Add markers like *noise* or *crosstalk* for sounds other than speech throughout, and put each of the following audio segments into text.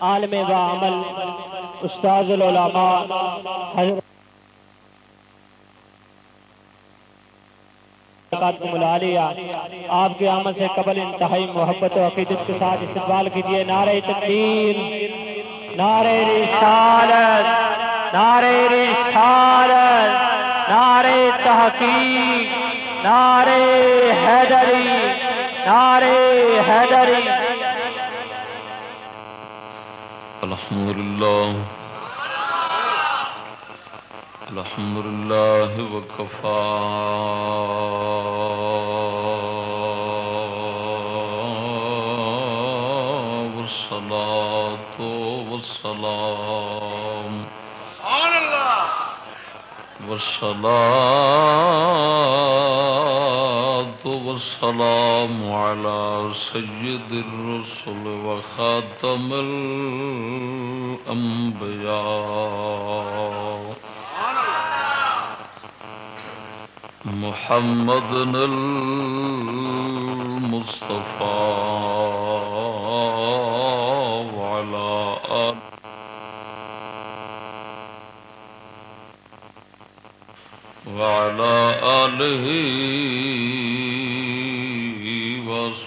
عالم و عمل استاذ العلماء، حضرت کو ملا لیا آپ کے عمل سے قبل انتہائی محبت و عقیدت کے ساتھ استقبال کیجیے نعرہ تقدیر نعرہ رسالت نعرہ رسالت، نعرہ تحقیق، نعرہ حیدری نعرہ حیدری۔ الحمد لله الحمد لله وكفى والصلاة والسلام والصلاة والسلام على سيد الرسل وخاتم الأنبياء. محمد المصطفى. وعلى آله وعلى آله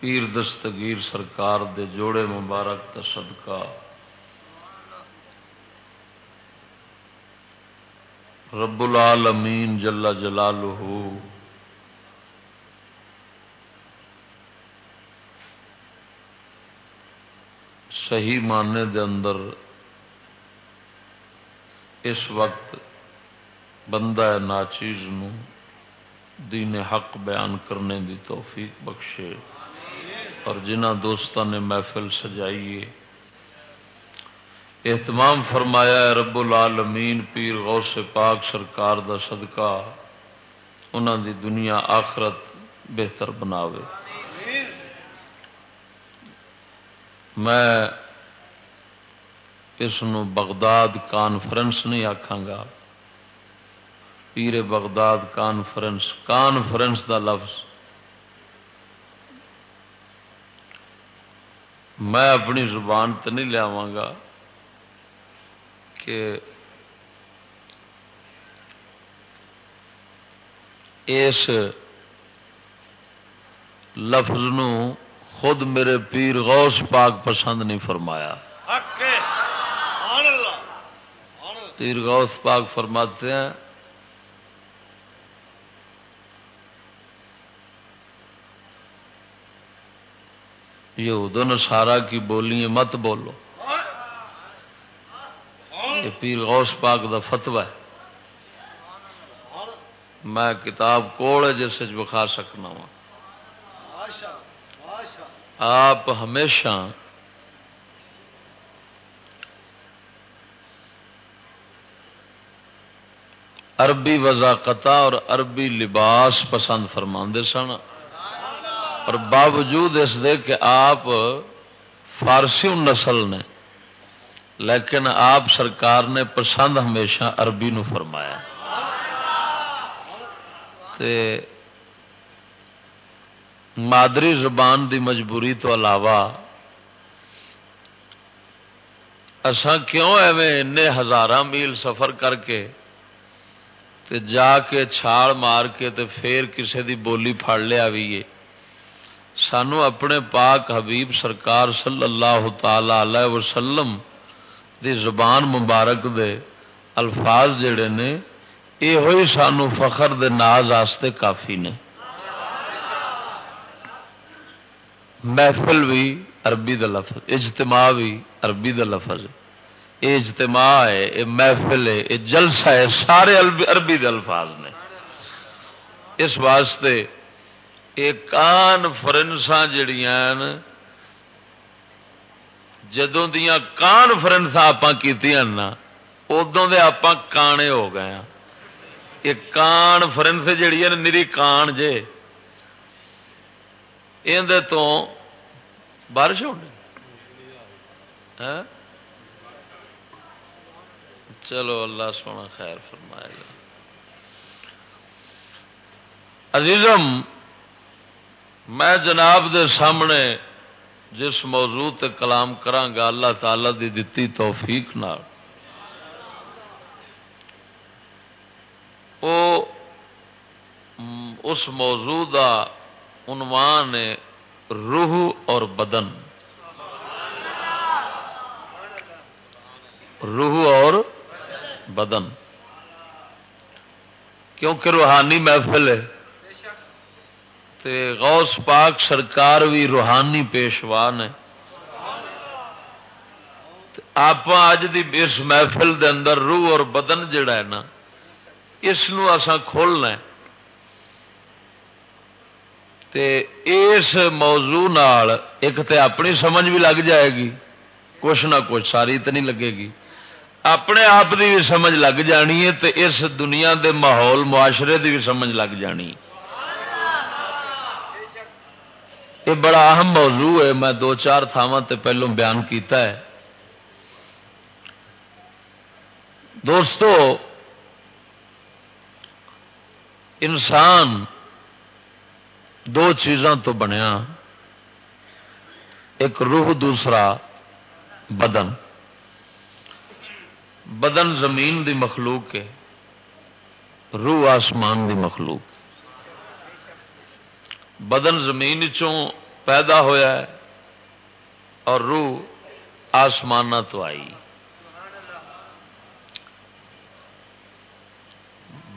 پیر دستگیر سرکار دے جوڑے مبارک کا صدقہ۔ رب العالمین جلا جلالہ۔ صحیح معنی دے اندر اس وقت بندہ ناچیز نو دین حق بیان کرنے دی توفیق بخشے۔ اور جنہ دوستوں نے محفل سجائیے اہتمام فرمایا ہے، رب العالمین، پیر غوث پاک سرکار دا صدقہ انہوں دی دنیا آخرت بہتر بناوے۔ میں اس بغداد کانفرنس نہیں آکھاں گا۔ پیر بغداد کانفرنس کانفرنس دا لفظ۔ میں اپنی زبان تو نہیں لیا گا کہ اس لفظ نو خود میرے پیر غوث پاک پسند نہیں فرمایا۔ پیر غوث پاک فرماتے ہیں یہ ادو سارا کی بولی مت بولو۔ یہ پیر غوث پاک دا فتوا ہے۔ میں کتاب کوڑ جس بخا سکنا وا آپ ہمیشہ عربی وضاقتا اور عربی لباس پسند فرما سن۔ اور باوجود اس دے کہ آپ فارسی نسل نے، لیکن آپ سرکار نے پسند ہمیشہ عربی نو فرمایا۔ تے مادری زبان دی مجبوری تو علاوہ اساں کیوں ایویں ان ہزار میل سفر کر کے تے جا کے چھال مار کے تے پھر کسے دی بولی پھڑ لیا بھی سانو اپنے پاک حبیب سرکار صلی اللہ تعالی علیہ وسلم دی زبان مبارک دے الفاظ جڑے نے یہ ہوئی سانو فخر دے ناز آستے کافی نے۔ محفل بھی عربی دا لفظ، اجتماع بھی عربی دا لفظ۔ یہ اجتماع ہے، یہ محفل ہے، یہ جلسہ ہے، سارے عربی دے الفاظ نے۔ اس واسطے یہ کانفرنساں جڑیاں جدوں دیا کانفرنس آپ کی ادوں دے آپ کانے ہو گئے ہیں یہ کانفرنس جڑی ہے نری کان جے۔ اندر تو بارش ہونی ہاں؟ چلو اللہ سونا خیر فرمائے۔ گا عزیزم میں جناب دے سامنے جس موضوع تے کلام کرانگا، اللہ تعالی دی دتی توفیق نال۔ او اس موضوع دا عنوان ہے روح اور بدن۔ روح اور بدن۔ کیونکہ روحانی محفل ہے۔ تے غوث پاک سرکار بھی روحانی پیشوا نے آپ اج دی اس محفل دے اندر روح اور بدن جڑا ہے نا، اس کھولنا تے اس موضوع نال ایک تے اپنی سمجھ بھی لگ جائے گی، کچھ نہ کچھ ساری تو نہیں لگے گی۔ اپنے آپ کی بھی سمجھ لگ جانی ہے تے اس دنیا دے ماحول، معاشرے دی بھی سمجھ لگ جانی یہ بڑا اہم موضوع ہے، میں دو چار تھاواں تے پہلو بیان کیتا ہے۔ دوستو، انسان دو چیزوں تو بنیا، ایک روح، دوسرا بدن۔ بدن زمین دی مخلوق ہے، روح آسمان دی مخلوق۔ بدن زمین چوں پیدا ہویا ہے اور روح آسمان تو آئی۔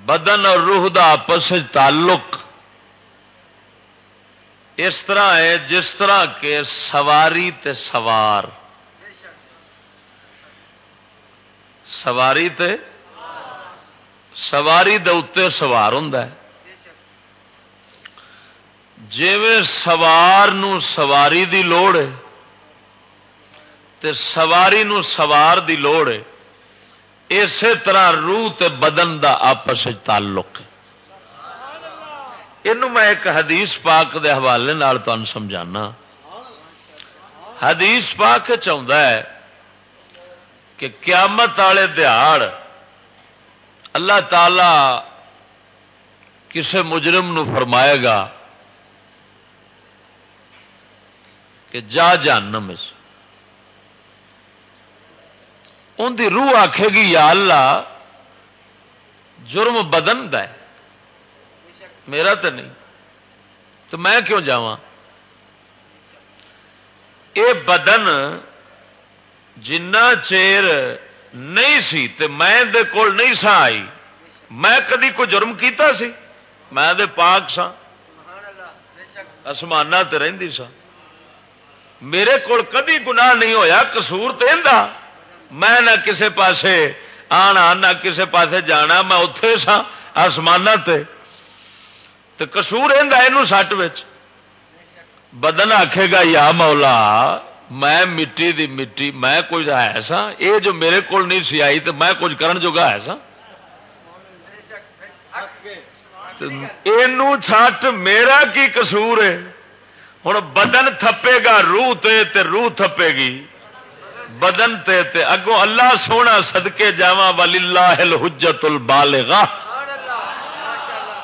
بدن اور روح دا آپس تعلق اس طرح ہے جس طرح کے سواری تے سوار۔ سواری تے سواری دے سوار ہوں جی سوار نو سواری دی لوڑ ہے تے سواری نو سوار دی لوڑ ہے، اسی طرح روح تے بدن دا آپس تعلق یہ میں ایک حدیث پاک دے حوالے تمہیں سمجھانا۔ حدیث پاک چاہتا ہے کہ قیامت والے دہاڑ اللہ تعالی کسے مجرم نو فرمائے گا کہ جا جانم اس ان دی روح آکھے گی یا اللہ جرم بدن ہے۔ میرا تو نہیں۔ تو میں کیوں جا بدن جنا چیر نہیں سی تے میں دے کول نہیں سا آئی۔ میں کدی کوئی جرم کیتا سی؟ میں دے پاک سا آسمان رہی سا میرے کول کدی گناہ نہیں ہویا کسور تو میں نہ کسے پاسے آنا، نہ کسے پاسے جانا، میں اتے سا آسمان تو کسور یہ سٹ بدن آکھے گا، یا مولا، میں مٹی دی مٹی، میں کچھ ہے سا یہ جو میرے کو نہیں سی آئی تو میں کچھ کرن جوگا ہے سا یہ میرا کی کسور ہے؟ ہوں بدن تھپے گا، روح تے روح تھپے گی۔ بدن تے تے اگوں اللہ سونا سدکے جا والی اللہ الحجت البالغہ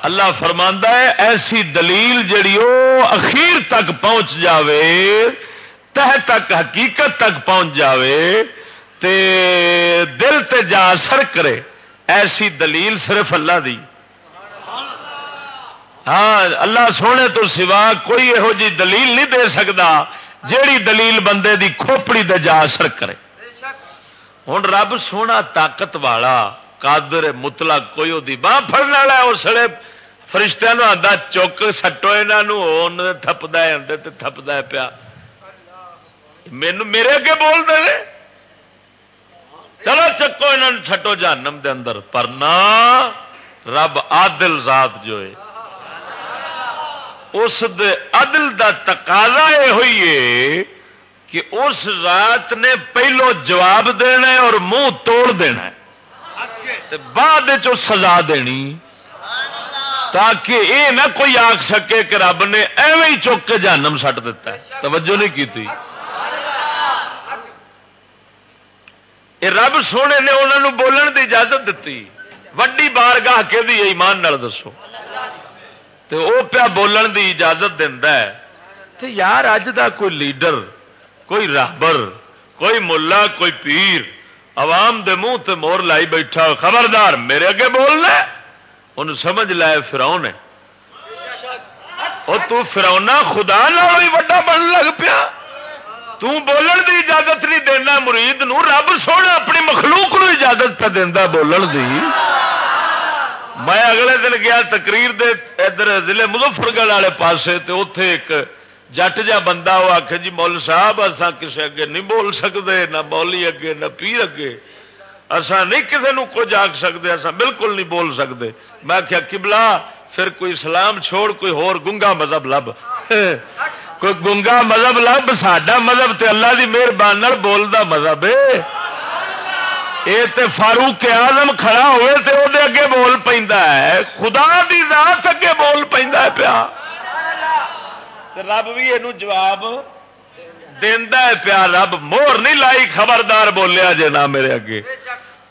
اللہ فرماندا ہے، ایسی دلیل جڑی او اخیر تک پہنچ جاوے، تہ تک حقیقت تک پہنچ جاوے، تے دل تے جا اثر کرے۔ ایسی دلیل صرف اللہ دی۔ ہاں اللہ سونے تو سوا کوئی یہو جی دلیل نہیں دے سکتا جیڑی دلیل بندے دی کھوپڑی دے جا اثر کرے۔ ہوں رب سونا طاقت والا کادر متلا کوئی وہ باہ فرن والا اس لیے فرشتہ نو آتا چک سٹو یہاں تھپدا تھپدا پیا۔ مینو میرے اگے بول دے چلو چکو یہاں چھٹو جہنم دے اندر۔ پر نہ رب عادل ذات جو ہے۔ اس دے عدل دا تقاضا یہ ہوئی ہے کہ اس ذات نے پہلو جواب دینا ہے اور منہ توڑ دینا ہے۔ بعد سزا دینی۔ تاکہ یہ نہ کوئی آخ سکے کہ رب نے ایویں چک کے جانم سٹ دیتا ہے۔ توجہ نہیں کی تھی۔ رب سونے نے انہوں بولن دی اجازت دیتی وڈی بار گاہ کے دی ایمان نال دسو۔ تو وہ پیا بولن دی اجازت دینا ہے۔ تو یار اج دا کوئی لیڈر، کوئی راہبر کوئی ملا، کوئی پیر عوام دے منہ تے مور لائی بیٹھا، خبردار میرے اگے بولنا ان سمجھ لائے فراؤ نے تو فراؤنا خدا نال وڈا بن لگ پیا۔ بولن دی اجازت نہیں دینا، مرید نو رب سونا اپنی مخلوق نو اجازت پہ دینا بولن دی۔ میں اگلے دن گیا تقریر دے ادھر ضلع مظفر گڑھ والے پاسے تے اتے ایک جٹ جا بندہ وہ آخ جی مول صاحب اصا کسی اگے نہیں بول سکتے نہ مولی اگے، نہ پیر اگے۔ اصا نہیں کسی نو کچھ آخ سکتے اصا بالکل نہیں بول سکتے میں کیا کبلا پھر کوئی اسلام چھوڑ، کوئی ہور گنگا مذہب لب۔ *laughs* کوئی گنگا مذہب لب سڈا مذہب تے اللہ کی مہربانی بولتا مذہب یہ فاروق آزم کھڑا ہوئے تے وہ اگے بول پہ خدا دی ذات اگے بول پہ پیا۔ رب بھی یہ جواب ہے پیا۔ رب مور نہیں لائی خبردار بولیا جے نہ میرے اگے۔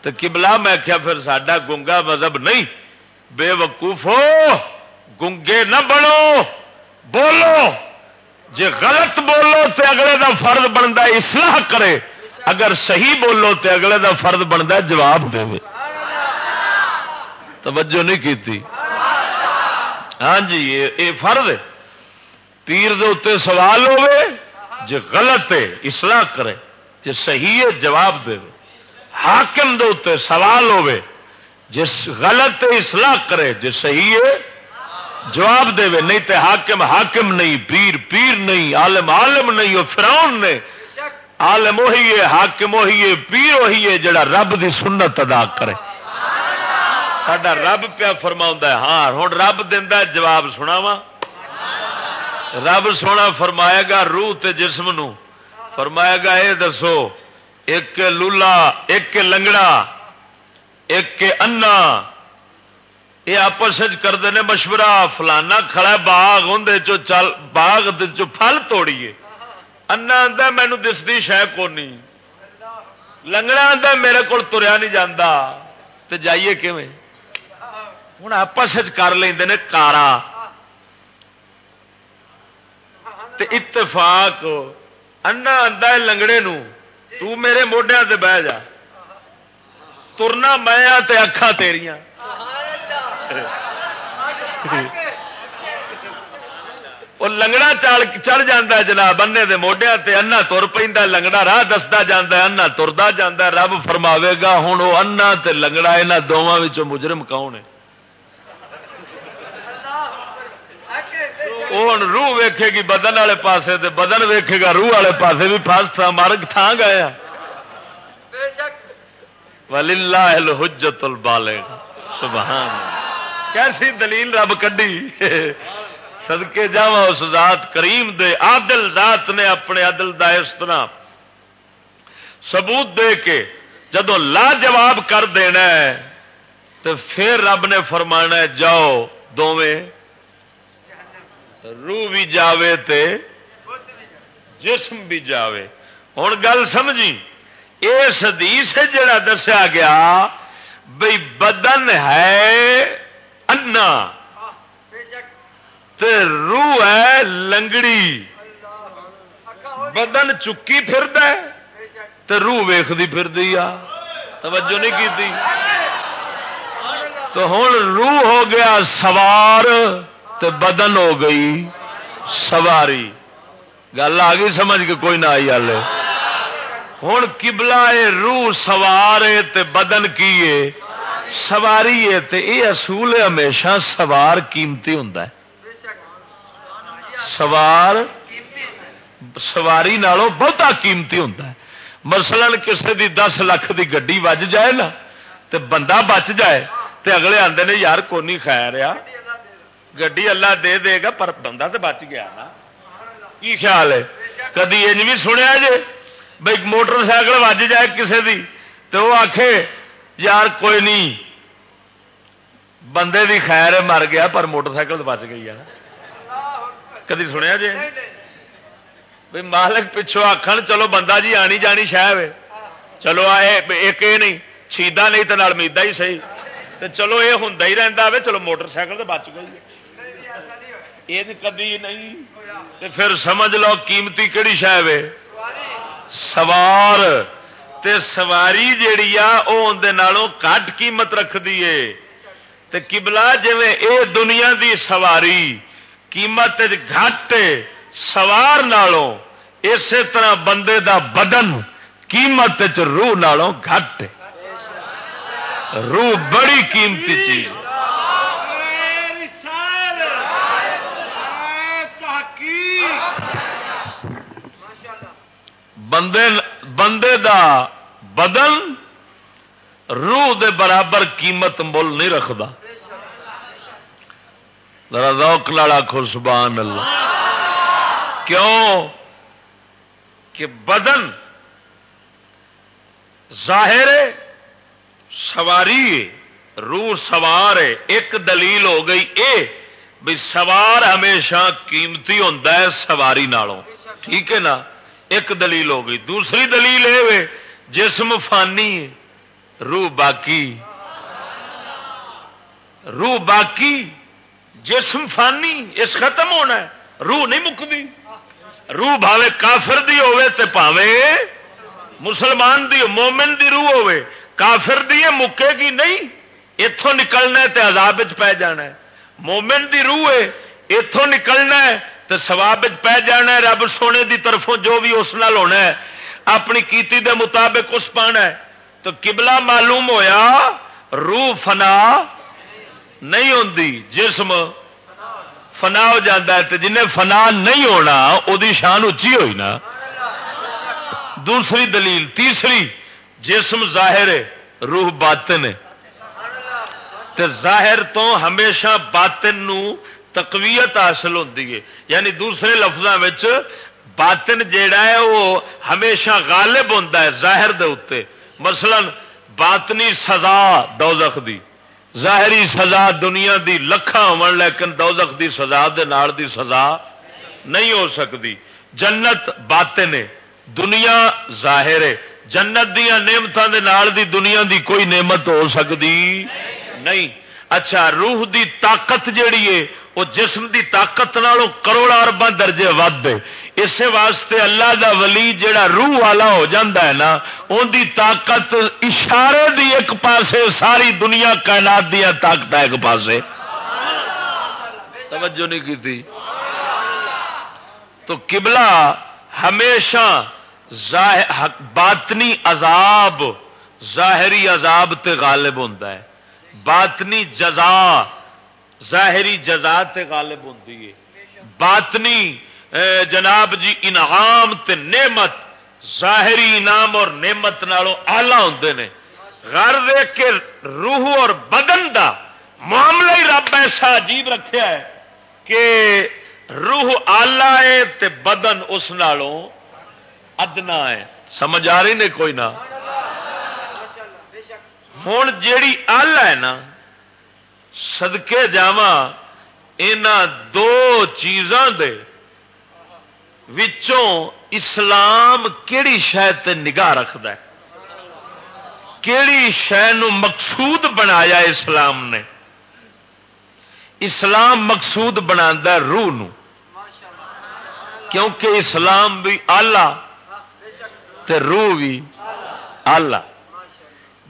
تو کبلا میں کیا پھر سڈا گنگا مذہب نہیں؟ بے وقوف ہو۔ گنگے نہ بنو بولو۔ جے غلط بولو تے اگلے دا فرد بنتا اصلاح کرے۔ اگر صحیح بولو تے اگلے دا فرد بنتا جواب دے۔ توجہ نہیں کی ہاں جی یہ فرد پیر دے اتنے سوال ہوے جے غلط ہے، اصلاح کرے، جے صحیح ہے، جواب دے۔ حاکم دے اتنے سوال ہوے جس غلط اصلاح کرے، جے صحیح ہے، جواب دے۔ نہیں تے حاکم حاکم نہیں، پیر پیر نہیں، عالم عالم نہیں وہ فراؤن نے عالم وہی ہے، حاکم وہی ہے، پیر وہی ہے جڑا رب دی سنت ادا کرے۔ سڈا رب پیا فرما ہے ہاں ہوں رب دینا جواب سناواں۔ رب سونا فرمائے گا روح تے جسم نو۔ فرمائے گا، اے دسو، ایک لولا، ایک لنگڑا، ایک انا۔ یہ آپس کرتے ہیں مشورہ، فلانا کھڑا باغ ہوں چل، باغ چو پھل توڑیے۔ انا آدھا مینو دستی شہ کونی؟ لنگڑا آدھا میرے کو تریا نہیں جانا تو جائیے کیون ہوں آپس کر لیں کارا۔ تے اتفاق انا آدھا لنگڑے نو تو میرے موڈیا سے بہ جا۔ ترنا میں اکھا تیریاں۔ وہ لنگڑا چال چڑھ جا جناب، انے دے موڈیا تے انا تر پہ لنگڑا راہ دستا جا انا ترتا جا رب فرماوے گا ہوں وہ انا تے لنگڑا یہاں دونوں مجرم کون ہے؟ وہ ہوں روح ویکھے گی بدن والے پاسے تے بدن ویکھے گا، روح والے پاسے بھی فاس تھا مارگ تھان گیا ہاں۔ الحجت البالغ، سبحان کیسی دلیل رب کڈی؟ سدکے جا اس ذات کریم دے، عادل ذات نے اپنے عدل دا اس طرح ثبوت دے کے جدو لا جواب کر دینا ہے، تو پھر رب نے فرمانا ہے، جاؤ دونیں روح بھی جاوے تے جسم بھی جاوے۔ ہوں گل سمجھی؟ اس حدیث جڑا دسیا گیا بھائی بدن ہے انا۔ تے روح ہے لنگڑی۔ بدن چکی پھر روح ویختی پھر توجہ نہیں کی تو ہوں روح ہو گیا سوار، تے بدن ہو گئی سواری۔ گل آ گئی سمجھ کے کوئی نہ آئی ہل ہوں کبلا روح سوار تے بدن کی سواری ہے، تے یہ اصول ہمیشہ سوار قیمتی ہوں سوار سواری نالوں بہتا قیمتی ہوں مثلا کسی دی دس لاکھ دی گڈی وج جائے نا تے بندہ بچ جائے تے اگلے آتے نے یار کونی خیر آ، گڈی اللہ دے دے گا پر بندہ تو بچ گیا نا۔ کی خیال ہے؟ کدی یہ بھی سنیا جی بھائی موٹر سائیکل وج جائے کسی دی تو وہ آخ یار کوئی نہیں، بندے دی خیر ہے، مر گیا پر موٹر سائیکل بچ گئی ہے۔ نا کدی سنیا جی بھائی مالک پچھو آخر چلو بندہ جی آنی جانی شہ چلو آئے ایک یہ نہیں شیدا نہیں تو میدا ہی صحیح تو چلو یہ ہوں ہی رہتا ہے چلو موٹر سائیکل تو بچ گئی یہ کدی نہیں پھر سمجھ لو قیمتی کہڑی شہ سوار تے سواری جیڑی آ وہ اندر کٹ قیمت رکھتی ہے تے کبلا جی اے دنیا دی سواری قیمت گھٹ سوار نالوں اسی طرح بندے دا بدن قیمت روح نالوں گھٹ روح بڑی قیمتی چیز بندے بندے دا بدن روح دے برابر قیمت مل نہیں رکھتا ذرا روک لاڑا خور سبحان اللہ۔ کیوں؟ کہ بدن ظاہر سواری روح سوار ہے، ایک دلیل ہو گئی اے بھی سوار ہمیشہ قیمتی ہوتا ہے سواری نالوں۔ ٹھیک ہے نا؟ ایک دلیل ہو گئی۔ دوسری دلیل یہ جسم فانی روح باقی۔ روح باقی۔ جسم فانی، اس ختم ہونا ہے۔ روح نہیں مکتی۔ روح بھاوے کافر دی ہوے تے پاوے مسلمان دی، مومن دی روح ہوے کافر دی مکے گی نہیں۔ اتوں نکلنا ہے تے عذاب پی جانا ہے۔ مومن دی روح ہے اتوں نکلنا ہے تو سواب پی جانا ہے۔ رب سونے دی طرفوں جو بھی اس نال ہونا ہے، اپنی کیتی دے مطابق اس پانا ہے۔ تو قبلہ معلوم ہویا، روح فنا نہیں ہوتی جسم فنا ہو جاتا ہے تو جن فنا نہیں ہونا وہ شان اچھی ہوئی نا۔ دوسری دلیل، تیسری، جسم ظاہر ہے، روح باطن ہے۔ تے ظاہر تو ہمیشہ باطن نو تقویت حاصل ہوتی ہے۔ یعنی دوسرے لفظوں میں باطن جیڑا ہے، وہ ہمیشہ غالب ہوتا ہے، ظاہر دے اتنے مثلا، باطنی سزا دوزخ دی۔ ظاہری سزا دنیا دی لکھا ہو لیکن دوزخ دی سزا دے نال دی سزا نہیں ہو سکتی۔ جنت باطن ہے، دنیا ظاہر ہے۔ جنت دیا نعمتوں دے نال دی دنیا دی کوئی نعمت ہو سکتی نہیں۔ اچھا روح دی طاقت جیڑی ہے، وہ جسم دی طاقت نالوں کروڑ ارباں درجے ود اسی واسطے اللہ دا ولی جڑا روح والا ہو جاندہ ہے نا ان دی طاقت اشارے دی ایک پاسے، ساری دنیا کائنات دیا طاقت ایک پاسے۔ توجہ نہیں کی تھی۔ تو قبلہ ہمیشہ باطنی عذاب، ظاہری عذاب تے غالب ہوتا ہے۔ باطنی جزا، ظاہری جزا تے غالب ہوتی ہے۔ باطنی جناب جی انعام تے نعمت، ظاہری انعام اور نعمت نالوں آلہ ہوں نے۔ گھر دیکھ کے روح اور بدن دا معاملہ ہی رب ایسا عجیب رکھا ہے کہ روح آلہ ہے تے بدن اس نالوں ادنا ہے۔ سمجھ آ رہی نے کوئی نہ؟ ہوں جیڑی آلہ ہے نا سدکے جا دو چیزاں دے وچوں اسلام کیڑی شہ نگاہ رکھد کیڑی شہ مقصود بنایا اسلام نے؟ اسلام مقصود بنا روح نو۔ کیونکہ اسلام بھی آلہ تے روح بھی آلہ۔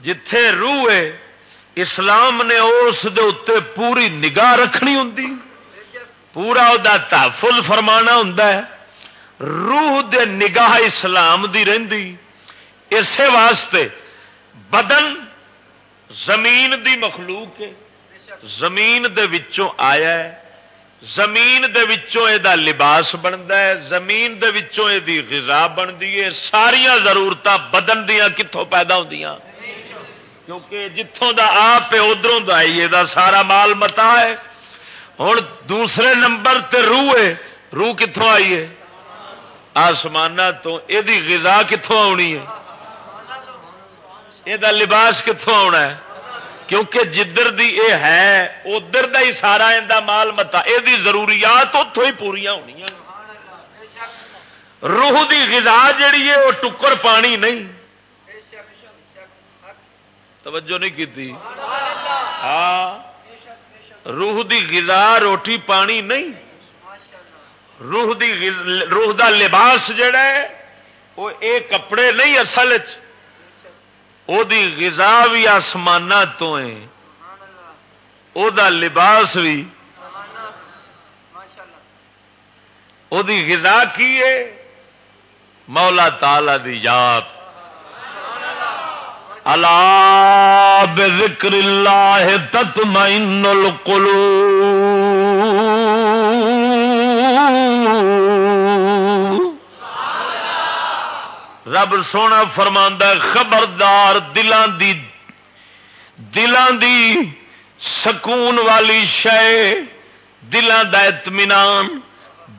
جتھے روح ہے، اسلام نے اس دے پوری نگاہ رکھنی ہوں پورا وہ تحفظ فرمانا ہوں روح دے نگاہ اسلام دی رہی اسی واسطے بدن زمین دی مخلوق ہے۔ زمین دے وچوں آیا ہے۔ زمین دے وچوں اے دا لباس بنتا ہے۔ زمین دے وچوں اے دی غذا بنتی ہے۔ ساریا ضرورت بدن دیا کتوں پیدا ہوندیاں۔ کیونکہ جتوں دا آپ ہے، ادھروں دا ہی دا سارا مال متا ہے۔ ہوں دوسرے نمبر تے روح ہے۔ روح کتوں آئی ہے؟ آسمان تو یہ غذا کتوں آنی ہے؟ یہ لباس کتوں آنا ہے؟ کیونکہ جدھر دی اے ہے، ادھر دا ہی سارا اندر مال متا یہ ضروریات اتوں ہی پوریا ہونی روح دی غذا جڑی ہے وہ ٹکر پانی نہیں۔ توجہ نہیں کی ہاں۔ روح دی غذا، روٹی پانی نہیں۔ روح دی روح دا لباس جڑا ہے، وہ اے کپڑے نہیں اصل دی غذا بھی آسمان تو ہے او دا لباس بھی او دی غذا کی ہے؟ مولا تالا دی یاد۔ اللہ بذکر اللہ تطمئن القلوب۔ رب سونا فرماندہ خبردار دلان دی دلان دی سکون والی شے دلان دا اطمینان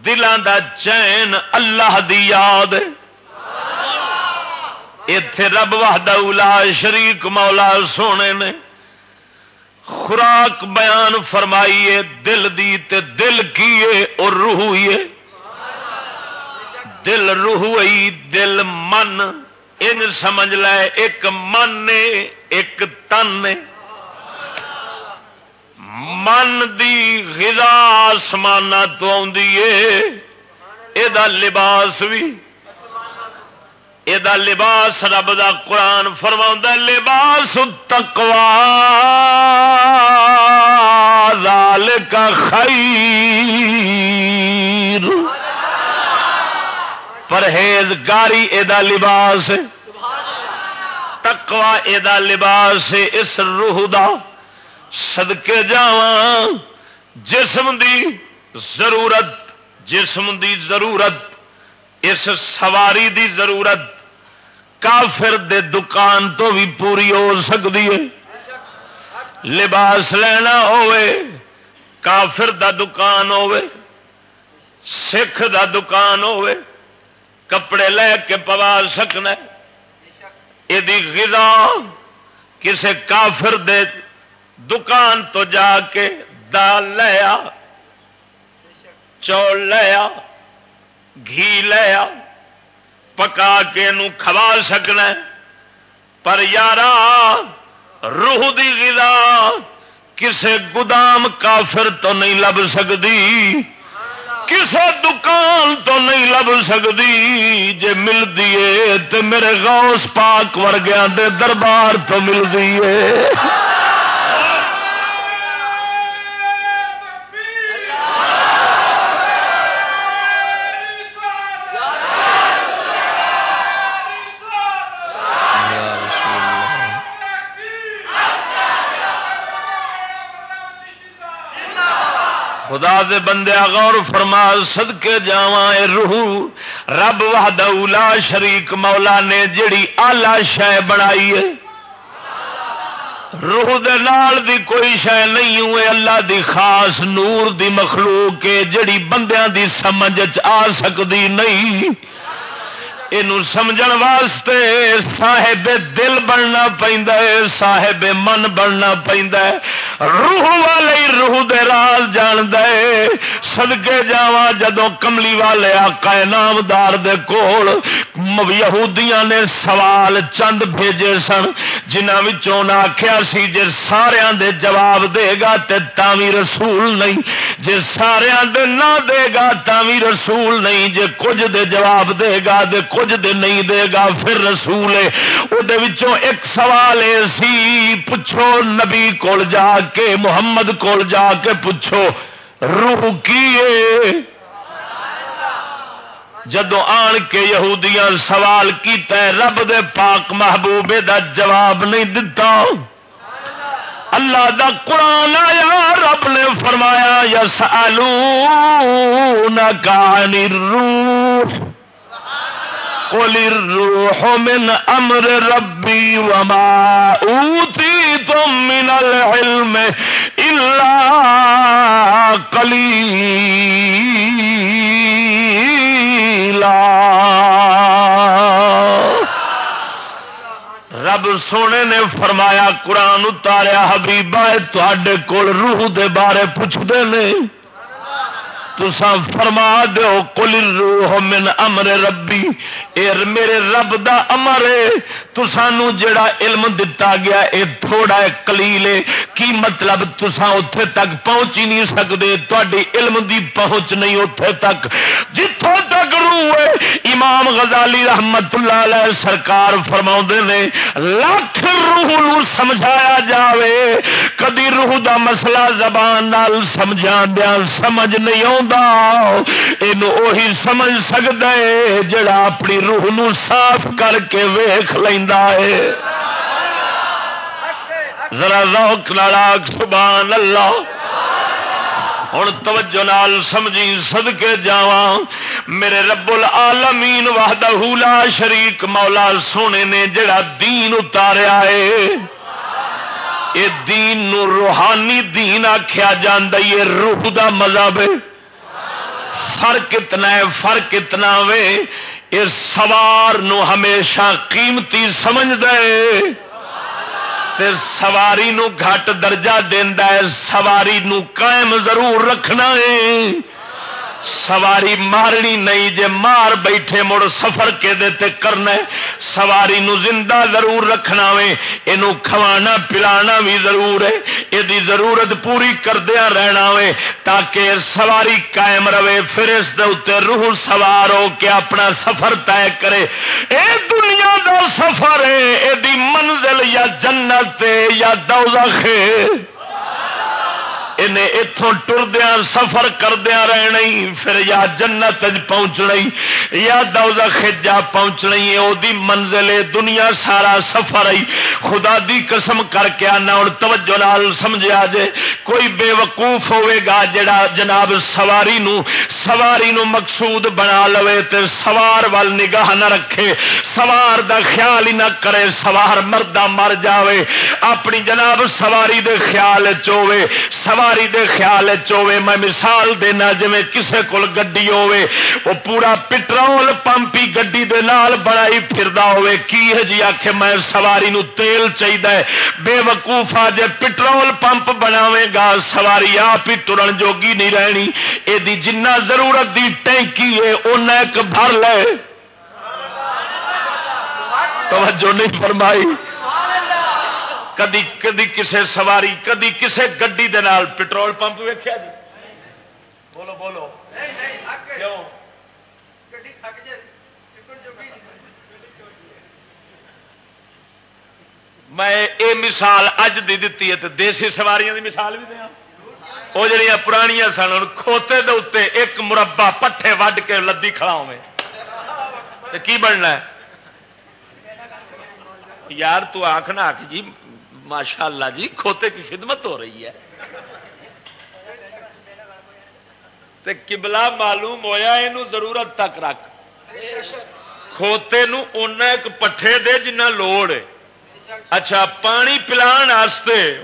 دلان دا چین، اللہ دی یاد۔ اتے رب وحدہ اولا شریک مولا سونے نے خوراک بیان فرمائیے، دل دی تے دل کیے اور روحیے دل روح دل من۔ ان سمجھ لے، ایک من نے، ایک تن نے۔ من دی غذا آسمان تو آ لباس بھی یہ لباس رب دا قرآن فرما لباس تکوا لال کا خیر۔ پرہیز گاری ادا لباس تکوا ادا لباس اس روح دا سدکے جا جسم دی ضرورت، جسم دی ضرورت، اس سواری دی ضرورت۔ کافر دے دکان تو بھی پوری ہو سکتی ہے۔ لباس لینا ہوئے، کافر دا دکان ہوئے، سکھ دا دکان ہوئے۔ کپڑے لے کے پوا سکنا یہ غذا کسے کافر دے دکان تو جا کے دال لیا چول لیا گھی لیا پکا کے کھوا سکنا پر یار روح دی غذا کسے گودام کافر تو نہیں لب سکتی کسی دکان تو نہیں لب سکتی جی ملتی ہے تو میرے غوث پاک ورگیا دے دربار تو ملتی ہے خدا دے بندے غور فرما صدقے جاواں اے روح رب وحدہ لا شریک مولا نے جڑی اعلی شے بنائی ہے۔ روح دے نال دی کوئی شے نہیں ہوئے اللہ دی خاص نور دی مخلوق جڑی بندیاں دی سمجھ آ سکدی نہیں۔ یہ سمجھ واسطے صاحب دل بننا پہ صاحب من بننا پہ روح والے روح دے راز جان دے سدکے جا جدو کملی والے آقا نامدار دے کول یہودیاں نے سوال چند بھیجے سن جنہوں نے آخیا سی جے سارا دے جواب دے گا تے تاوی رسول نہیں۔ جے سارا دے نہ دے گا تاوی رسول نہیں۔ جے کچھ دے جواب دے گا دے کچھ دے نہیں دے گا، پھر رسول وہ ایک سوال اے سی، پوچھو نبی کول جا کے، محمد کول جا کے پوچھو، روح کی جدو آن کے یہودیاں سوال کیتا ہے، رب دے پاک محبوبے دا جواب نہیں دتا۔ اللہ دا قرآن آیا، رب نے فرمایا یس عن الروح۔ قل الروح من امر ربي وما اوتيتم من العلم الا قليلا رب سونے نے فرمایا قرآن اتاریا حبیبا تے کول روح دے بارے پوچھتے ہیں تسا فرما دو کل روح من امر ربی اے میرے رب دا امر ہے۔ تسانو جڑا علم دتا گیا، اے تھوڑا ہے کلیل ہے۔ کی مطلب تسا اتے تک پہنچ ہی نہیں سکتے تاری علم دی پہنچ نہیں اتے تک۔ جتوں تک روح ہے، امام غزالی رحمت اللہ علیہ سرکار فرما نے، لاکھ روح نو سمجھایا جاوے۔ کدی روح دا مسئلہ زبان نال سمجھا دیا سمجھ نہیں آ یہ سمجھ سکتا ہے جڑا اپنی روح نو صاف کر کے ویخ لینا ہے۔ ذرا روک لاک سبحان اللہ ہوں توجہ نال سمجھی سد کے جا میرے رب العالمین وحدہ لا شریک مولا سونے نے جڑا دین اتاریا ہے یہ دین نو روحانی دین آخیا جا روح دا مذہب ہے۔ فرق اتنا ہے، فرق اتنا وے اس سوار نو ہمیشہ قیمتی سمجھ دے تے سواری نو گھٹ درجہ دینا ہے، سواری نو قائم ضرور رکھنا ہے۔ سواری مارنی نہیں، جے مار بیٹھے مڑ سفر کے دیتے کرنا سواری نو زندہ ضرور رکھنا وے یہ کھوانا پلانا بھی ضرور ہے یہ ضرورت پوری کردیا رہنا وے، تاکہ سواری قائم رہے، پھر اس دے روح سوار ہو کے اپنا سفر طے کرے۔ اے دنیا دا سفر ہے یہ منزل یا جنت یا دوزخ ہے۔ انہیں اتوں ٹردیا سفر کردیا رہنا پھر یا جنت پہنچنا یا دوزا خجا پہنچنا وہ منزل دنیا سارا سفر آئی خدا دی قسم کر کے آنا ہوں توجہ نال سمجھا جے۔ کوئی بے وقوف ہوے گا جڑا جناب سواری نو سواری نو مقصود بنا لو تے سوار وال نگاہ نہ رکھے۔ سوار دا خیال ہی نہ کرے، سوار مردہ مر جاوے۔ اپنی جناب سواری دے خیال چوے سوار سواری دے خیال چوے میں مثال دینا جی کسے کول گڈی ہوے وہ پورا پٹرول پمپ ہی گڈی دے نال بنائی پھردا ہوے کی ہے جی آخ میں سواری نو تیل چاہیے بے وقوف آ جے پٹرول پمپ بناوے گا، سواری آپ ہی ترن جوگی نہیں رہنی۔ یہ جنہ ضرورت دی ٹینکی ہے ان ایک بھر لے۔ توجہ نہیں فرمائی۔ کدی کدی کسے سواری کدی کسے گڈی دے نال پٹرول پمپ ویکیا جی؟ بولو بولو۔ کیوں؟ میں یہ مثال اج دی دیتی ہے دیسی سواریاں دی مثال بھی دیا وہ جہیا پرانیاں سن کھوتے دے اتنے ایک مربع پٹھے وڈ کے لدی کھڑا ہوے کی بننا ہے؟ یار تو آخنا آخ جی ماشاء اللہ جی کھوتے کی خدمت ہو رہی ہے۔ تے قبلہ معلوم ہویا یہ ضرورت تک رکھ۔ کھوتے ایک پٹھے دے جنہ لوڑ ہے۔ اچھا پانی پلان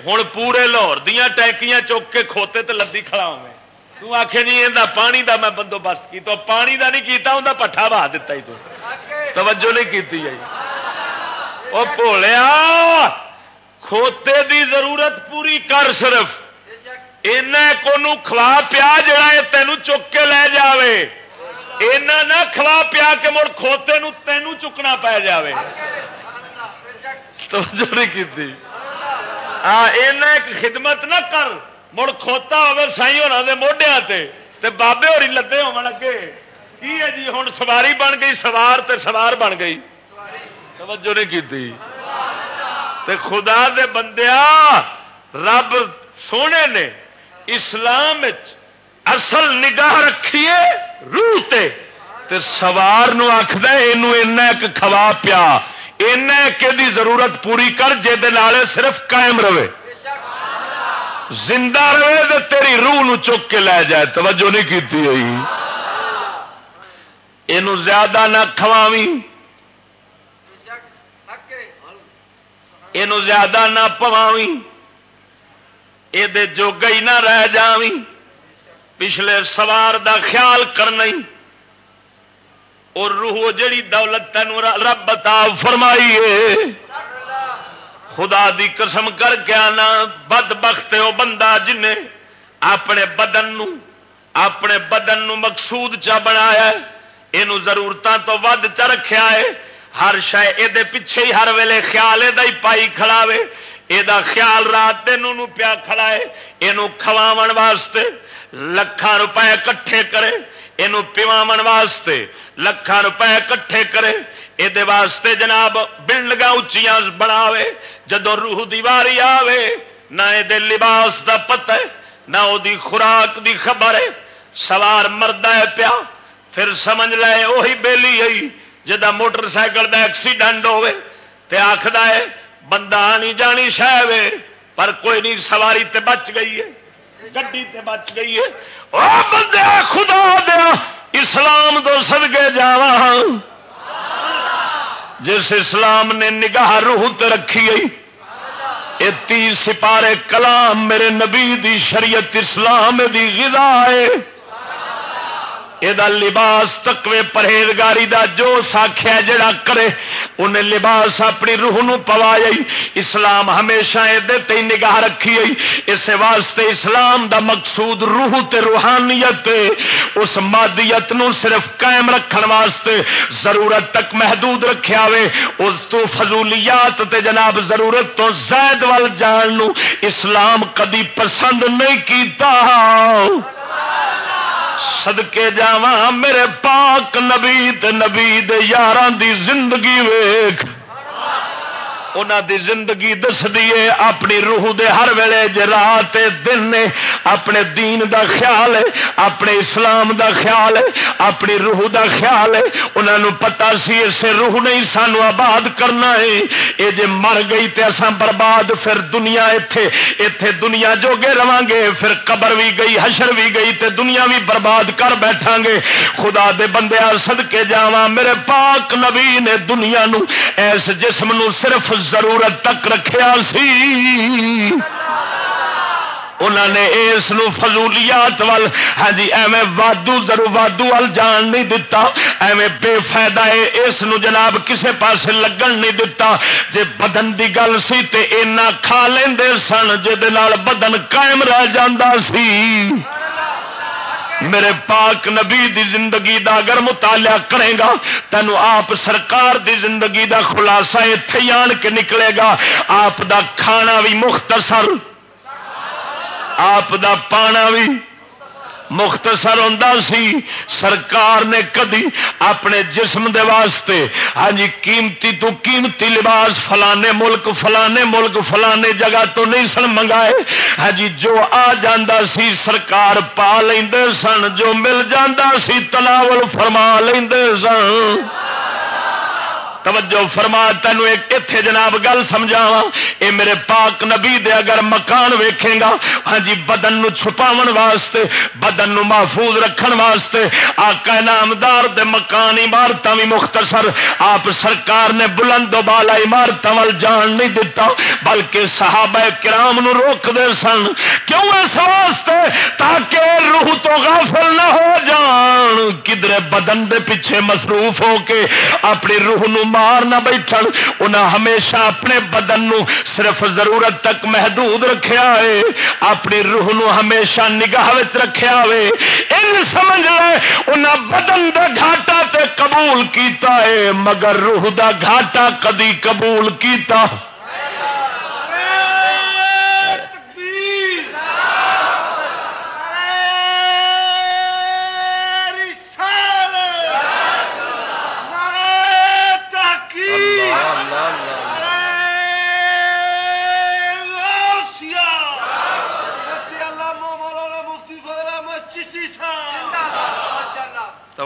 ہوں پورے لاہور دیا ٹینکیاں چک کے کھوتے تے لدی کھڑا ہوئے تو آخ جی یہ پانی دا میں بندوبست کیا پانی دا نہیں کیتا انہیں پٹھا بہا دتا ہی تو۔ توجہ نہیں کی وہ بولیا کھوتے دی ضرورت پوری کر صرف۔ کو کھوا پیا جڑا یہ تینوں چک کے لے جاوے۔ اینا نہ کھوا پیا کے مڑ کھوتے نو تینوں چکنا پی جائے کی ہاں ایک خدمت نہ کر۔ مڑ کھوتا ہوے سائی ہونا دے موڈیا تے۔ بابے ہوری لدے ہو کی ہے جی؟ ہوں سواری بن گئی، سوار تے سوار بن گئی۔ توجہ نہیں کی تے خدا دے بندیا رب سونے نے اسلام اصل نگاہ رکھیے روح تے۔ تے سوار نو آخد ایک کھوا پیا۔ دی ضرورت پوری کر، جے صرف قائم رہے۔ زندہ رہے تو تیری روح نو چک کے لے جائے۔ توجہ نہیں کی زیادہ نہ کھواوی یہ زیادہ نہ پواوی یہ جو گئی نہ رہ جاوی پچھلے سوار دا خیال کرنا اور روح جڑی دولت تین رب بتا فرمائیے خدا دی قسم کر کے آنا، بد بخت وہ بندہ جن اپنے بدن نو، اپنے بدن نو مقصود چا بنایا یہ ضرورتوں تو ود چ رکھا ہے۔ ہر شہ یہ پیچھے ہی ہر ویلے خیال یہ پائی کھڑاوے۔ یہ خیال رات دن پیا کھڑا ہے یہ کھواو واسطے لکھان روپے کٹھے کرے۔ یہ پیواو واسطے لکھان روپے کٹھے کرے۔ یہ واسطے جناب بلڈنگ اچیا بناوے۔ جدو روح دیواری آوے، نہ یہ لباس دا پتہ نہ وہ خوراک دی خبر ہے۔ سوار مرد ہے پیا، پھر سمجھ لے وہی بےلی آئی جا موٹر سائیکل کا ایکسیڈنٹ ہوے تے آخر ہے، بندہ آنی جانی شہ پر کوئی نہیں، سواری تے بچ گئی ہے۔ گڈی تے بچ گئی ہے۔ او بندے، خدا دیا، اسلام تو سدگے جا جس اسلام نے نگاہ روح تے رکھی گئی یہ تی سپارے کلام میرے نبی دی شریعت اسلام دی غذا ہے۔ یہ لباس تکوے پرہیزگاری دا جو ساکھیا جڑا کرے انہیں لباس اپنی روح نو اسلام ہمیشہ یہ نگاہ رکھی اس واسطے اسلام دا مقصود روح تے روحانیت اس مادیت نو صرف قائم رکھن واسطے ضرورت تک محدود رکھیا وے اس تو فضولیات تے جناب ضرورت تو زائد وال جان نو اسلام کدی پسند نہیں کیتا سدکے جا میرے پاک نبی نبی یار دی زندگی ویخ دی زندگی دس دیے اپنی روح دے ہر ویلے جے رات دن نے اپنے دین دا خیال ہے، اپنے اسلام دا خیال ہے، اپنی روح دا خیال ہے۔ انہوں نے پتا سی اسے روح نہیں، سانو آباد کرنا ہے۔ یہ جے مر گئی تے اساں برباد، پھر دنیا ایتھے ایتھے دنیا جوگے رواں گے پھر قبر بھی گئی، حشر بھی گئی تے دنیا بھی برباد کر بیٹھا گے خدا دے بندے سد کے جاواں۔ میرے پاک نبی نے دنیا نو ایس جسم نو صرف ضرورت تک رکھیا سی۔ انہوں نے اس فضولیات وال ہاں جی ایویں وادو ضرور وادو وال جان نہیں دتا۔ ایویں بے فائدہ ہے، اس جناب کسے پاس لگن نہیں دتا۔ جے بدن دی گل سی تے اینا کھا لیندے سن، جے بدن قائم رہ جاندا سی۔ میرے پاک نبی دی زندگی دا اگر مطالعہ کرے گا، تینو آپ سرکار دی زندگی دا خلاصہ اتے آن کے نکلے گا۔ آپ دا کھانا بھی مختصر، آپ دا پانا بھی مختصر ہوں سی۔ سرکار نے کدی اپنے جسم دے واسطے ہاں جی قیمتی تو قیمتی لباس فلانے ملک فلانے ملک، فلانے جگہ تو نہیں سن منگائے۔ ہاں جی جو آ جاندہ سی، سرکار پا لیندے سن۔ جو مل جاندہ سی تلاول فرما لیندے سن۔ توجہ فرما، تینو ایک اتے جناب گل سمجھاوا اے میرے پاک نبی دے اگر مکان ویکھے گا ہاں جی بدن نو چھپاون واسطے، بدن نو محفوظ رکھن واسطے، آقا نامدار دے مکان عمارت بھی مختصر، آپ سرکار نے بلند و بالا عمارت وال جان نہیں دتا، بلکہ صحابہ کرام نو روک دے سن۔ کیوں اس واسطے؟ تاکہ روح تو غافل نہ ہو جان۔ کدھر بدن دے پیچھے مصروف ہو کے اپنی روح نو بیمار نہ بیٹھن، انہاں ہمیشہ اپنے بدن نو صرف ضرورت تک محدود رکھیا ہے۔ اپنی روح نو ہمیشہ نگاہ رکھیا ہوئے ان سمجھ لے انہیں بدن دا گھاٹا تے قبول کیتا ہے، مگر روح دا گھاٹا کدی قبول کیتا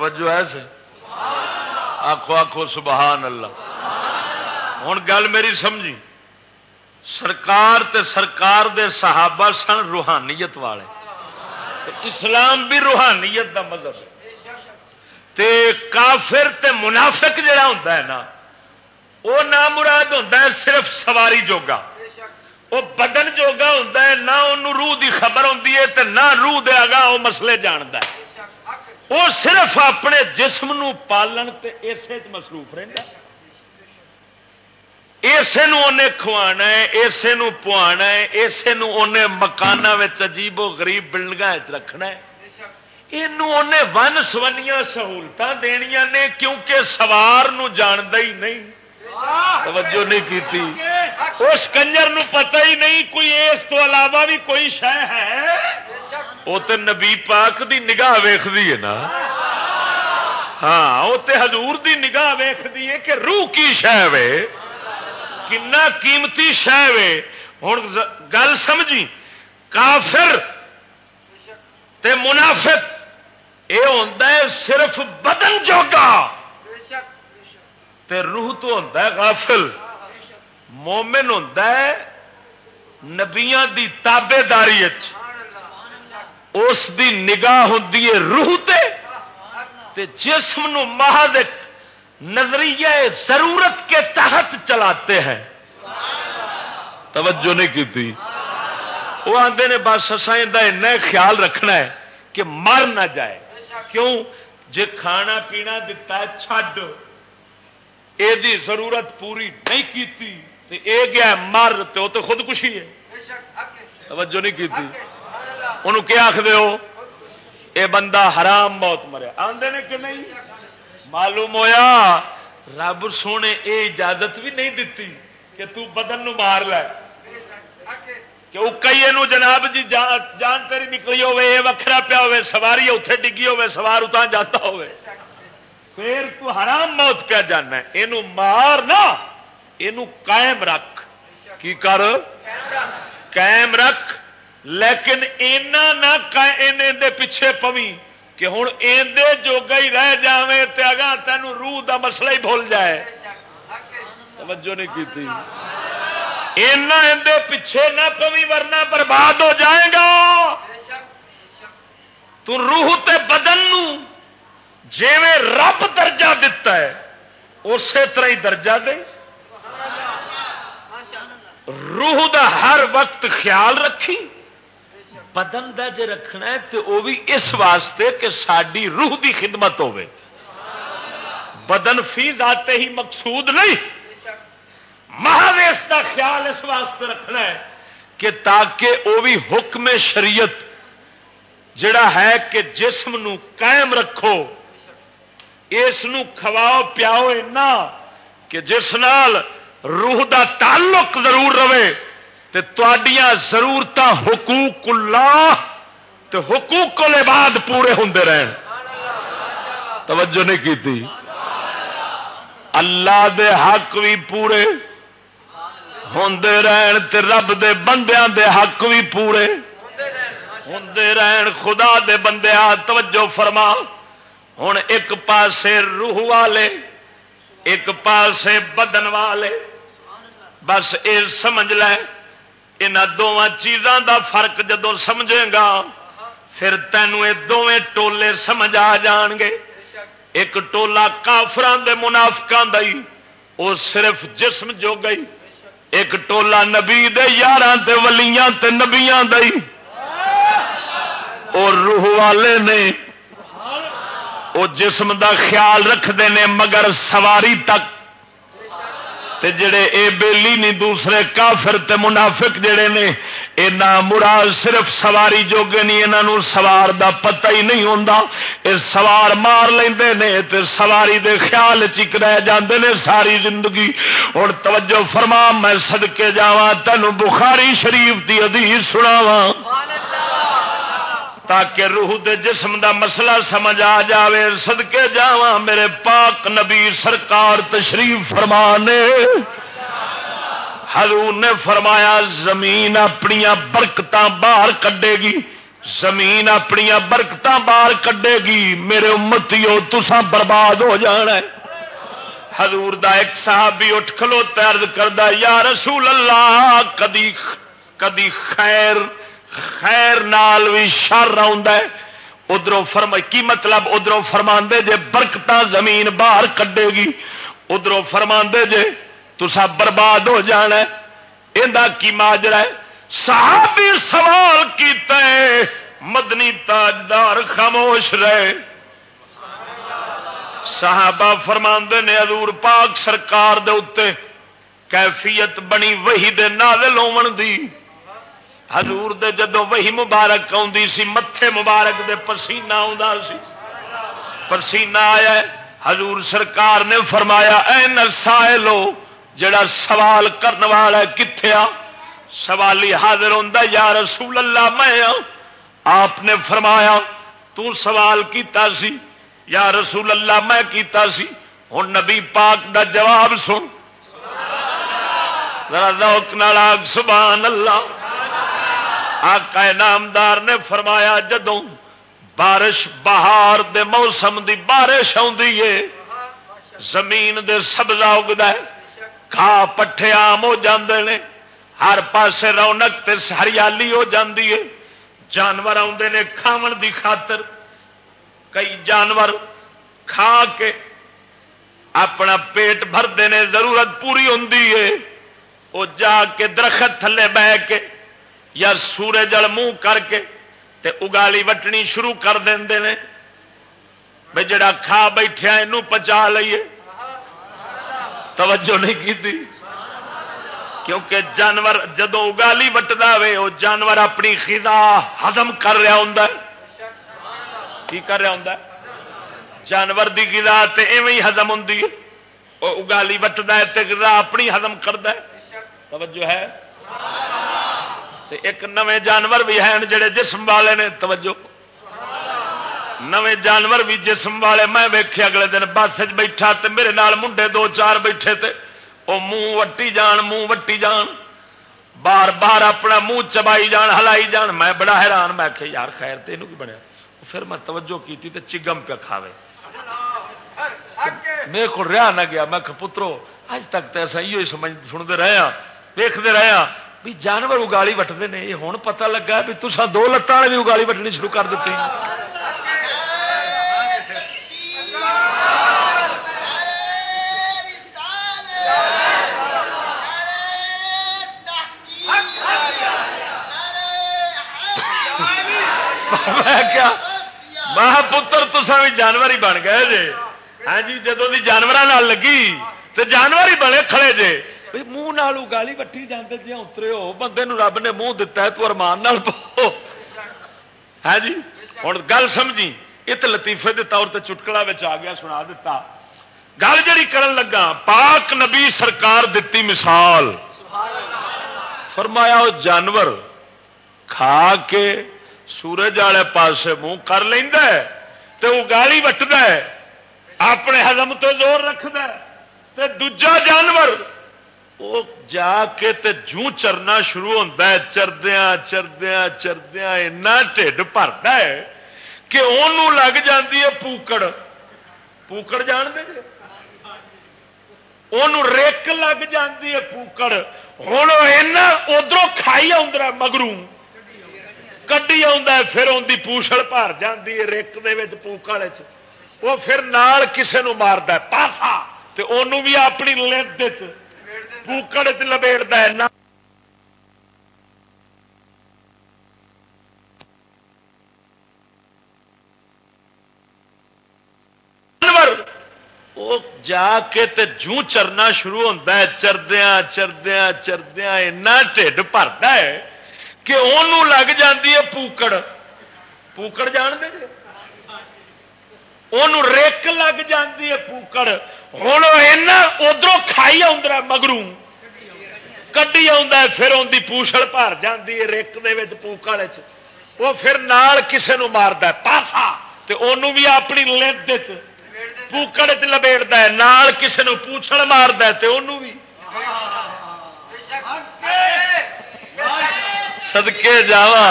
توجہ ہے سے آخو آخو سبحان اللہ۔ ہوں گل میری سمجھی۔ سرکار تے سرکار دے صحابہ سن روحانیت والے۔ اسلام بھی روحانیت دا مذہب ہے۔ تے کافر تے منافق جڑا ہوتا ہے نا وہ نہ مراد ہوتا ہے صرف سواری جوگا۔ وہ بدن جوگا ہوتا ہے، نہ انہوں روح دی خبر ہوتی ہے تے نہ روح دے گا وہ مسئلے جانتا ہے۔ وہ صرف اپنے جسم نو پالن تے اسے مصروف رہتا اسے اسے کھوانا ہے اسے پوانا ہے اسے مکان عجیب و غریب بلڈنگ رکھنا ہے۔ یہ ون سونیا سہولت دنیا نے کیونکہ سوار جانتا ہی نہیں۔ توجہ نہیں کی اس کنجر پتہ ہی نہیں، کوئی اس تو علاوہ بھی کوئی شہ ہے؟ وہ تو نبی پاک دی نگاہ ویختی ہے نا۔ ہاں وہ تو ہزور کی نگاہ ویختی ہے کہ روح کی شہ وے۔ کنا قیمتی شہ وے۔ ہوں گل سمجھی۔ کافر تے منافق یہ ہوتا ہے صرف بدن جوگا۔ تے روح تو ہوتا ہے غافل، مومن ہوتا ہے نبیا دی تابے داری اس دی نگاہ ہوتی ہے روح تے تے جسم نو مہد نظریہ ضرورت کے تحت چلاتے ہیں۔ توجہ نہیں کی تھی وہ آتے نے بس اصل خیال رکھنا ہے کہ مر نہ جائے۔ کیوں؟ جے کھانا پینا دتا ہے، چھڈ۔ یہ ضرورت پوری نہیں کی اے گیا مر تو تو خودکشی ہے۔ توجہ نہیں کی انہوں کیا آخر ہو؟ اے بندہ حرام موت مریا آدھے نے کہ نہیں؟ معلوم ہویا، رب سونے اے اجازت بھی نہیں دیتی کہ تو بدن نو مار لے۔ کہ کئی جناب جی جان تیری نکلی ہوے وکھرا پیا ہوے سواری اتے ڈگی ہوے سوار اتنا جاتا ہوے پھر تو حرام موت پیا جانا یہ مار نہ۔ یہ قائم رکھ۔ کی کر؟ قائم رکھ۔ لیکن اینا نہ پیچھے پوی کہ ہوں ایندے جوگا ہی رہ جائے تو اگا تین روح دا مسئلہ ہی بھول جائے۔ توجہ نہیں کی تھی اندے پیچھے نہ پوی ورنہ برباد ہو جائے گا۔ تو روح تے بدن نو جیویں رب درجہ دتا ہے، اسی طرح ہی درجہ دے روح دا ہر وقت خیال رکھی۔ بدن دا جے رکھنا ہے تو وہ بھی اس واسطے کہ ساری روح دی خدمت ہوے بدن فی ذاتے ہی مقصود نہیں۔ اس کا خیال اس واسطے رکھنا ہے کہ تاکہ وہ بھی حکم شریعت جڑا ہے کہ جسم نو قائم رکھو۔ اس کھواؤ، پیاؤ اینا کہ جس نال روح دا تعلق ضرور رہے تڈیا ضرورت حقوق اللہ تو حقوق بعد پورے ہوں رہن۔ توجہ نہیں کی اللہ دے حق بھی پورے ہوں رہن تے رب دے بندیاں دے حق بھی پورے ہوں رہن۔ خدا دے بندے توجہ فرما۔ ہوں ایک پاسے روح والے، ایک پاسے بدن والے۔ بس یہ سمجھ لے ان دونوں چیزاں دا فرق جدو سمجھے گا، پھر تینوں یہ دونیں ٹولے سمجھ آ جان گے۔ ایک ٹولا کافران دے منافقان دئی وہ صرف جسم جو گئی۔ ایک ٹولا نبی دے یار ولیاں تے نبیاں دئی اور روح والے نے وہ جسم دا خیال رکھتے ہیں مگر سواری تک۔ تے جڑے اے بیلی نہیں دوسرے کافر تے منافق جڑے نے، اے نا مراد صرف سواری جوگے نہیں، انہاں سوار دا پتہ ہی نہیں ہوندا۔ اے سوار مار لیندے نے، تے سواری دے خیال چک رہ جاندے نے ساری زندگی۔ ہن توجہ فرما، میں صدکے جاواں تینو بخاری شریف دی حدیث سناواں۔ سبحان اللہ تاکہ روح دے جسم دا مسئلہ سمجھ آ جاوے، صدقے جاواں، میرے پاک نبی سرکار تشریف فرمانے۔ حضور نے فرمایا، زمین اپنی برکت باہر کڈے گی۔ زمین اپنی برکت باہر کڈے گی۔ میرے امتی تسا برباد ہو جانا ہے۔ حضور دا ایک صحابی اٹھ کھلو ترد کردہ، یا رسول اللہ، کدی کدی خیر خیر نال بھی شر ادھر فرم کی مطلب ادھر فرما جے برکت زمین باہر کڈے گی؟ ادھر فرما جے تسا برباد ہو جانا یہ کی ماجرا ہے؟ صحابی سوال کیتا ہے۔ مدنی تاجدار خاموش رہے۔ صحابہ فرما نے ادور پاک سرکار دے کیفیت بنی وہی دے نازل ہون دی۔ حضور دے جدو وہی مبارک آدھی سی متے مبارک دے پسینہ آ پسینہ آیا حضور سرکار نے فرمایا، اے نسائے لو جڑا سوال کرنے والا کتنے آ؟ سوالی حاضر ہوں یا رسول اللہ، میں آپ نے فرمایا، تو سوال کیتا سی، یا رسول اللہ، میں کیتا سی۔ ہوں نبی پاک دا جواب سن۔ ذرا سبحان اللہ۔ آقا نامدار نے فرمایا جدوں بارش بہار دے موسم دی بارش ہے، زمین دے سبزہ اگتا ہے کھا پٹھے آم ہو جاندے نے، ہر پاسے رونق تے ہریالی ہو جاندی ہے۔ جانور آتے نے کھاون دی خاطر، کئی جانور کھا کے اپنا پیٹ بھرتے ہیں ضرورت پوری ہوں وہ جا کے درخت تھلے بہ کے یا سورج جل منہ کر کے تے اگالی وٹنی شروع کر دیں بھائی جڑا کھا بیٹھا یہ پچا لیے توجہ نہیں کی کیونکہ جانور جدو اگالی وٹدا وے وہ جانور اپنی خزا ہزم کر رہا ہوں کی کر رہا ہوں جانور کی گزا تو ایویں ہزم ہوں وہ اگالی وٹتا ہے تو اپنی ہزم کرتا ہے۔ توجہ ہے؟ تے ایک نویں جانور بھی ہیں جڑے جسم والے نے، توجہ۔ نویں جانور بھی جسم والے، میں ویکھے اگلے دن بس بیٹھا تے میرے نال منڈے دو چار بیٹھے تے وہ منہ وٹی جان، منہ وٹی جان۔ بار بار اپنا منہ چبائی جان، ہلائی جان۔ میں بڑا حیران، میں کہ یار خیر تینوں کی بنیا؟ پھر میں توجہ کی تے چگم پہ کھاوے۔ میرے کو رہا نہ گیا، میں پترو، اج تک تو ایسا یہ سمجھ سنتے رہے ہیں دیکھتے رہے ہیں بھی جانور اگالی وٹتے ہیں یہ ہوں پتہ لگا بھی تصا دو لتان بھی اگالی وٹنی شروع کر دیتی۔ کیا؟ مہا پتر تسا بھی جانور ہی بن گئے جے۔ ہاں جی جدو دی جانور لگی تو جانور ہی بنے کھڑے جے۔ بھائی منہ نال گالی وٹی جانے جی اترے ہو بندے رب نے منہ دتا ہے تو ارمان پو ہے جی ہوں گل سمجھی یہ تو لطیفے کے طور پہ چٹکلا آ گیا سنا دتا گل جڑی کرن لگا پاک نبی سرکار دتی مثال فرمایا وہ جانور کھا کے سورج والے پاس منہ کر لینا تو وہ گالی وٹد اپنے ہزم تو زور رکھد دجا جانور وہ جا کے تے جو چرنا شروع ہوتا ہے چردیا چردیا چردیا اینا ٹھڈ بھرتا ہے کہ انہوں لگ جاتی ہے پوکڑ۔ پوکڑ جان دے جی؟ انہوں ریک لگ جاتی ہے پوکڑ۔ ہوں ادھر کھائی آدر مگرو کڈی آ پھر ان کی پوچھل بھر جاتی ہے ریک دے پوکڑ وہ پھر نال کسے نو مارد پاسا۔ تو انہوں بھی اپنی لت پوکڑ لبیڑتا ہے، نہ جا کے تے جو چرنا شروع ہوتا ہے چردیا چردیا چردیا اینا ٹھڈ بھرتا ہے کہ انہوں لگ جاتی ہے پوکڑ پوکڑ جان دے ریک لگ جاتی ہے پوکڑ ہوں ادھر کھائی آدر مگرو کڈی پھر ان کی پوچھل بھر جاتی ہے ریک پوکڑ وہ پھر نال کسے نو مارد پاسا انہوں بھی اپنی لت پوکڑ چ لبیڑتا ہے نال کسے نو پوچھل مارد انہوں بھی سدکے جاوا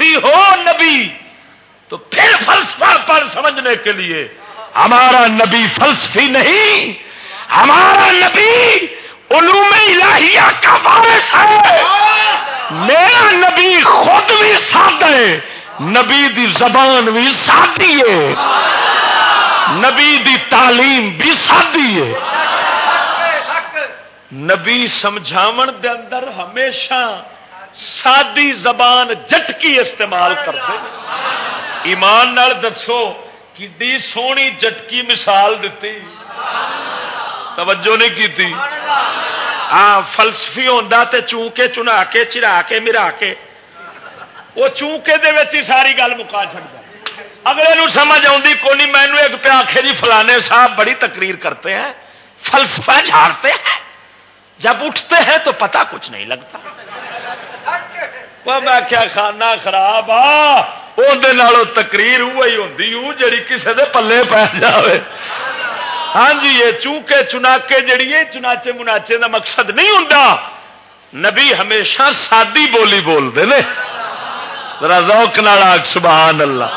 ہو نبی، تو پھر فلسفہ پر سمجھنے کے لیے ہمارا نبی فلسفی نہیں، ہمارا نبی علوم الہیہ کا وارث ہے۔ میرا نبی خود بھی سادہ ہے، نبی دی زبان بھی سادی ہے۔ نبی دی تعلیم بھی سادی ہے۔ نبی سمجھاون دے اندر ہمیشہ سادی زبان جٹکی استعمال کرتے ایمان نال دسو کی سونی جٹکی مثال دیتی توجہ نہیں کی تھی ہاں فلسفی ہوتا تے چونکے چنا کے چرا کے مرا کے۔ وہ چونکے دے ہی ساری گل مکا چڑتا اگلے نو سمجھ آتی کونی مینو ایک پہ آخے جی فلانے صاحب بڑی تقریر کرتے ہیں فلسفہ جھاڑتے ہیں۔ جب اٹھتے ہیں تو پتہ کچھ نہیں لگتا۔ میں کیا کھانا خراب آ تقریر وہی ہوں جڑی کسی دے پلے پی جائے ہاں جی یہ چوکے چناکے جڑی ہے چناچے مناچے دا مقصد نہیں ہوں نبی ہمیشہ سادی بولی بولتے ہیں ذرا روک نالا سبحان اللہ۔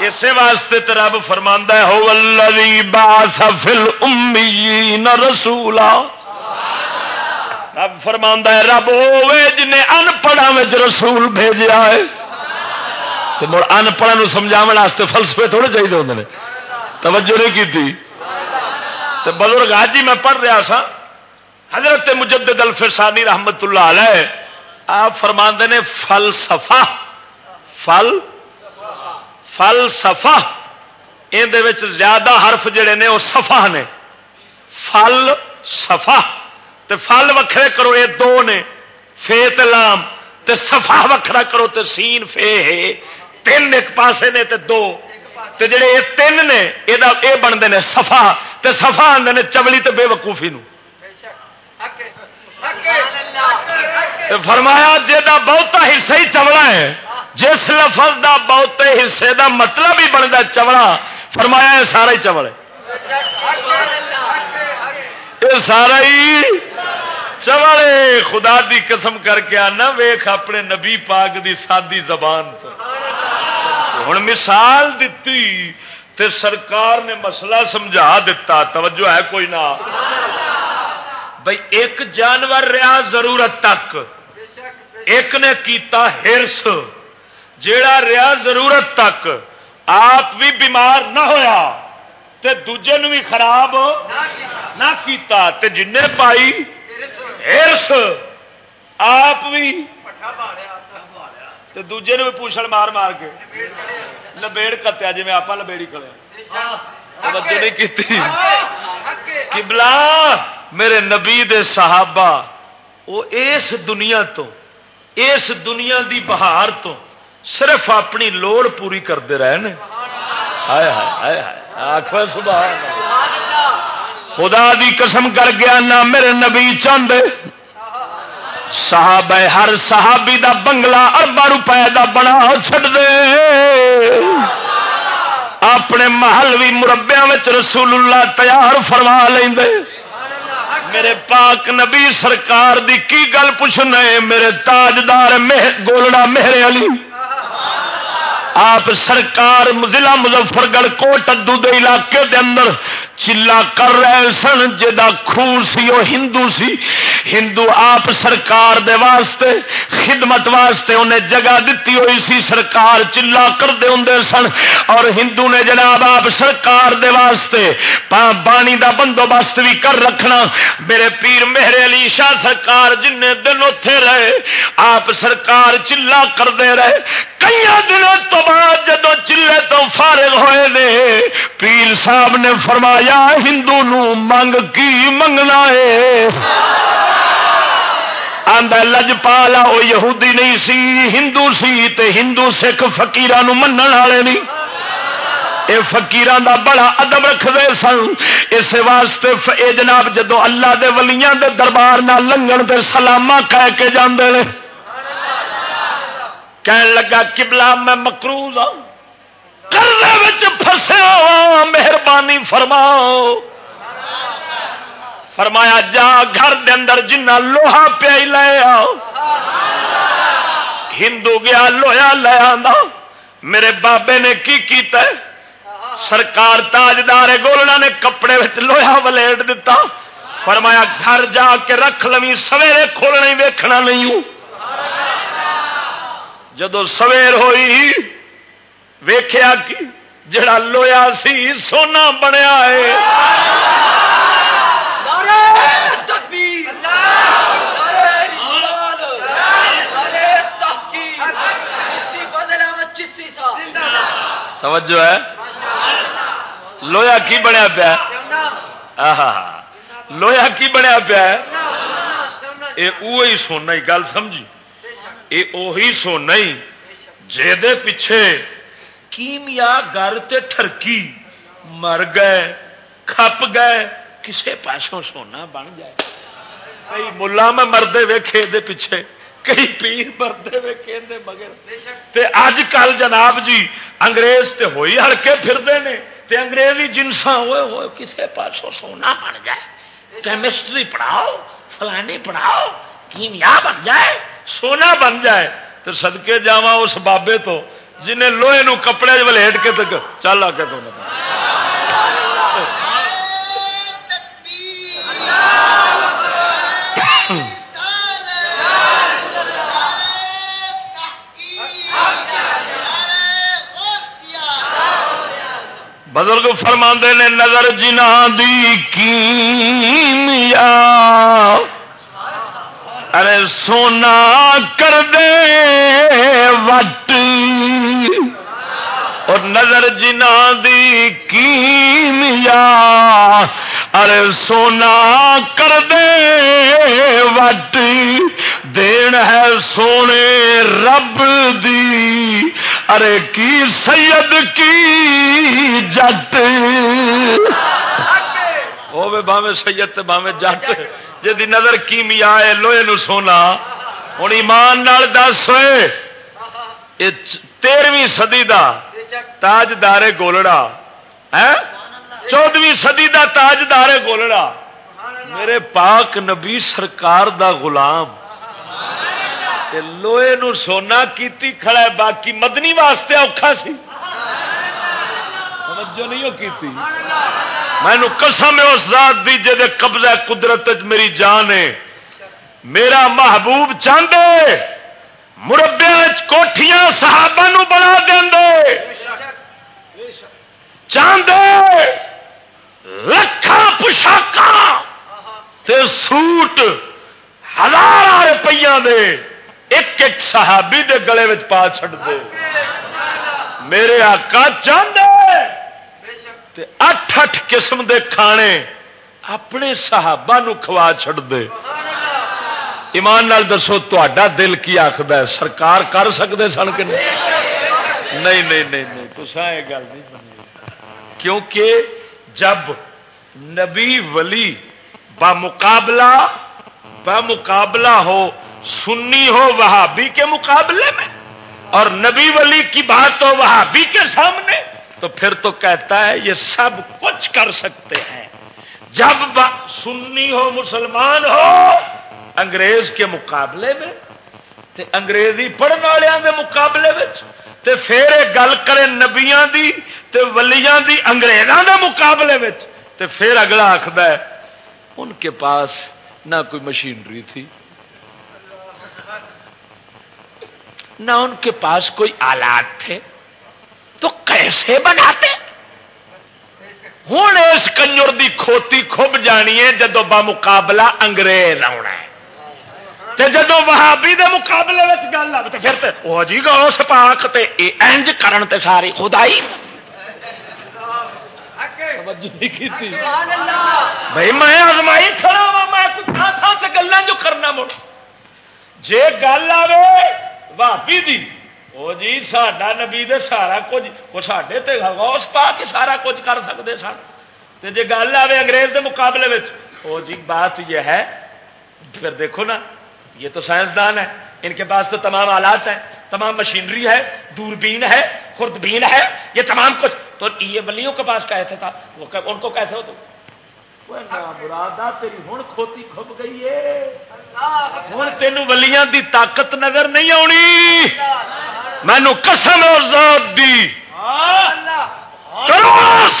اسی واسطے تو رب فرما ہو اللہ باس فل امی نہ رسولا رب فرما ہے، رب ہوے جن ان پڑھا رسول بھیجا ہے۔ مڑ ان پڑھا سمجھا فلسفے تھوڑے چاہیے ہوتے ہیں توجہ نہیں کی بزرگ، آج ہی میں پڑھ رہا سا، حضرت مجدد الفرسانی رحمت اللہ علیہ، آپ فرما نے فل سفا فل فل سفا یہ زیادہ حرف جڑے نے، وہ سفا نے۔ فل سفا تے فل وکھرے کرو یہ دو نے، فے لام، تے سفا وکھرا کرو تے سین فے ہے۔ تین ایک پاسے نے تے دو۔ تے جڑے یہ تین نے یہ بنتے ہیں سفا تے سفا آدھے نے چبلی تے بے وقوفی نو۔ فرمایا جا بہتا حصہ ہی چوڑا ہے، جس لفظ دا بہتے حصے دا مطلب ہی بنتا چوڑا فرمایا یہ سارا ہی چوڑ ہے۔ یہ سارا ہی چوڑے خدا دی قسم کر کے آنا ویخ اپنے نبی پاک دی سادی زبان تو۔ ہوں مثال دیتی تے سرکار نے مسئلہ سمجھا دیتا توجہ ہے کوئی نہ۔ بھائی ایک جانور رہا ضرورت تک۔ ایک نے کیتا ہرس، جیڑا رہا ضرورت تک۔ آپ بھی بیمار نہ ہویا، تے دوجے نو بھی خراب نہ کیتا، تے جن پائی ہرس۔ آپ بھی۔ دوجے نے بھی پوچھل مار مار کے۔ لبیڑ کتیا جی آپ لبیڑی توجہ نہیں کی بلا میرے نبی دے صحابہ وہ اس دنیا تو اس دنیا دی بہار تو صرف اپنی لوڑ پوری کرتے رہے آخر خدا دی قسم کر گیا نہ میرے نبی چاہتے صحابہ ہر صحابی دا بنگلہ اربا روپے دا بنا چڈ دے۔ اپنے محل بھی مربیا رسول اللہ تیار فرما لیں میرے پاک نبی سرکار دی کی گل پوچھنا میرے تاجدار گولڑا مہرے علی۔ آپ سرکار ضلع مظفر گڑھ کوٹ ادو دے علاقے دے اندر چلا کر رہے سن جا خون سی وہ ہندو سی۔ ہندو آپ سرکار دے واسطے، خدمت واسطے انہیں جگہ دیتی ہوئی سی۔ سرکار چلا کرتے ہوں سن۔ اور ہندو نے جناب آپ سرکار دے واسطے بانی دا بندوبست بھی کر رکھنا۔ میرے پیر میرے علی شاہ سرکار جن دن اتے رہے، آپ سرکار چلا کرتے رہے۔ کئی دنوں تو بعد جدو چلے تو فارغ ہوئے نے، پیر صاحب نے فرمایا ہندو نو منگ کی منگنا ہے؟ لجپالا وہ یہودی نہیں سی، ہندو سی تے ہندو سکھ فکیر من والے نہیں۔ یہ فکیران دا بڑا ادب رکھتے سن۔ اس واسطے اے جناب جدو اللہ دے ولیاں دے دربار نہ لنگن تے سلامہ کہہ کے جاندے نے۔ کہنے لگا کبلا میں مکروز ہوں فسے مہربانی فرماؤ۔ فرمایا، جا گھر دے اندر جنہ لوہا پیا لے آؤ۔ ہندو گیا لویا لے آ میرے بابے نے کی کیتا ہے؟ سرکار تاجدار گولڑا نے کپڑے لوہا ولیٹ دتا۔ فرمایا، گھر جا کے رکھ لوی، سویرے کھولنا ویکھنا نہیں ہوں۔ جدو سویر ہوئی ویخیا جڑا لویا سی، سونا بنیا ہے۔ توجہ ہے؟ لویا کی بنیا پیا؟ لویا کی بنیا پیا؟ یہ سونا ہی گل سمجھی۔ یہ سونا ہی جے پیچھے کیمیا گر ٹرکی مر گئے، کھپ گئے، کسے پاسوں سونا بن جائے۔ کئی ملا میں مردے ویخے پیچھے، کئی پیر مردے ویخے مگر۔ اج کل جناب جی انگریز تے ہوئی ہلکے پھرتے ہیں تے انگریزی جنسا ہوئے ہوئے کسے پاسوں سونا بن جائے۔ کیمسٹری پڑھاؤ، فلانی پڑھاؤ، کیمیا بن جائے، سونا بن جائے۔ تو سدکے جا اس بابے تو جنہیں لوہے نو کپڑے ولیٹ کے تک چل آ کے تو بزرگ فرما نے نظر جنا دی کیمیا ارے سونا کر دے وٹ۔ اور نظر جنا دی کیمیا ارے سونا کر دے، وٹ دین ہے سونے رب دی۔ ارے کی سید کی جٹ۔ ہوے باوے سید باوے جٹ۔ جی نظر کیمیا ہے، لوہے نو سونا۔ ہوں ایمان نال دس ہوئے۔ تیرہویں سدی دا تاجدار گولڑا چودویں سدی دا تاجدار گولڑا۔ میرے پاک نبی سرکار دا غلام۔ لوہے نو سونا کیتی کھڑا ہے، باقی مدنی واسطے اوکھا سی۔ توجہ نہیں کیتی۔ میں قسم اس ذات دی جے قبضہ قدرت میری جان ہے۔ میرا محبوب چاہتے مربے کوٹیاں صحابہ نو بنا دے چاندے لکھان پوشاک سوٹ ہزار روپیہ دے ایک ایک صحابی دے گلے میں پا دے میرے آقا چاہتے اٹھ اٹھ قسم دے کھانے اپنے صحابہ نو کھوا چھڑ دے ایمان نال دسو تا دل کی آخد ہے؟ سرکار کر سکتے سن کہ نہیں؟ نہیں نہیں نہیں تو یہ گل نہیں کیونکہ جب نبی ولی بمقابلہ بمقابلہ ہو، سنی ہو، وہابی کے مقابلے میں، اور نبی ولی کی بات ہو، وہابی کے سامنے، تو پھر تو کہتا ہے، یہ سب کچھ کر سکتے ہیں۔ جب سنی ہو، مسلمان ہو انگریز کے مقابلے میں، تے انگریزی پڑھنے والوں کے مقابلے میں تے پھر گل کرے نبیاں دی، تے ولیاں دی انگریزاں دے مقابلے میں تے پھر اگلا آخد ہے، ان کے پاس نہ کوئی مشینری تھی، نہ ان کے پاس کوئی آلات تھے، تو کیسے بناتے؟ ہوں اس کنجر دی کھوتی کھب جانی ہے جدو بمقابلہ انگریز آنا ہے۔ تے جدو وہابی دے مقابلے میں گل آ پھر وہ جی گا اس پاک تے انج کرن تے ساری خدائی بھائی میں ازمائی کھڑا وا میں تھان تھان سے گلا جو کرنا مڑ۔ جے گل آئے بھابی دی وہ جی ساڈا نبی دے سارا کچھ وہ سڈے تے غوث پا کے سارا کچھ کر سکتے سن۔ تے جے گل آئے انگریز دے مقابلے میں وہ جی بات یہ ہے پھر دیکھو نا یہ تو سائنسدان ہے ان کے پاس تو تمام آلات ہیں تمام مشینری ہے دوربین ہے خوردبین ہے یہ تمام کچھ۔ تو یہ ولیوں کے پاس کیسے تھا۔ وہ ان کو کیسے ہو تو برادا تیری ہوں کھوتی کھب گئی ہے۔ ہوں تین ولیاں دی طاقت نظر نہیں آنی مینو قسم اور ذات دی۔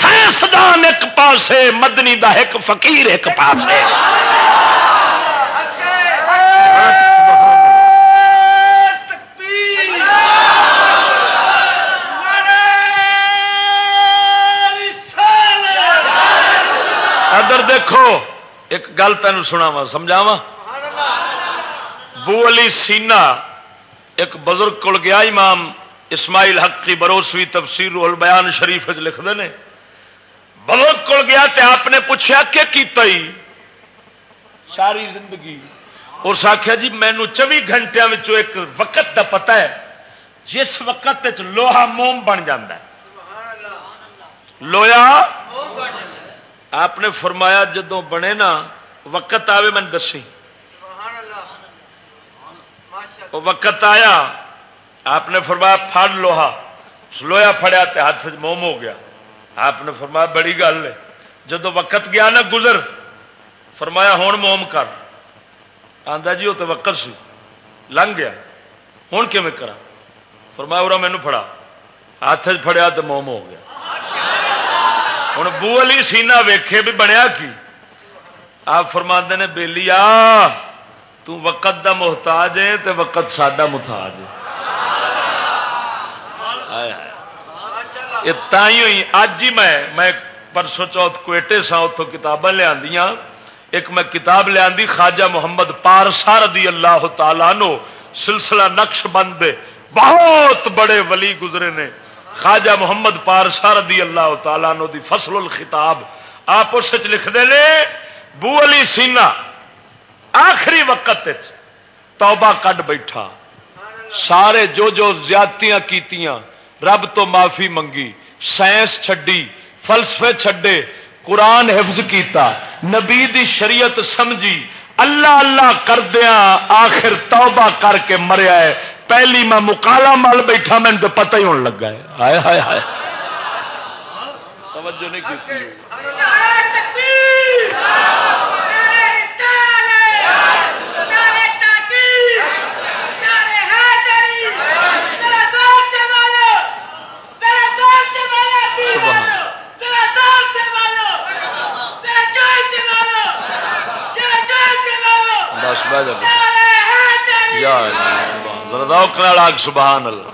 سائنسدان ایک پاسے مدنی دا ایک فقیر ایک پاسے۔ ادھر دیکھو، ایک گل تین سنا سمجھاوا بو علی سینا، ایک بزرگ کول گیا امام اسماعیل حق کی بروسوی تفسیر البیان شریف لکھتے ہیں بزرگ کول گیا تے آپ نے پوچھا کہ کیتا ہی؟ ساری زندگی۔ اس آخیا جی مینو چوبی گھنٹے ایک وقت دا پتا ہے، جس وقت لوہا موم بن جا لویا آپ نے فرمایا جدو بنے نا، وقت آئے من دسی۔ وقت آیا، آپ نے فرمایا پھڑ لوہا۔ لویا فڑیا ہاتھ موم ہو گیا۔ آپ نے فرمایا بڑی گل ہے۔ جدو وقت گیا نا گزر، فرمایا ہوں موم کر۔ آدھا جی وہ تو وقت سی۔ لنگ گیا۔ ہوں کیون کرا فرمایا ارا مینو فڑا ہاتھ فڑیا تو موم ہو گیا۔ ہوں بو علی سینا ویخے بھی بنیا کی آپ فرما نے بےلی آ وقت دا محتاج ہے تو وقت ساڈا محتاج ہے اج ہی میں میں پرسوں چوتھ کوئٹے سا اتوں کتاباں لیا ایک میں کتاب لیا خواجہ محمد پارسا رضی اللہ تعالی نو سلسلہ نقش بند بہت بڑے ولی گزرے نے خواجہ محمد پارسا رضی اللہ تعالی نو دی فصل الخطاب، آپ اس لکھتے ہیں بو علی سینا، آخری وقت توبہ کڈ بیٹھا۔ سارے جو جو زیادتیاں کیتیاں، رب تو معافی منگی، سائنس چھڈی، فلسفے چھڈے، قرآن حفظ کیتا، نبی دی شریعت سمجھی، اللہ اللہ کردیا آخر توبہ کر کے مریا ہے۔ پہلی میں مکالا مل بیٹھا میں تو پتہ ہی ہونے لگا ہے۔ ہائے ہائے ہائے توجہ نہیں کی بس بہ جا سبحان اللہ۔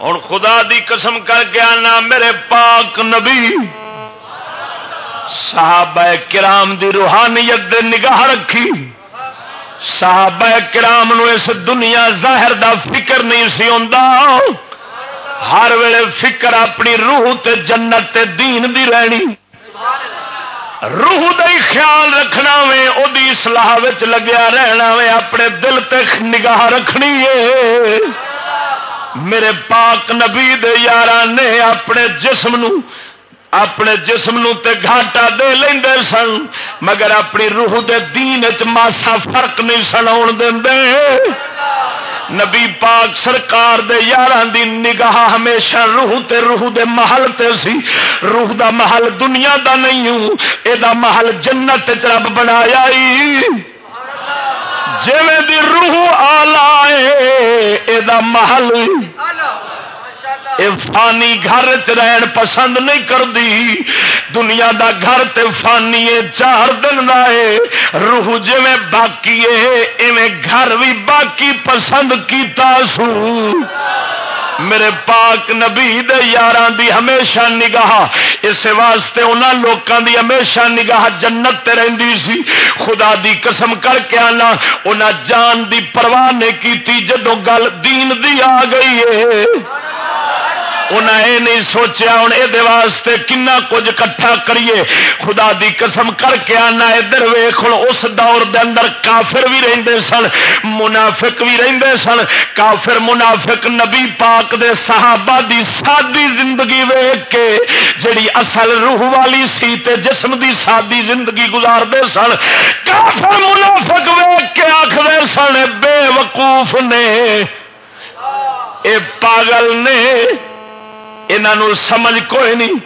ہوں خدا دی قسم کر کے آنا میرے پاک نبی۔ صحابہ کرام دی روحانیت دے نگاہ رکھی۔ صحابہ کرام نو اس دنیا ظاہر دا فکر نہیں سی ہر ویلے فکر اپنی روح تے جنت تے دین دی رہنی۔ روح دا ہی خیال رکھنا وے وہ سلاح لگیا رہنا وے، اپنے دل تے نگاہ رکھنی ہے۔ میرے پاک نبی دے یار نے اپنے جسم نو، اپنے جسم نو تے گھاٹا دے لیندے سن، مگر اپنی روح دے دین چ ماسا فرق نہیں سنا دے نبی پاک سرکار دے دی نگاہ ہمیشہ روح تے روح دے محل تے سی۔ روح دا محل دنیا دا نہیں ہوں، اے دا محل جنت رب بنایا جی دی روح آلہ اے دا محل۔ فانی گھر چ رہن پسند نہیں کرتی دنیا دا گھر تے فانی چار دن ہے روح جی باقی ہے گھر بھی باقی پسند کیتا سو۔ میرے پاک نبی دے یاران دی ہمیشہ نگاہ اس واسطے انہوں لوکاں دی ہمیشہ نگاہ جنت تے رہندی سی۔ خدا دی قسم کر کے آنا، انہاں جان دی پرواہ نہیں کیتی جدو گل دین دی آ گئی ہے انہیں یہ نہیں سوچیا ہوں یہ واسطے کنا کچھ کٹھا کریے۔ خدا دی قسم کر کے آنا، ادھر ویخ اس دور دے اندر کافر بھی رہندے سن، منافق بھی رہندے سن۔ کافر، منافق، نبی پاک دے صحابہ دی سادی زندگی ویخ کے جڑی اصل روح والی سی تے جسم دی سادی زندگی گزار دے سن، کافر، منافق ویخ کے آخر سن، بے وقوف نے، اے پاگل نے۔ انہوں سمجھ کوئی نہیں،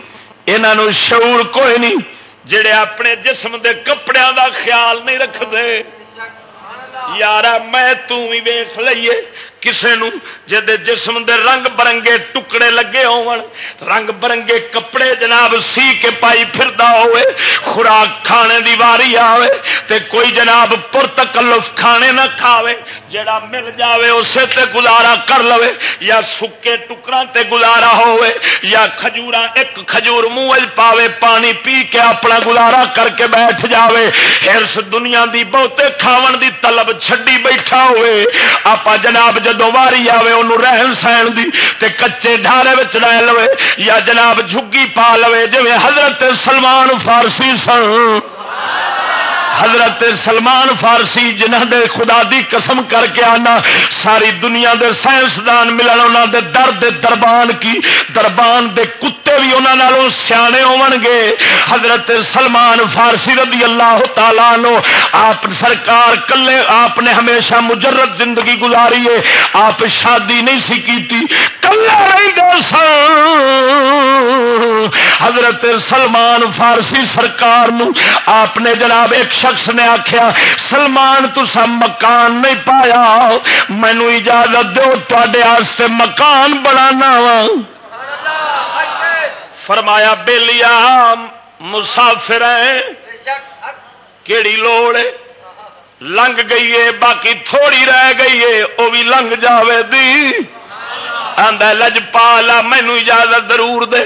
انہوں شعور کوئی نہیں، جڑے اپنے جسم دے کپڑے دا خیال نہیں رکھتے۔ یار میں ویخ لئیے کسے نو جدے جسم دے رنگ برنگے ٹکڑے لگے ہون رنگ برنگے کپڑے جناب سی کے پائی پھردا ہوئے خوراک کھانے دی واری آوے تے کوئی جناب پر تکلف کھانے نہ کھاوے جڑا مل جاوے اسے تے گزارا کر لوے یا سکے ٹکڑا تے گزارا ہوئے یا کھجورا ایک کھجور منہ وچ پاوے پانی پی کے اپنا گزارا کر کے بیٹھ جاوے ہرس دنیا دی بہتے کھاون دی طلب چھڈی بیٹھا ہوئے آپ جناب جدو واری آئے انہوں رہن سہن دی تے کچے ڈھارے رہ لو یا جناب جھگی پا لو جی حضرت سلمان فارسی سن۔ حضرت سلمان فارسی جنہ دے خدا دی قسم کر کے آنا، ساری دنیا دے سائنسدان ملن انہوں دے درد دربان کی، دربان دے کتے بھی انہوں سیانے ہون گے۔ حضرت سلمان فارسی رضی اللہ تعالیٰ نو آپ سرکار کلے، آپ نے ہمیشہ مجرد زندگی گزاری ہے۔ آپ شادی نہیں سی کی کلے رہی گئے حضرت سلمان فارسی سرکار نو، آپ نے جناب ایک شخص نے آخیا سلمان تسا مکان نہیں پایا۔ مینو اجازت دو تے مکان بنانا وا. فرمایا بےلیا مسافر کیڑی لوڑ لنگ گئی ہے، باقی تھوڑی رہ گئی ہے وہ بھی لنگ جاوے دی. آدھا لج پالا مینو اجازت ضرور دے.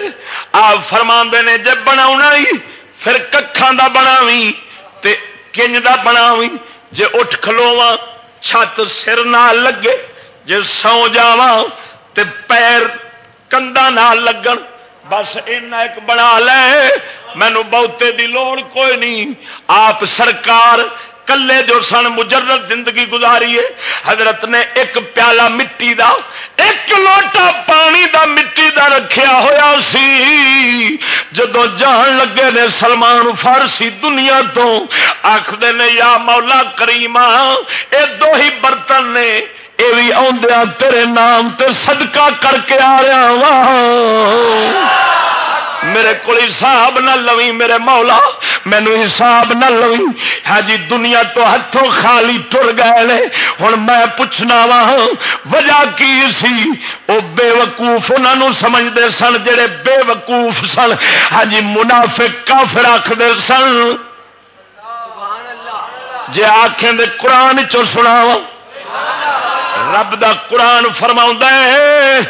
آپ فرما نے جب بنا پھر ککھان دا بناوی تے کنج دا بناوی جے اٹھ کھلوا چھت سر نہ لگے، جے سو جاوا تے پیر کندا نہ لگن۔ بس اینا ایک بنا لے مینو بہتے دی لوڑ کوئی نہیں۔ آپ سرکار کلے جو سن مجرد زندگی گزاری ہے، حضرت نے ایک پیالہ مٹی دا، ایک لوٹا پانی دا مٹی دا رکھیا ہوا سی۔ جدو جان لگے نے سلمان فارسی دنیا تو آخر نے، یا مولا کریما اے دو ہی برتن نے یہ بھی آدھا تیرے نام تے صدقہ کر کے آ رہا وا میرے کو حساب نہ لوی میرے مولا مینو حساب نہ لوی ہاں جی دنیا تو ہاتھوں خالی ٹر گئے ہوں میں پوچھنا وا ہاں، وجہ کی سی؟ وہ بے وقوف انہوں سمجھتے سن جڑے بے وقوف سن۔ ہاں جی منافق کافر آخر سن۔ جی آخیں قرآن چ سنا رب دا قرآن فرما ہے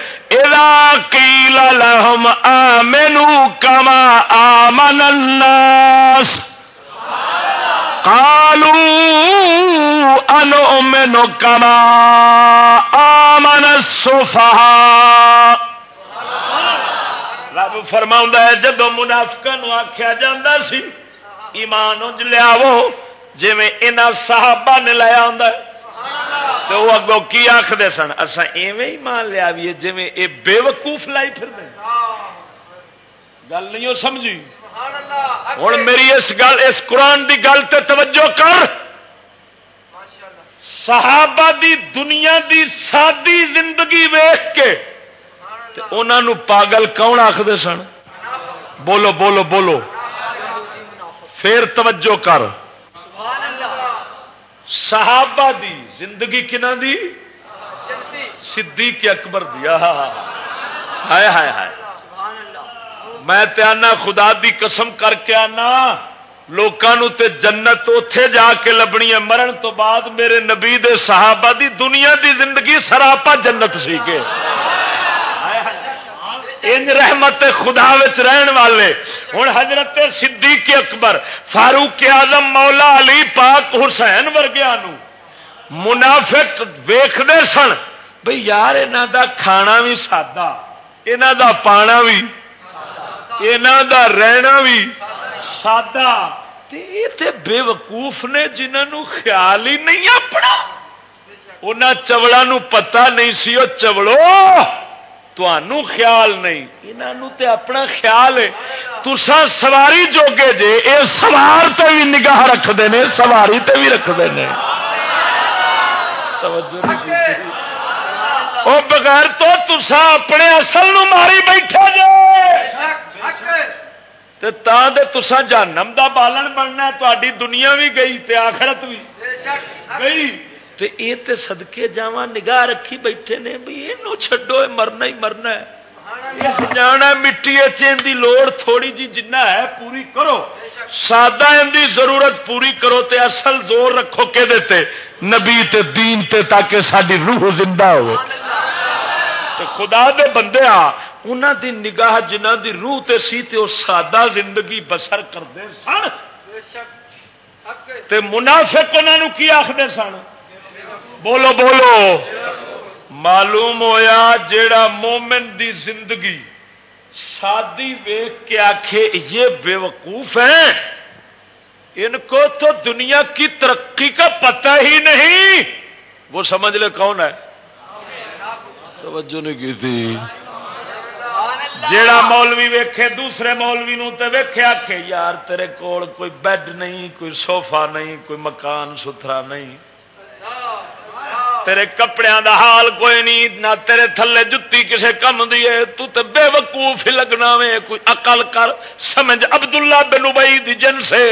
قیل لهم آمنوا كما آمن الناس قالوا أنؤمن كما آمن السفهاء رب فرما ہے جدو منافق آخیا جا سی ایمان انج لیا جی صحابہ نے لیا آ تو وہ اگوں کی آخر سن؟ اصا ایویں ہی مان لیا بھی جی یہ بے وقوف لائی پھر گل نہیں سمجھی؟ ہوں میری اس گل اس قرآن دی گل تے توجہ کر۔ صحابہ دی دنیا دی سادی زندگی ویخ کے انہوں پاگل کون آخر سن؟ بولو بولو بولو۔ پھر توجہ کر۔ صحابہ دی زندگی کنا دی؟ صدیق اکبر دیا ہائے ہائے ہائے۔ میں آنا خدا دی قسم کر کے آنا لوگوں تے جنت اتے جا کے لبنی ہے۔ مرن تو بعد میرے نبی دے صحابہ دی دنیا دی زندگی سراپا جنت سی کے۔ ان رحمت خدا رہن والے۔ ہوں حضرت صدیق اکبر، فاروق آدم مولا علی پاک حسین ورگیا منافق ویختے سن بھائی یار یہاں دا کھانا بھی سادہ یہاں دا پانا بھی یہاں دا رہنا بھی سادہ۔ بے وقوف نے جنہوں خیال ہی نہیں اپنا۔ ان چوڑا پتا نہیں سی وہ چوڑو تنوع خیال نہیں۔ انہوں تے اپنا خیال ہے۔ تسا سواری جوگے جے، اے سوار تے بھی نگاہ رکھتے ہیں سواری تے بھی رکھتے ہیں وہ بغیر تو تسا اپنے اصل نو ماری بیٹھے جے۔ تے تسا جانم دا بالن بننا تاری دنیا بھی گئی تے آخرت بھی گئی۔ تے اے تے صدقے جاواں نگاہ رکھی بیٹھے نے بھی یہ چھڈو اے مرنا ہی مرنا ہے۔ اس جانا مٹی چین دی لوڑ تھوڑی جی جنہ ہے پوری کرو۔ سادہ ان دی ضرورت پوری کرو تے اصل زور رکھو کہ دیتے نبی تے دین تے تاکہ ساری روح زندہ ہو خدا دے بندے آ انہوں دی نگاہ جنہ دی روح تے سی تے وہ سادہ زندگی بسر کرتے سن۔ تے منافق انہوں کی آخر سن؟ بولو بولو معلوم ہویا جیڑا مومن دی زندگی سادی ویخ کے آخے یہ بے وقوف ہیں ان کو تو دنیا کی ترقی کا پتہ ہی نہیں۔ وہ سمجھ لے کون ہے۔ توجہ نہیں کی تھی۔ جیڑا مولوی ویکھے، دوسرے مولوی نو تے ویکھے آکھے، یار تیرے کول کوئی بیڈ نہیں، کوئی صوفہ نہیں، کوئی مکان ستھرا نہیں۔ تیرے کپڑے دا حال کوئی نہیں نہ تیرے تھلے جتی کسے کم دیے تو تے بے وقوف ہی لگنا وے کوئی عقل کر۔ سمجھ عبداللہ بن ابئی دی جن سے۔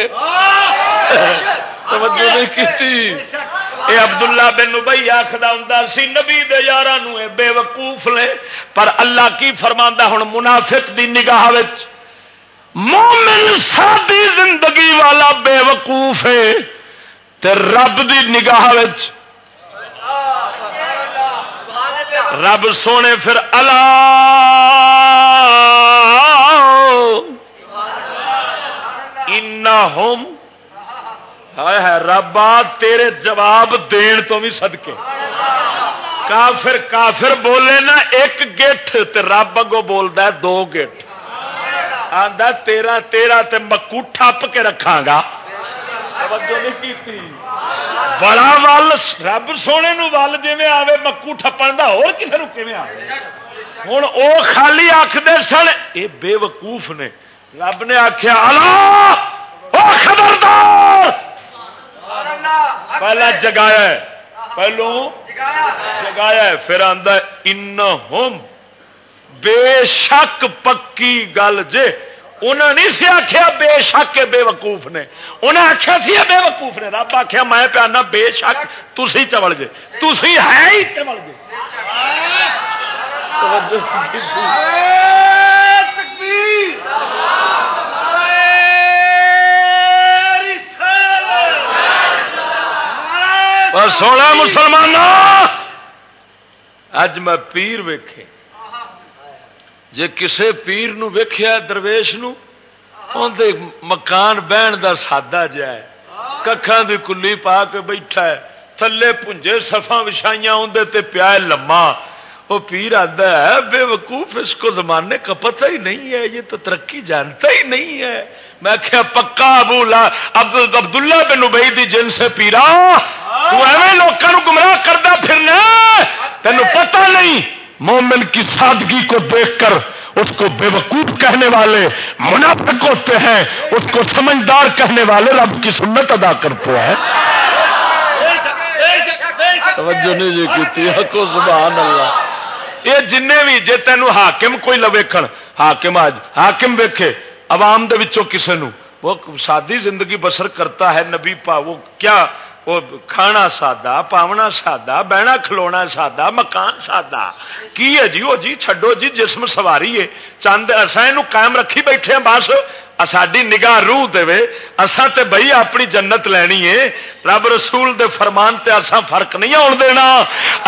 توجہ نہیں کیتی۔ اے عبداللہ بن ابئی آخدا ہوندا سی نبی دے یاراں نو اے بے وقوف نے پر اللہ کی فرماندا ہن منافق دی نگاہ وچ۔ مومن سادی زندگی والا بے وقوف ہے۔ تے رب دی نگاہ وچ۔ رب سونے پھر اللہ ہوم ہے ربا تیرے جواب دین تو بھی سدکے کافر کافر بولے نا ایک گیٹ تے رب اگو بولتا ہے دو گیٹ آدھا تیرا تیرا تے مکو ٹھپ کے رکھا گا توجہ نہیں کی بڑا ول رب سونے نو ول جی آئے مکو ٹپن کا ہو کسی نو کھے ہوں وہ خالی آخر سن یہ بے وقوف نے۔ رب نے آخیا خبردار! پہلا جگایا پہلو جگایا پھر آدھا ان بے شک پکی گل جے۔ انہیں نہیں سی آخیا بے شک بے وقوف نے۔ انہیں آخیا سی بے وقوف نے۔ رب آخیا میں پیانا بے شک تھی چمل جے۔ تھی ہے ہی چمل جے۔ سونا مسلمان اج میں پیر ویکھے۔ جے کسے پیر نو ویکھیا درویش نو دے مکان بہن دا سادہ جا ہے۔ ککھاں دی کلی پا کے بیٹھا ہے۔ تھلے پنجے سفا وچھائیاں اندر تے پیا لما وہ پیر آتا ہے بے وقوف، اس کو زمانے کا پتہ ہی نہیں ہے، یہ تو ترقی جانتا ہی نہیں ہے۔ میں کیا پکا ابو لا عبداللہ بن ابئی دی جن سے پیرا۔ تو ایویں لوگوں گمراہ کرتا پھرنا تینوں پتہ نہیں۔ مومن کی سادگی کو دیکھ کر اس کو بے وقوف کہنے والے منافق ہوتے ہیں، اس کو سمجھدار کہنے والے رب کی سنت ادا کرتے ہیں۔ توجہ نہیں جی کی سبحان اللہ۔ یہ جن بھی جی تینوں حاکم کوئی لو ویکن حاکم آج، حاکم ویکھے، عوام دے وچوں کسے نو۔ وہ سادی زندگی بسر کرتا ہے، نبی پا، وہ کیا وہ کھانا سادہ، پاونا سادہ بہنا کھلونا سادہ، مکان سادہ۔ کی ہے جی؟ وہ جی چھڈو جی جسم سواری ہے۔ چند اصا یہ قائم رکھی بیٹھے ہیں، بس ساری نگاہ روح دے اسا تے بھائی اپنی جنت لینی ہے۔ رب رسول دے فرمان تے اسا فرق نہیں آن دینا۔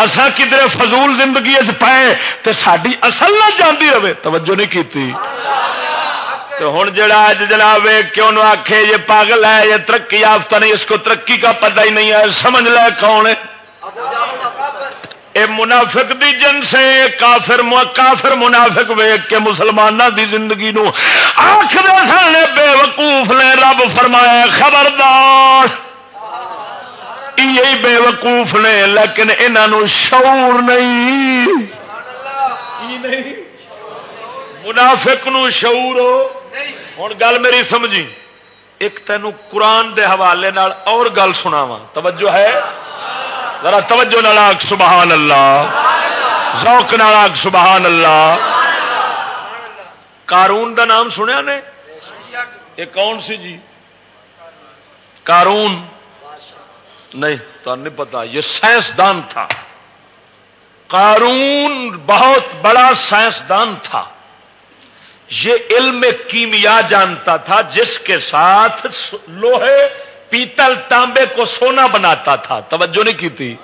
اسا کدھر فضول زندگی پائے تے ساری اصل نہ جاندی رہے۔ توجہ نہیں کی تو ہوں جڑا اج جناب کیوں آخے یہ پاگل ہے یہ ترقی یافتہ نہیں اس کو ترقی کا پتہ ہی نہیں ہے سمجھ لے کون اے منافق دی جن سے کافر کافر منافق ویگ کے مسلمانوں دی زندگی نو آخر سن بے وقوف نے رب فرمایا خبردار۔ یہی بے وقوف نے لیکن انہوں شعور نہیں۔ منافق نو شعور ہو۔ ہوں گل میری سمجھی ایک تینوں قرآن دے حوالے نال اور گل سنا وا توجہ ہے ذرا توجہ نالاک سبحان اللہ ذوق نالاک سبحان اللہ کارون دا نام سنیا نے یہ کون سی جی کارون نہیں تو نہیں پتا یہ سائنسدان تھا قارون بہت بڑا سائنسدان تھا یہ علم کیمیا جانتا تھا، جس کے ساتھ لوہے پیتل تانبے کو سونا بناتا تھا۔ توجہ نہیں کی تھی؟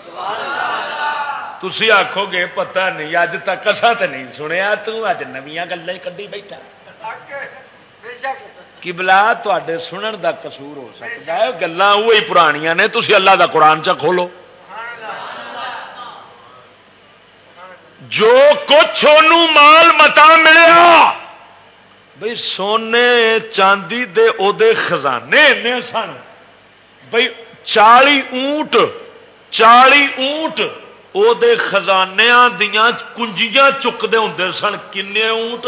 تھی آخو گے پتا نہیں، اج تک اصا تو نہیں سنیا تج نمیا گلیں کدی بیٹھا۔ کبلا تے سنن دا قصور ہو سکتا ہے گلان وہی پرانیاں نے تھی اللہ دا قرآن چ کھولو۔ جو کچھ مال متا ملیا بھائی سونے چاندی دے او دے خزانے نے سن بھائی چالی اونٹ چالی اونٹ او دے خزانیا دیا کنجیاں چکتے ہوں سن۔ کن اونٹ؟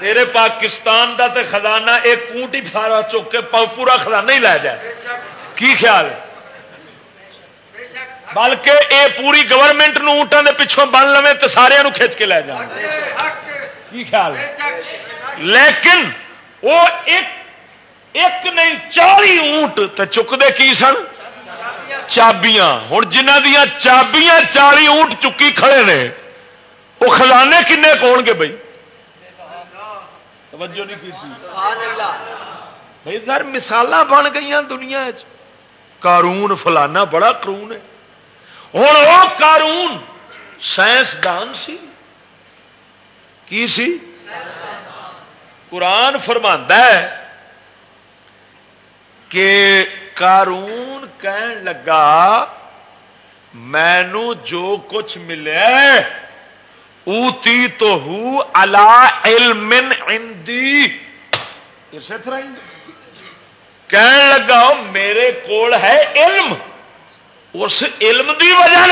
تیرے پاکستان دا تے خزانہ ایک اونٹ ہی سارا چک کے پورا خزانہ ہی لے جائے کی خیال؟ ہے بلکہ اے پوری گورنمنٹ نوٹان دے پچھوں بن لو تو سارے کھچ کے لے جائیں کی خیال ہے؟ لیکن وہ ایک ایک نہیں چالی اونٹ تو چکتے کی سن؟ چابیاں۔ ہوں جنہ دیا چابیاں چالی اونٹ چکی کھڑے نے وہ خزانے کنے کون گے بھائی توجہ نہیں کی سر مثال بن گئی دنیا کارون فلانا بڑا کرون ہے۔ ہوں وہ کارون سائنسدان سی۔ کی سی? قرآن فرماندہ ہے کہ کارون کہن لگا، مینو جو کچھ ملے، اوتی تو ہوں اللہ علم اسی طرح کہن لگا، میرے کول ہے علم، اس علم دی وجہ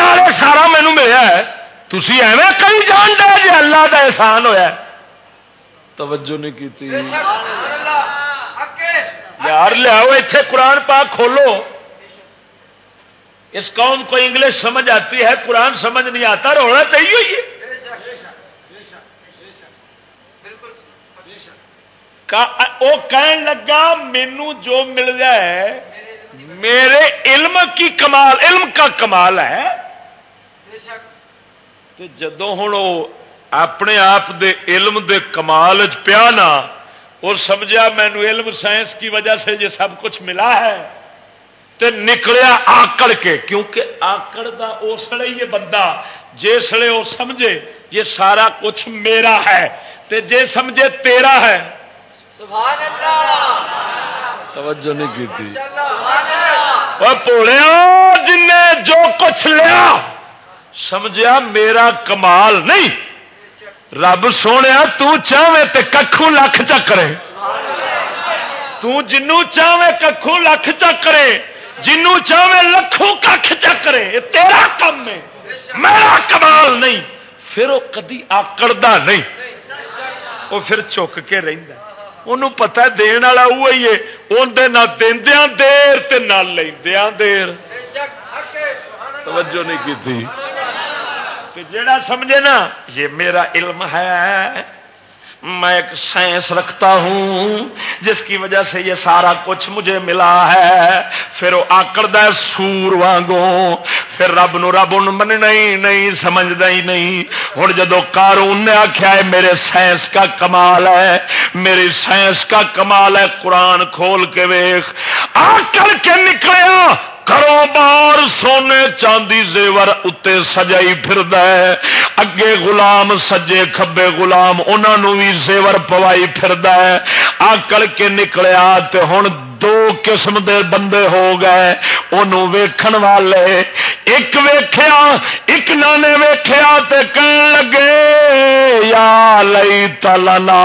سارا مینو ملیا ہے۔ تھی ایویں کئی جان دے جی اللہ کا احسان ہوا توجہ نہیں کی یار لیاؤ اتے قرآن پاک کھولو۔ اس قوم کو انگلش سمجھ آتی ہے قرآن سمجھ نہیں آتا رونا چاہیے۔ وہ کہن لگا مینو جو مل جائے میرے علم کی کمال علم کا کمال ہے۔ جدو ہوں اپنے آپ دے علم دے کمال پیا نا اور سمجھا مینو علم سائنس کی وجہ سے یہ سب کچھ ملا ہے۔ تے نکلیا آکڑ کے کیونکہ آکڑ دا اسلے یہ بندہ جسے وہ سمجھے یہ سارا کچھ میرا ہے۔ تے جے سمجھے تیرا ہے۔ سبحان اللہ توجہ نہیں کی تھی۔ جن جو کچھ لیا۔ سمجھا میرا کمال نہیں۔ رب سونے تاہے تو ککھوں لکھ چکرے تنو چاہے ککھوں لکھ چکرے جنوں چاہے لکھوں کھ چکرے تیرا کم ہے۔ میرا کمال نہیں۔ پھر وہ کدی آکڑا نہیں۔ وہ پھر چک کے رہتا انہوں پتا دن والا وہی ہے۔ اندر نہ دیا دیر نہ لیندیا دیر۔ توجہ نہیں کی تھی جڑا سمجھے نا، یہ میرا علم ہے۔ میں ایک سائنس رکھتا ہوں، جس کی وجہ سے یہ سارا کچھ مجھے ملا ہے۔ پھر وہ آکڑ سور وانگوں، پھر رب نو رب من نہیں نہیں سمجھتا ہی نہیں۔ ہوں جدو کارون نے آخیا ہے، میرے سائنس کا کمال ہے، میری سائنس کا کمال ہے، قرآن کھول کے ویخ آکڑ کے نکلیا ہاں، کرو بار سونے چاندی زیور اتنے سجائی پھر اگے غلام سجے کبے گلام انہوں بھی زیور پوائی پھر آکڑ کے نکلیا ہوں دو قسم دے بندے ہو گئے انہوں ویکھن والے۔ ایک ویخیا ایک نانے ویخیا کہن لگے، یا لئی تلنا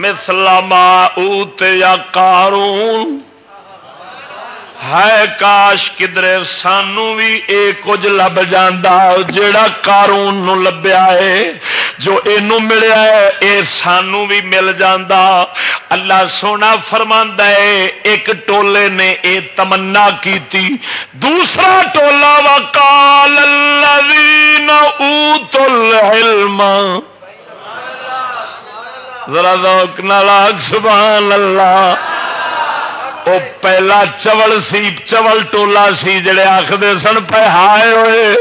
مسلما اوت یا کارون ہے کاش کدرے سانو بھی اے کچھ لب جانا جیڑا کارون نو لبیا ہے، جو اینو ملیا ہے، اے سانو بھی مل جانا اللہ سونا فرما ہے، ایک ٹولے نے اے تمنا کی دوسرا ٹولا وا کال اوت العلم۔ ذرا ذوق نالاک سبحان اللہ۔ وہ پہلا چول سی، چول ٹولا سی، جڑے آخر سن پہ ہائے ہوئے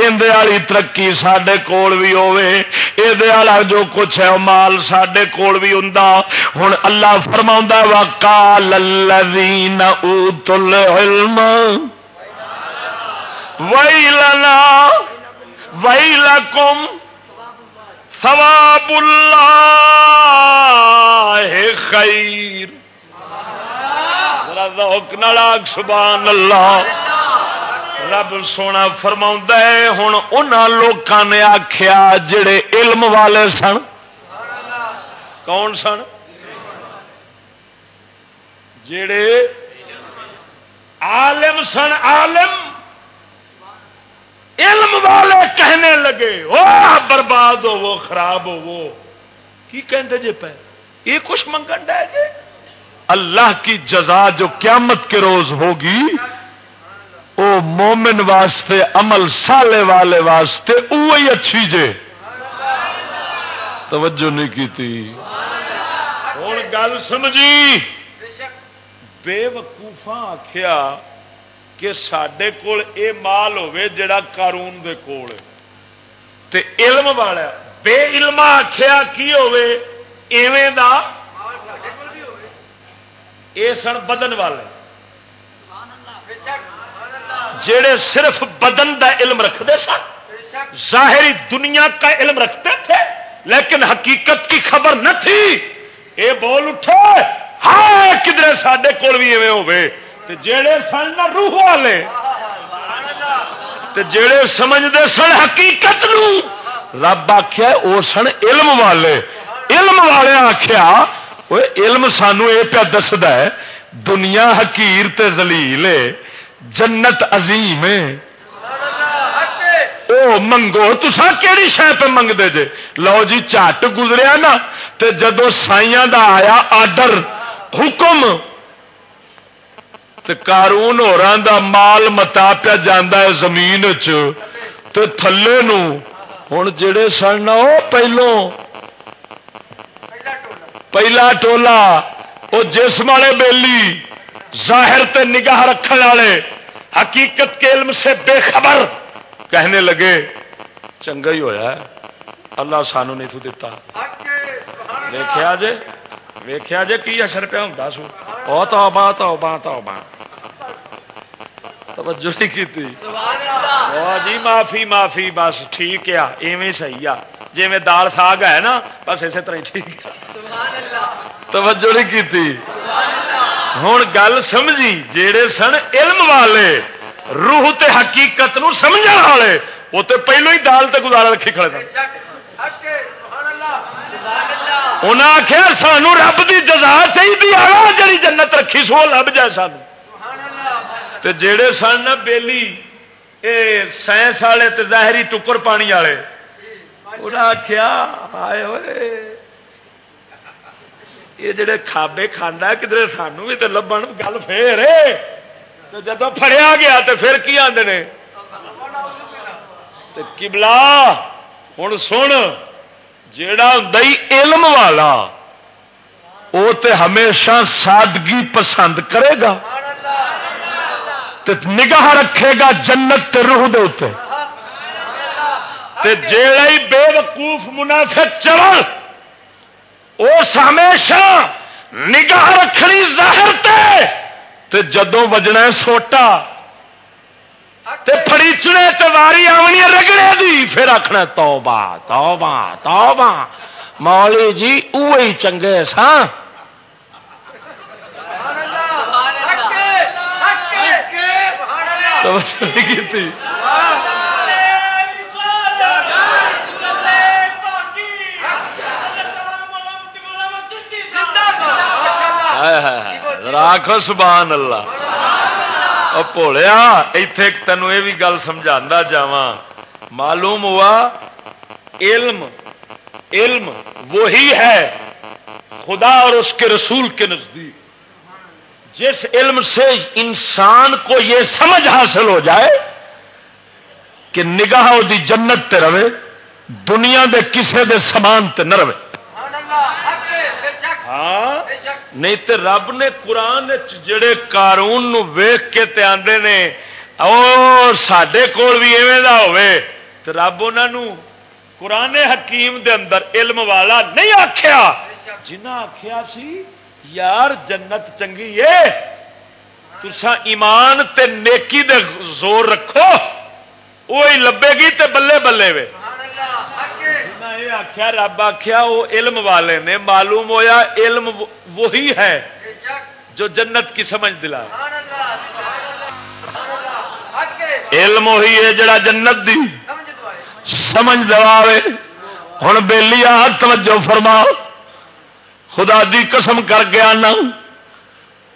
اندر والی ترقی سڈے کول بھی والا جو کچھ ہے مال سڈے کول بھی ہوں ہوں اللہ فرما وا کال اتل علم وئی لنا وئی لکم ثواب اللہ خیر ذوق سبحان اللہ۔ رب سونا فرما ہوں ان لوگوں نے آخیا جڑے علم والے سن۔ کون سن؟ جڑے عالم سن، عالم۔ علم والے کہنے لگے وہ برباد ہو وہ خراب ہو وہ کی کہتے جی پہ یہ کچھ منگن ڈے جی اللہ کی جزا جو قیامت کے روز ہوگی وہ مومن واسطے، عمل سالے والے واسطے وہی اچھی جے۔ توجہ نہیں کی تھی ہوں گل سمجھی۔ بے وقوفا آخیا کہ سڈے کول اے مال ہوے جڑا قارون دے کول۔ تے علم والا، بے علم آخیا کی ہوے ایویں دا یہ سن بدن والے۔ جڑے صرف بدن دا علم رکھتے سن ظاہری دنیا کا علم رکھتے تھے لیکن حقیقت کی خبر نہ تھی۔ یہ بول اٹھے ہاں کدھر سڈے کول بھی ایویں ہوے جڑے سن نہ روح والے جڑے سمجھتے سن حقیقت نو رب آخیا وہ سن علم والے۔ علم والے آخیا علم سانو یہ پیا دسد ہے دنیا حکیر تے زلیل جنت عظیم او منگو تسا کہڑی شہ پہ منگتے جے لو جی چٹ گزریا نا تے جدو سائیاں دا آیا آڈر حکم تے کارون ہو مال متا پیا جانا ہے زمین چ تھلے نو ہوں جڑے سن وہ پہلوں پہلا ٹولا، وہ جسم والے بیلی، ظاہر تے نگاہ رکھنے والے، حقیقت کے علم سے بے خبر کہنے لگے، چنگا ہی ہویا ہے، اللہ سانو نہیں تو دیتا ویخیا جے ویخیا جے کی اثر پہ ہوں سو؟ او تو باں تو با تو با توجہ نہیں کی جی معافی معافی، بس ٹھیک ہے۔ ایویں صحیح آ جی میں دال ساگ ہے نا، بس اسی طرح ٹھیک توجہ نہیں کی ہوں گل سمجھی جہے سن علم والے، روح تے حقیقت نو سمجھ والے، وہ تو پہلو ہی دال تے گزارا رکھی کھڑے سن۔ انہیں آخیا سانو رب کی جزا چاہیے جی جنت رکھی سو لب جائے سن جڑے سن بےلی یہ سائنس والے ظاہری ٹکر پانی والے۔ انہیں آخیا آئے ہوئے یہ جڑے کھابے کھانا کدھر سانو بھی تو لبن گل پھر جب فڑیا گیا تو پھر کی آدھے کبلا ہوں سن جا علم والا وہ تے ہمیشہ سادگی پسند کرے گا۔ نگاہ رکھے گا جنت تے روح دے اتے جڑا ہی بے وقوف منافق چل اس ہمیشہ نگاہ رکھنی ظاہر تے تے جدوں وجنا سوٹا، تے فریچنے تے واری آنی رگڑے دی، پھر آخنا توبہ توبہ توبہ۔ مولی جی اوہی چنگے سا کی راکھ سبحان اللہ۔ بھولیا اتے تینوں یہ بھی گل سمجھا جا معلوم ہوا، علم علم وہی ہے، خدا اور اس کے رسول کے نزدیک۔ جس علم سے انسان کو یہ سمجھ حاصل ہو جائے کہ نگاہ دی جنت تے رہے، دنیا دے کسے دے سامان تے نہ رہے۔ ہاں؟ نہیں تے رب نے قرآن جڑے قارون نو ویخ کے تے آندے نے، او سڈے کول بھی ایویں دا ہوئے تے رب انہوں قرآن حکیم دے اندر علم والا نہیں آخیا جنہ آخیا سی یار جنت چنگی ہے۔ تسا ایمان تے نیکی دے زور رکھو۔ وہی لبے گی تے بلے بلے وے۔ یہ آخیا رب آخیا وہ علم والے نے، معلوم ہویا علم وہی ہے جو جنت کی سمجھ دلا۔ علم وہی ہے جڑا جنت دی سمجھ دے ہوں بہلی آ توجہ فرماؤ خدا دی قسم کر گیا نا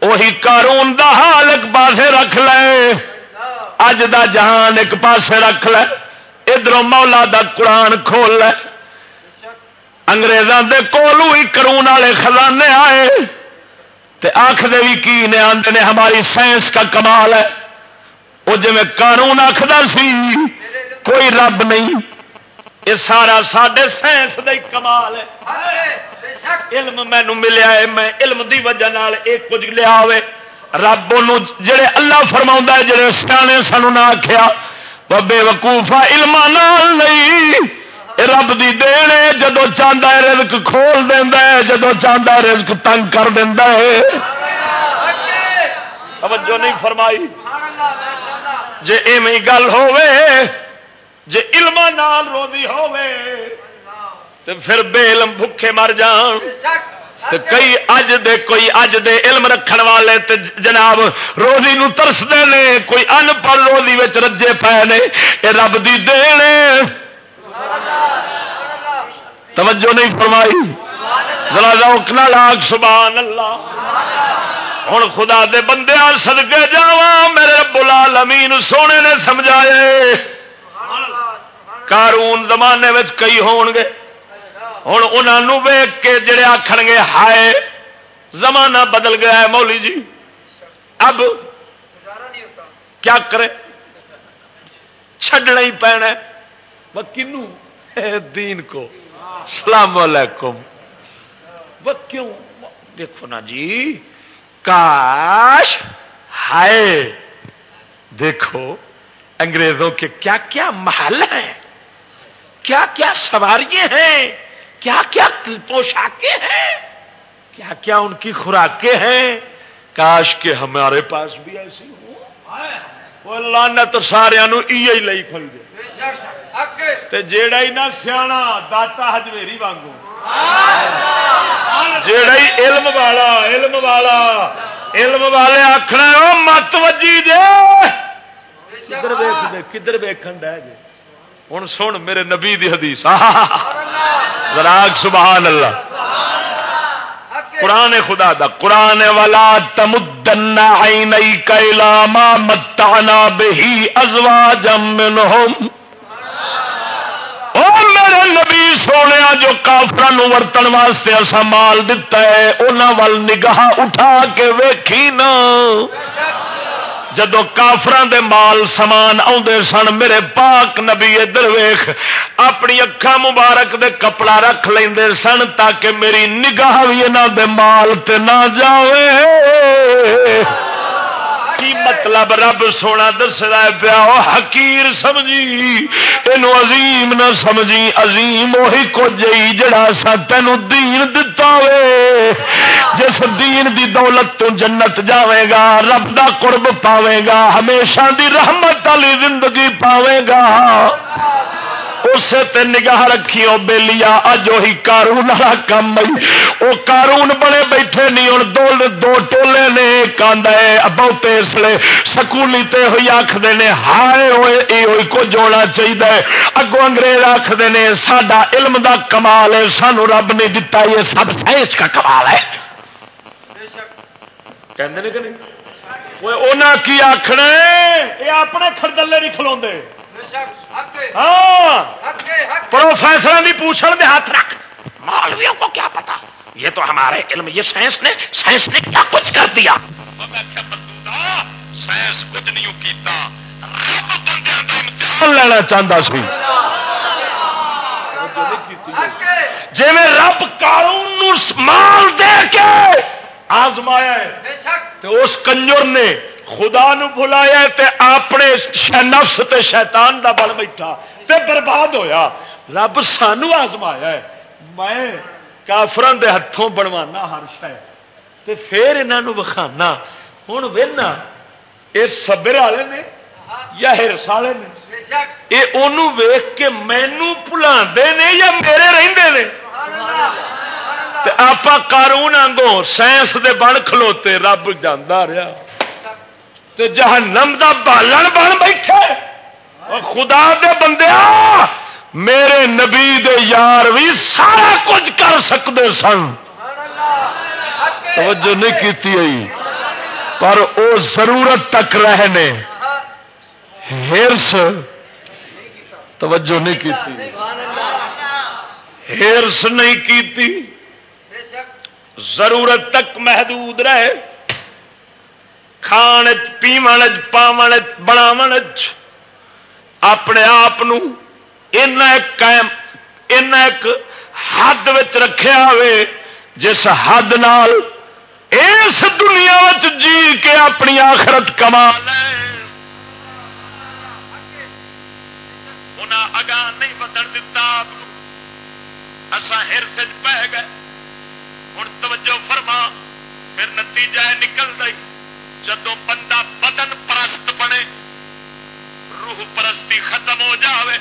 وہی قارون دا حال ایک پاسے رکھ لے۔ اج دا جہان ایک پاسے رکھ لے۔ ادھر مولا دا قرآن کھول لے۔ اگریزوں کے کولو ہی کرون والے خزانے آئے۔ تے آخر بھی کی نے آدھے نے، ہماری سائنس کا کمال ہے۔ وہ جی قانون آخر سی، کوئی رب نہیں۔ یہ سارا سڈے سائنس کا کمال ہے۔ علم مینو ملیا ہے، میں علم دی وجہ نال ایک کچھ لیا ہوئے۔ رب جڑے اللہ فرما ہے، جڑے سیانے سانو نہ آخیا بے وقوفا علم نہیں۔ رب دی دین ہے جدو چاہتا ہے رزق کھول دینا ہے جدو چاہتا ہے رزق تنگ کر دینا ہے۔ توجہ نہیں فرمائی۔ جے ایویں گل ہوے جے علم نال روزی ہوے تے پھر بے علم بھوکے مر جان۔ تے کئی اج دے کوئی اج دے علم رکھن والے تے جناب روزی نو ترس دے نے کوئی ان پڑھ روزی وچ رجے پے نے، اے رب دی دین توجہ نہیں فرمائی؟ ذرا روکنا لاگ، سبحان اللہ۔ ہوں خدا دے بندے سدکے جا میرے رب العالمین سونے نے سمجھائے کارون زمانے کئی ہون گے۔ ہوں انہوں ویگ کے جڑے آخر گے ہائے، زمانہ بدل گیا ہے مولی جی۔ اب کیا کرے؟ چڈنا ہی پینا وہ کنو دین کو۔ السلام علیکم۔ وہ کیوں دیکھو نا جی۔ کاش، ہائے۔ دیکھو، انگریزوں کے کیا کیا محل ہیں۔ کیا کیا سواریاں ہیں۔ کیا کیا پوشاکیں ہیں؟ کیا کیا ان کی خوراکیں ہیں؟ کاش کے ہمارے پاس بھی ایسی ہو۔ لانا تو سارا لئی کھل دے۔ جیڑا ہی نہ سیاح داتا ہجویری وانگو۔ جڑا علم والا علم والا۔ علم والے آخنا مت وجی جے کدھر ویک دے، کدھر ویکن ڈے جے؟ ہوں سن میرے نبی دی حدیث۔ راگ سبحان اللہ قرآن خدا دا، قرآن والا تمدن عینئی کیلا ما متعنا بہی ازواجم منہم۔ میرے نبی سونے، جو کافر ورتن واسطے اصا مال دتا ہے انہوں نگاہ اٹھا کے ویکھی نا۔ جدو کافران دے مال سامان آدھے سن، میرے پاک نبی ادھر ویخ اپنی اکھا مبارک دے کپڑا رکھ لیں سن تاکہ میری نگاہ بھی یہاں دے مال تے نہ جاوے۔ کی مطلب رب سونا دسدا پیا حکیر سمجھی یہ عظیم نہ سمجھی، عظیم وہی کچھ جڑا سا تین دین دتا وے۔ جس دین دی دولت تو جنت جاوے گا، رب دا قرب پاوے گا، ہمیشہ دی رحمت والی زندگی پاوے گا۔ اسے تے نگاہ رکھی وہ بےلیا اج وہی کارون والا کام وہ کارون بڑے بیٹھے نہیں ہوں دو دو ٹولے نے کاندہ بہتے اس لیے سکولی تے ہوئی آخر نے ہائے ہوئے یہ ہوئی کو جوڑنا چاہیے اگو انگریز آخر نے سڈا علم دا کمال ہے سانو رب نے دتا یہ سب سائنس کا کمال ہے۔ کی آخنا یہ اپنے خردلے نہیں کھلو ہاں۔ پروفیسر بھی پوچھنے میں ہاتھ رکھ۔ مالویوں کو کیا پتا؟ یہ تو ہمارے علم یہ سائنس نے سائنس نے کیا کچھ کر دیا؟ سائنس کچھ نہیں لینا چاہتا سی؟ جی میں رب قانون مال دے کے آزمایا ہے اس کنجر نے خدا نو بلایا تے اپنے نفس تے شیطان دا بل بیٹھا تے برباد ہویا۔ رب سانو آزمایا ہے۔ میں کافران دے ہاتھوں بنوانا ہر شہ پھر انہوں وکھانا۔ ہوں وہنا یہ سبر والے نے یا ہرس والے نے؟ یہ ویخ کے مینو بلا نے یا میرے رہتے آپ کارون آگوں سائنس دے بن کھلوتے رب جانا رہا تے جہنم دا بالن بن بیٹھے۔ خدا دے بندے میرے نبی دے یار بھی سارا کچھ کر سکتے سن۔ توجہ نہیں کی پر او ضرورت تک رہنے۔ ہرس۔ توجہ نہیں کی ہرس نہیں کی ضرورت تک محدود رہے۔ کھان پیو پاو بناو اپنے آپ ایک حد رکھا ہوئے جس حد نال اس دنیا جی کے اپنی آخرت کما اگاں نہیں بدن دتا آپ اسا ہرس پہ گئے ہوں توجہ فرما پھر نتیجہ نکل گئی جدو بندہ بدن پرست بنے، روح پرستی ختم ہو جاوے،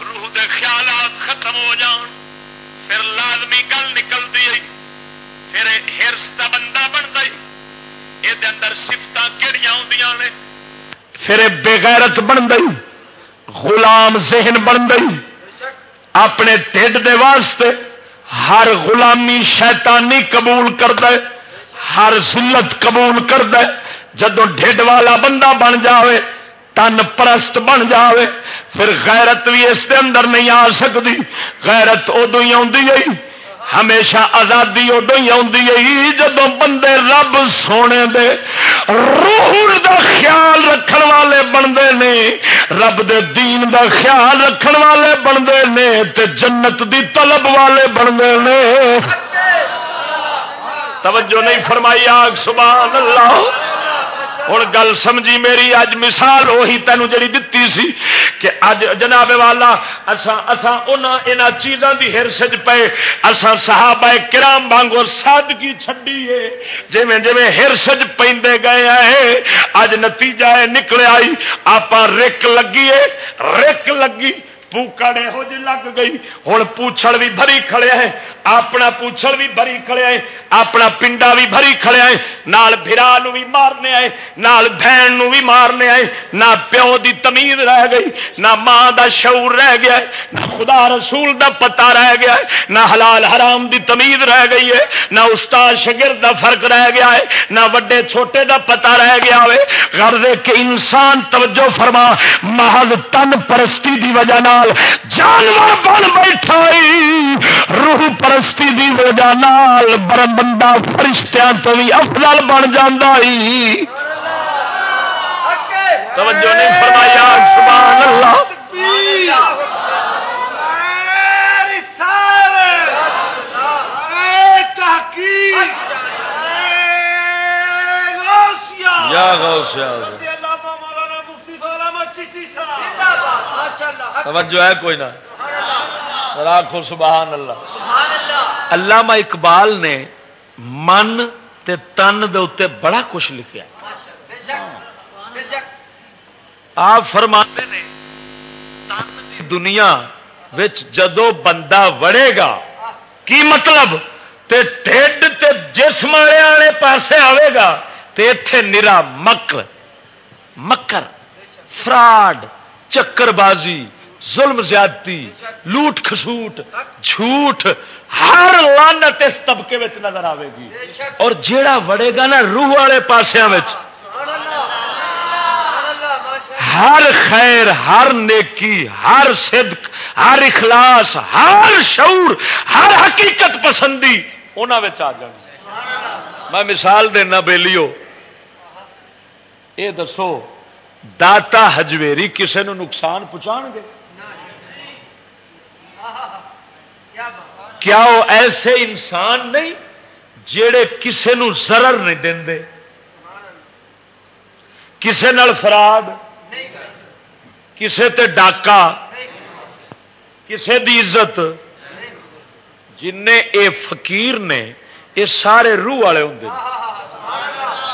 روح دے خیالات ختم ہو جان، پھر لازمی گل نکلتی پھر ہرس کا بندہ بنتا یہ اندر سفت کہڑی آدی نے؟ پھر بےغیرت بن گئی غلام ذہن بن گئی اپنے ٹھڈ دے واسطے ہر غلامی شیطانی قبول کر دے ہر ذلت قبول کر دے جدو ڈھڈ والا بندہ بن جاوے، تن پرست بن جاوے، پھر غیرت بھی اس دے اندر نہیں آ سکتی غیرت ادو ہی آئی ہمیشہ آزادی ادو ہی جب بندے رب سونے دے، روح دا خیال رکھن والے بنتے نے، رب دے دین دا خیال رکھن والے بنتے نے، تے جنت دی طلب والے بنتے نے۔ توجہ نہیں فرمائی، آگ، سبحان اللہ۔ ہوں گل سمجھی میری، اج مثال وہی تینوں جی دتی سی کہ اج جناب والا چیزوں کی ہرس پے اسان صحابہ کرام وانگو سادگی چڈی ہے۔ جی جی ہرسج پہ گئے ہیں اج نتیجہ نکل آئی۔ آپ رک لگیے رک لگی۔ پوکڑ یہو جی لگ گئی۔ ہوں پوچھل بھی بھری کھڑے ہے اپنا پوچھل بھی بھری کھڑے ہے اپنا پنڈا بھی بھری کھڑے ہے نال برا بھی مارنے آئے نال بہن نو بھی مارنے آئے نہ پیو دی تمیز رہ گئی، نہ ماں دا شعور رہ گیا ہے۔ نہ خدا رسول دا پتا رہ گیا ہے۔ نہ حلال حرام دی تمیز رہ گئی ہے۔ نہ استاد شگرد دا فرق رہ گیا ہے۔ نہ وڈے چھوٹے دا پتا رہ گیا ہے غرض کہ انسان توجہ فرما، محض تن پرستی دی وجہ نال جانور بن بیٹھا روح پرستی دی وجہ نال بندہ فرشتیاں تو بھی افضل بن جانا توجہ نہیں فرمایا سبحان اللہ۔ یا غوث یا توجہ ہے کوئی نہ۔ راکھو سبحان اللہ۔ علامہ اقبال نے من تے تن دے اتنے بڑا کچھ لکھا آپ فرماتے نے دنیا جدو بندہ وڑے گا کی مطلب؟ تے ٹھڈ تے جسم والے پاسے آئے گا تے اتے نرا مکر مکر فراڈ چکر بازی ظلم زیادتی، لوٹ خسوٹ جھوٹ، ہر لانت اس طبقے میں نظر آئے گی۔ اور جیڑا وڑے گا نا روح والے پاسیا ہر خیر، ہر نیکی، ہر صدق، ہر اخلاص، ہر شعور، ہر حقیقت پسندی انہوں آ جائے میں مثال دینا بےلیو یہ دسو داتا ہجویری کسی نو نقصان پہنچا گے؟ کیا وہ ایسے انسان نہیں جڑے کسے نو ضرر نہیں دے؟ کسے نال فراد کسے تے ڈاکا کسے دی عزت؟ جن اے فقیر نے یہ سارے روح والے ہوں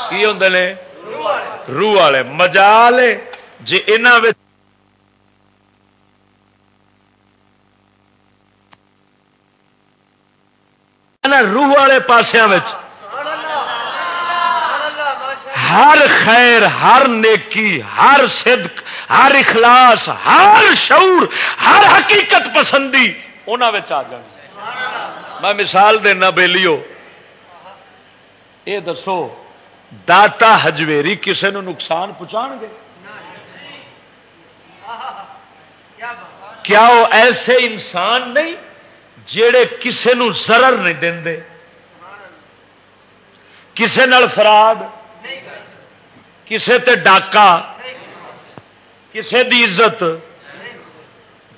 کی ہوں نے؟ روح والے، مجال جی یہاں روح والے پاسیا ہر خیر، ہر نیکی، ہر صدق، ہر اخلاص، ہر شعور، ہر حقیقت پسندی انہوں آ جائے میں مثال دینا بےلیو یہ دسو۔ داتا ہجویری کسی نو نقصان پہنچا گے؟ کیا وہ ایسے انسان نہیں جڑے کسے نو ضرر نہیں دے؟ کسے نال فراد کسے تے ڈاکا کسے دی عزت؟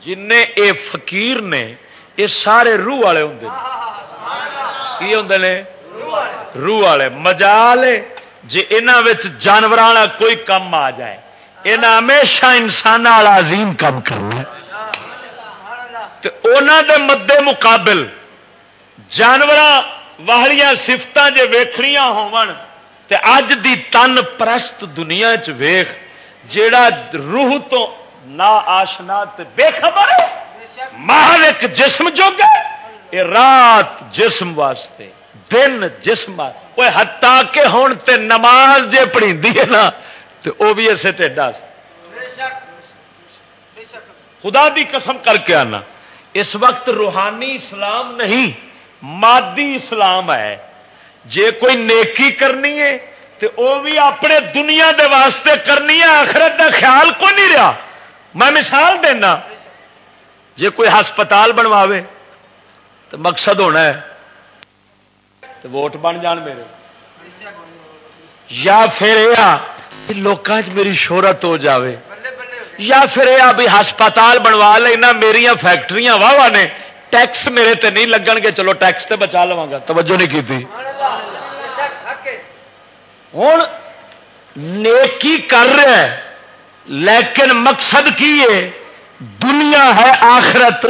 جن اے فقیر نے یہ سارے روح والے ہوں کی ہوں نے؟ روح والے۔ مجال جی یہاں جانور کوئی کم آ جائے۔ یہاں ہمیشہ انسان والا عظیم کام کرنا دے مدے مقابل جانور والیاں سفت جی ویخنیا اج دی تن پرست دنیا ویخ جیڑا روح تو نہ آشنا بے خبر محل ایک جسم جو گئے رات جسم واسطے۔ دن جسم وہ ہٹا کے ہون تے نماز جے پڑھی ہے نا تو وہ بھی اسے ٹھڈا خدا دی قسم کر کے آنا۔ اس وقت روحانی اسلام نہیں، مادی اسلام ہے۔ جے کوئی نیکی کرنی ہے تو وہ بھی اپنے دنیا دے واسطے کرنی ہے، آخرت دا خیال کو نہیں رہا۔ میں مثال دینا، جے کوئی ہسپتال بنواوے تو مقصد ہونا ہے تو ووٹ بن جان میرے۔ یا پھر یہ لوگوں میری شہرت ہو جاوے۔ یا پھر یہ بھی ہسپتال بنوا لینا میری فیکٹری واہ واہ نے۔ ٹیکس میرے تے نہیں لگن گے چلو ٹیکس تے بچا لوا گا۔ توجہ نہیں کی ہوں نیکی کر رہا ہے لیکن مقصد کی ہے؟ دنیا ہے آخرت۔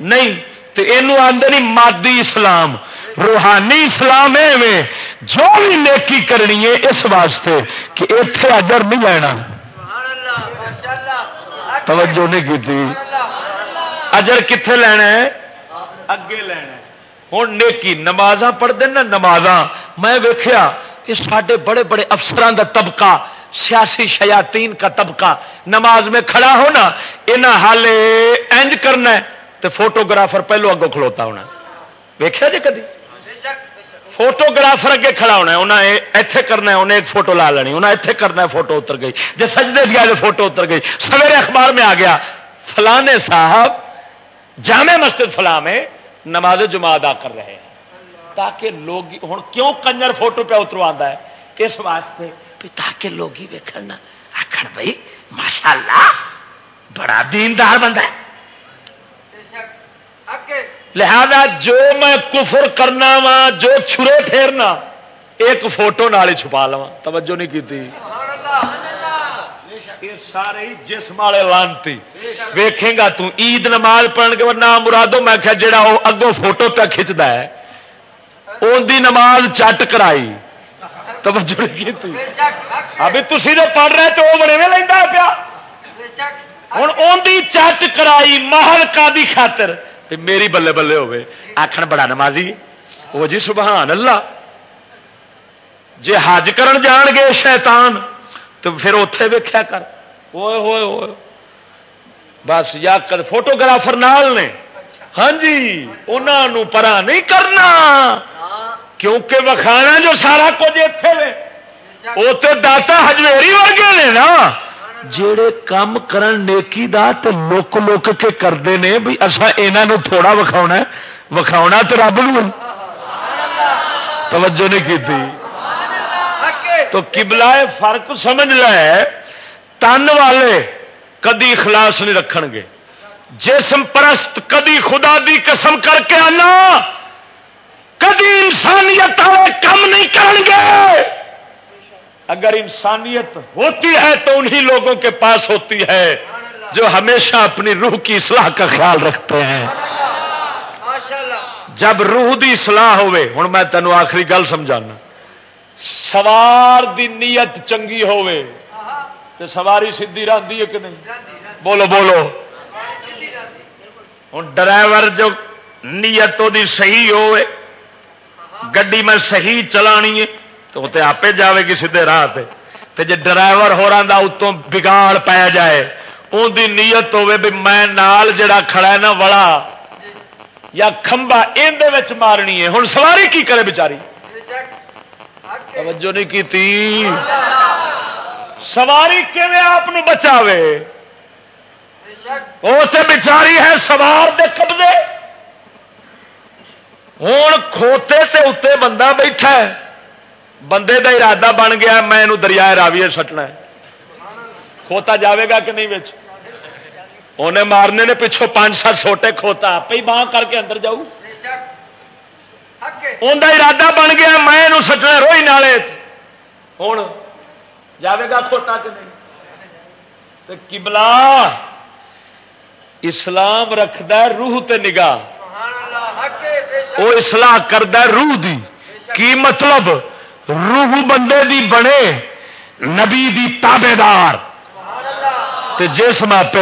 نہیں۔ تو یہ آدھے مادی اسلام۔ روحانی اسلام ہے جو بھی نیکی کرنی ہے اس واسطے کہ اتے اجر نہیں لینا توجہ نہیں کی اجر کتنے لینا ہے؟ اگے لینا ہوں نیکی نماز پڑھتے نا نماز میں ویخیا کہ سارے بڑے بڑے افسران کا طبقہ، سیاسی شیاتین کا طبقہ نماز میں کھڑا ہونا یہاں حال اینج کرنا تو فوٹوگرافر پہلو اگوں کھلوتا ہونا۔ ویخیا جی کدی؟ فوٹوگرافر اگے کھڑا ہونا انہیں ایتھے کرنا ہے انہیں ایک فوٹو لا لینی انہیں ایتھے کرنا ہے فوٹو اتر گئی جی سجدے دیا تو فوٹو اتر گئی سویرے اخبار میں آ گیا فلانے صاحب جامع مسجد فلاں میں نماز جمع ادا کر رہے ہیں تاکہ لوگ ہوں کیوں کنجر فوٹو پہ اتروا ہے اس واسطے تاکہ لوگ ویکن آخر بھائی ماشاء اللہ بڑا دیندار بندہ ہے لہذا جو میں کفر کرنا وا جو چھرے ٹھہرنا ایک فوٹو نال چھپا لوا توجہ نہیں کی سارے جسم والے لانتی۔ ویکھے گا تو عید نماز پڑھ کے نام مرادو میں کہ جڑا وہ اگوں فوٹو پہ کھچتا ہے ان دی نماز چٹ کرائی۔ توجہ نہیں کی ابھی تھی تو پڑھ رہے تو وہ بڑے لینا پیا۔ ہوں ان دی چٹ کرائی محل کا دی خاطر۔ میری بلے بلے ہوے آخر بڑا نمازی۔ وہ جی سبحان اللہ۔ جی حج کرن جان گے شیطان تو پھر اتے ویخیا کر۔ ہوئے ہوئے ہوئے بس یا کر فوٹوگرافر نال نے۔ ہاں جی انہوں پرا نہیں کرنا۔ کیونکہ وکھانا جو سارا کچھ اتے وہ تو داتا ہجویری ورگے نے نا۔ جڑے کام کرن نیکی دا تے لوک لوک کے کرتے ہیں بھی اصا یہ تھوڑا وکھاؤنا وکھاؤنا تو رب نو۔ توجہ نہیں کی تھی تو کبلا فرق سمجھ لے۔ تن والے کدی اخلاص نہیں رکھ گے۔ جسم پرست کدی خدا دی قسم کر کے آنا۔ کدی انسانیت والے کم نہیں کریں گے۔ اگر انسانیت ہوتی ہے تو انہی لوگوں کے پاس ہوتی ہے جو ہمیشہ اپنی روح کی اصلاح کا خیال رکھتے ہیں۔ جب روح دی اصلاح ہوئے ہوں میں تینوں آخری گل سمجھانا۔ سوار دی نیت چنگی ہوئے تو سواری سیدھی رہی ہے کہ نہیں؟ بولو بولو۔ ہوں ڈرائیور جو نیت وہ صحیح ہوئے، گڈی میں صحیح چلانی ہے تو وہ آپ جائے گی سیدھے راہ تے۔ جی ڈرائیور ہو رہا اتوں بگاڑ پی جائے ان کی نیت ہوے بھی میں نال جڑا کھڑا ہے نا وڑا، یا کھمبا اندر مارنی ہے۔ ہوں سواری کی کرے بچاری توجہ نہیں کی سواری کیون آپ بچا وہ تو بچاری ہے سوار دے قبضے۔ ہوں کھوتے سے اتنے بندہ بیٹھا ہے۔ بندے دا ارادہ بن گیا میں دریا راوی سٹنا کھوتا جاوے گا کہ نہیں بچ انہیں مارنے نے پچھوں پانچ سات چھوٹے کھوتا آپ ہی باہ کر کے اندر جاؤ۔ اندر ارادہ بن گیا میں سچنا روئی نالے۔ ہوں جاوے گا کھوتا کہ نہیں؟ کبلا اسلام رکھد روح تے نگاہ۔ وہ اصلاح کرد روح دی۔ کی مطلب؟ روح بندے دی بنے، نبی دی تابے دار جسم آپ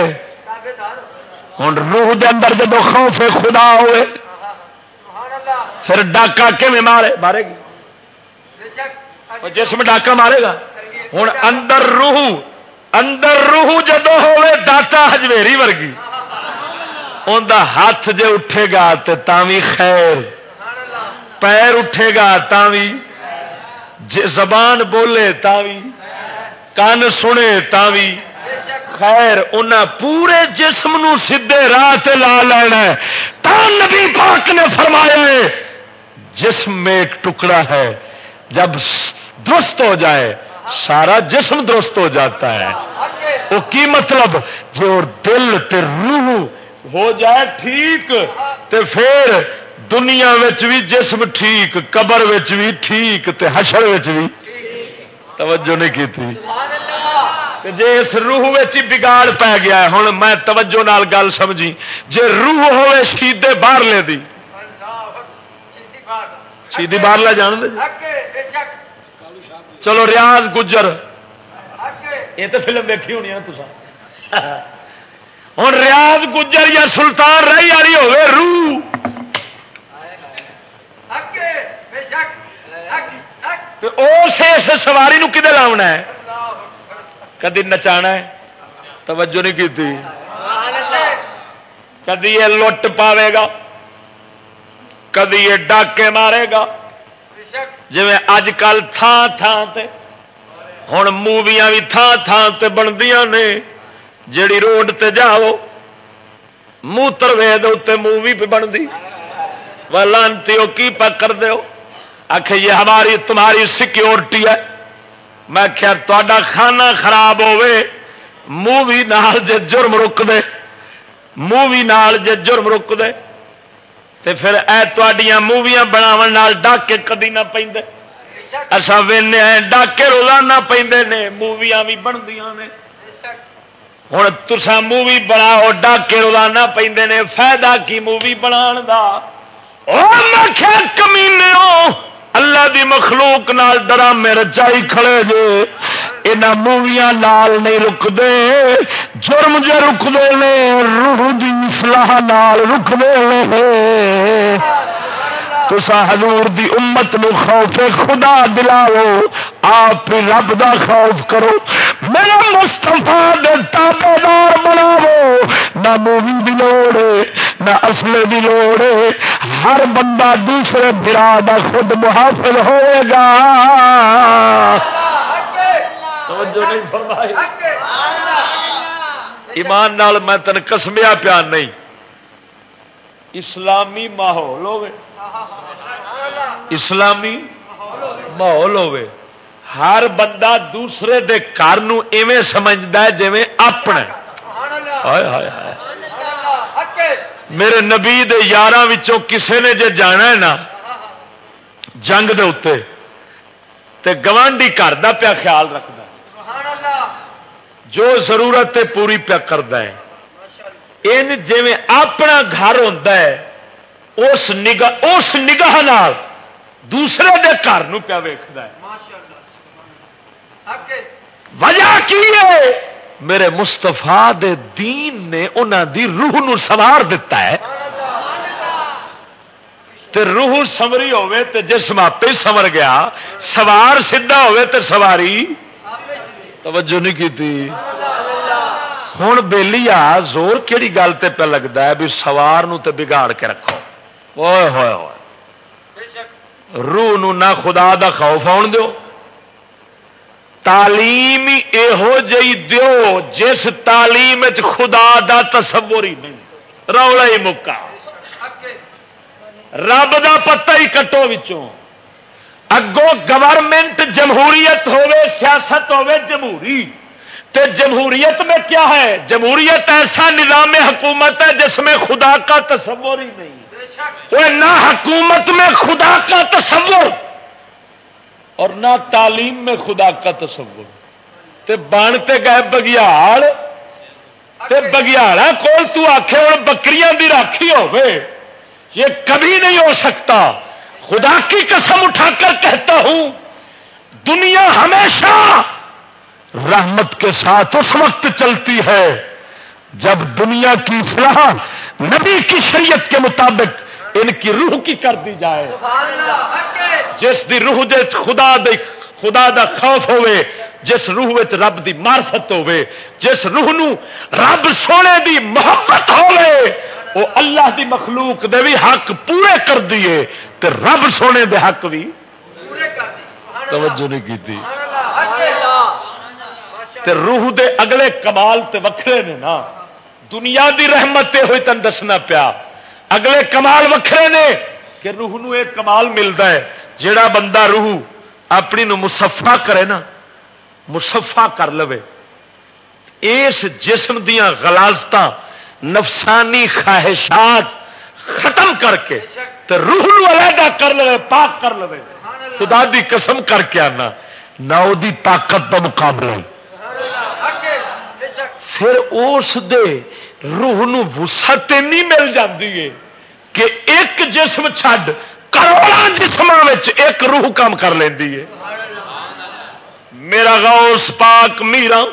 ہوں روح دے اندر جب خوف خدا ہوئے، پھر ڈاکا کھے مارے؟ مارے گی۔ جسم ڈاکا مارے گا۔ ہوں اندر روح اندر روح جدو ہوئے، داتا ہجویری ورگی۔ ان ہاتھ جے اٹھے گا تو خیر۔ پیر اٹھے گا تاوی زبان بولے تاوی، کان سنے تاوی، خیر ان پورے جسم نو سیدے راہ لا لینا تا نبی پاک نے فرمایا ہے، جسم میں ایک ٹکڑا ہے، جب درست ہو جائے، سارا جسم درست ہو جاتا ہے۔ وہ کی مطلب؟ جو دل تے روح ہو جائے ٹھیک، تے پھر دنیا بھی جسم ٹھیک قبر بھی ٹھیک تے حشر بھی توجہ نہیں کی تھی جی اس روح بگاڑ پی گیا ہوں میں توجہ نال گل سمجھی۔ جی روح ہوے شیدے باہر لے دی۔ شیدی باہر لے جان دے چلو ریاض گجر۔ یہ تو فلم دیکھی ہونی ہے ہوں ریاض گجر یا سلطان رہی والی ہوے روح۔ اس سواری کدے لاؤنا ہے کدی نچا توجہ نہیں کی تھی کدی یہ لٹ پاوے گا کدی یہ ڈاکے مارے گا جی اج کل تھان تھان تے ہوں موویاں بھی تھان تھان تے بندیاں نے جیڑی روڈ تے جاؤ موتر وید اتنے مووی پہ بنتی وہ لانتی وہ کی پکڑ دو آخ یہ ہماری، تمہاری سیکورٹی ہے۔ میں کیا تا کھانا خراب ہوے مووی نال جے جرم رک دے مووی نال جے جرم رک دے تے پھر اے تڈیاں موویاں بناو ڈاکے کدی نہ پہ اصا وے ڈاکے روزانہ پہ نے، موویاں بھی بنتی نے۔ ہوں تسا مووی بناؤ، ڈاکے روزانہ پہ نے، فائدہ کی مووی بنا کمینے اللہ دی مخلوق نال ڈرامے رچائی کھڑے جے یہاں موویاں نال نہیں رکتے جرم جو رکتے ہیں روح دی سلاح نال رکتے ہیں تسا حضور دی امت نو خوف خدا دلاو آپ رب دا خوف کرو۔ میرا مستفا تابے دار بناو نہ مووی دی لوڑ نہ اصلے دی لوڑ ہر بندہ دوسرے برا دا خود محافظ ہوئے گا۔ ایمان نال میں تن کسمیا پیار نہیں۔ اسلامی ماحول ہوئے۔ اسلامی ماحول ہوے ہر بندہ دوسرے دے گھر ایویں سمجھتا ہے جی اپنا میرے نبی یار کسے نے جے جانا ہے نا، جنگ دے اتنے تے گوانڈی گھر کا پیا خیال رکھتا جو ضرورت پوری پیا کرتا ہے۔ ان جی اپنا گھر ہوتا ہے اس نگاہ اس نگاہ نال دوسرے دے گھر پیا ہے۔ وجہ کی ہے؟ میرے مستفا دین نے انہوں دی روح نو سوار دیتا ہے۔ تے روح سمری ہوے تے جسم آپ سمر گیا۔ سوار سیدھا ہوے تے سواری۔ توجہ نہیں کی تھی ہوں بہلی آ زور کہڑی گل تے پہ لگتا ہے بھی سوار نو تے بگاڑ کے رکھو۔ ہوئے ہوئے ہوئے۔ روح نو نہ خدا دا خوف آن دو تعلیم یہو جی دیو جس تعلیم خدا دا تصور ہی نہیں۔ رولا ہی مکا۔ رب دا پتہ ہی کٹو وچوں۔ اگوں گورنمنٹ جمہوریت ہوے سیاست ہوے جمہوری۔ تے جمہوریت میں کیا ہے؟ جمہوریت ایسا نظام حکومت ہے جس میں خدا کا تصور ہی نہیں۔ وہ نہ حکومت میں خدا کا تصور اور نہ تعلیم میں خدا کا تصور۔ تے بانتے گئے بگیاڑ، تے بگیاڑا کول تو آخے اور بکریاں دی راکھی ہوے یہ کبھی نہیں ہو سکتا۔ خدا کی قسم اٹھا کر کہتا ہوں، دنیا ہمیشہ رحمت کے ساتھ اس وقت چلتی ہے جب دنیا کی اصلاح نبی کی شریعت کے مطابق ان کی روح کی کر دی جائے۔ جس دی روح دے خدا دے خدا دا خوف ہوئے جس روح رب دی مارفت ہوئے جس روح نو رب سونے دی محبت ہوئے وہ اللہ دی مخلوق دے بھی حق پورے کر دیے تے رب سونے دے حق بھی توجہ نہیں کی تے روح دے اگلے کمال تے وکھرے نے نا۔ دنیا دی رحمت ہوئی تن دسنا پیا۔ اگلے کمال وکھرے نے کہ روح نو ایک کمال ملتا ہے جڑا بندہ روح اپنی نو مسفا کرے نا مسفا کر لو اس جسم دیا غلازت نفسانی خواہشات ختم کر کے تو روح نو علیحدہ کر لو پاک کر لو خدا دی قسم کر کے آنا نہ طاقت کا مقابلہ۔ پھر اس دے روح نو وسط نہیں مل جاتی ہے کہ ایک جسم چھڈ کروڑا جسم ایک روح کام کر لینی ہے۔ میرا غوث پاک میرا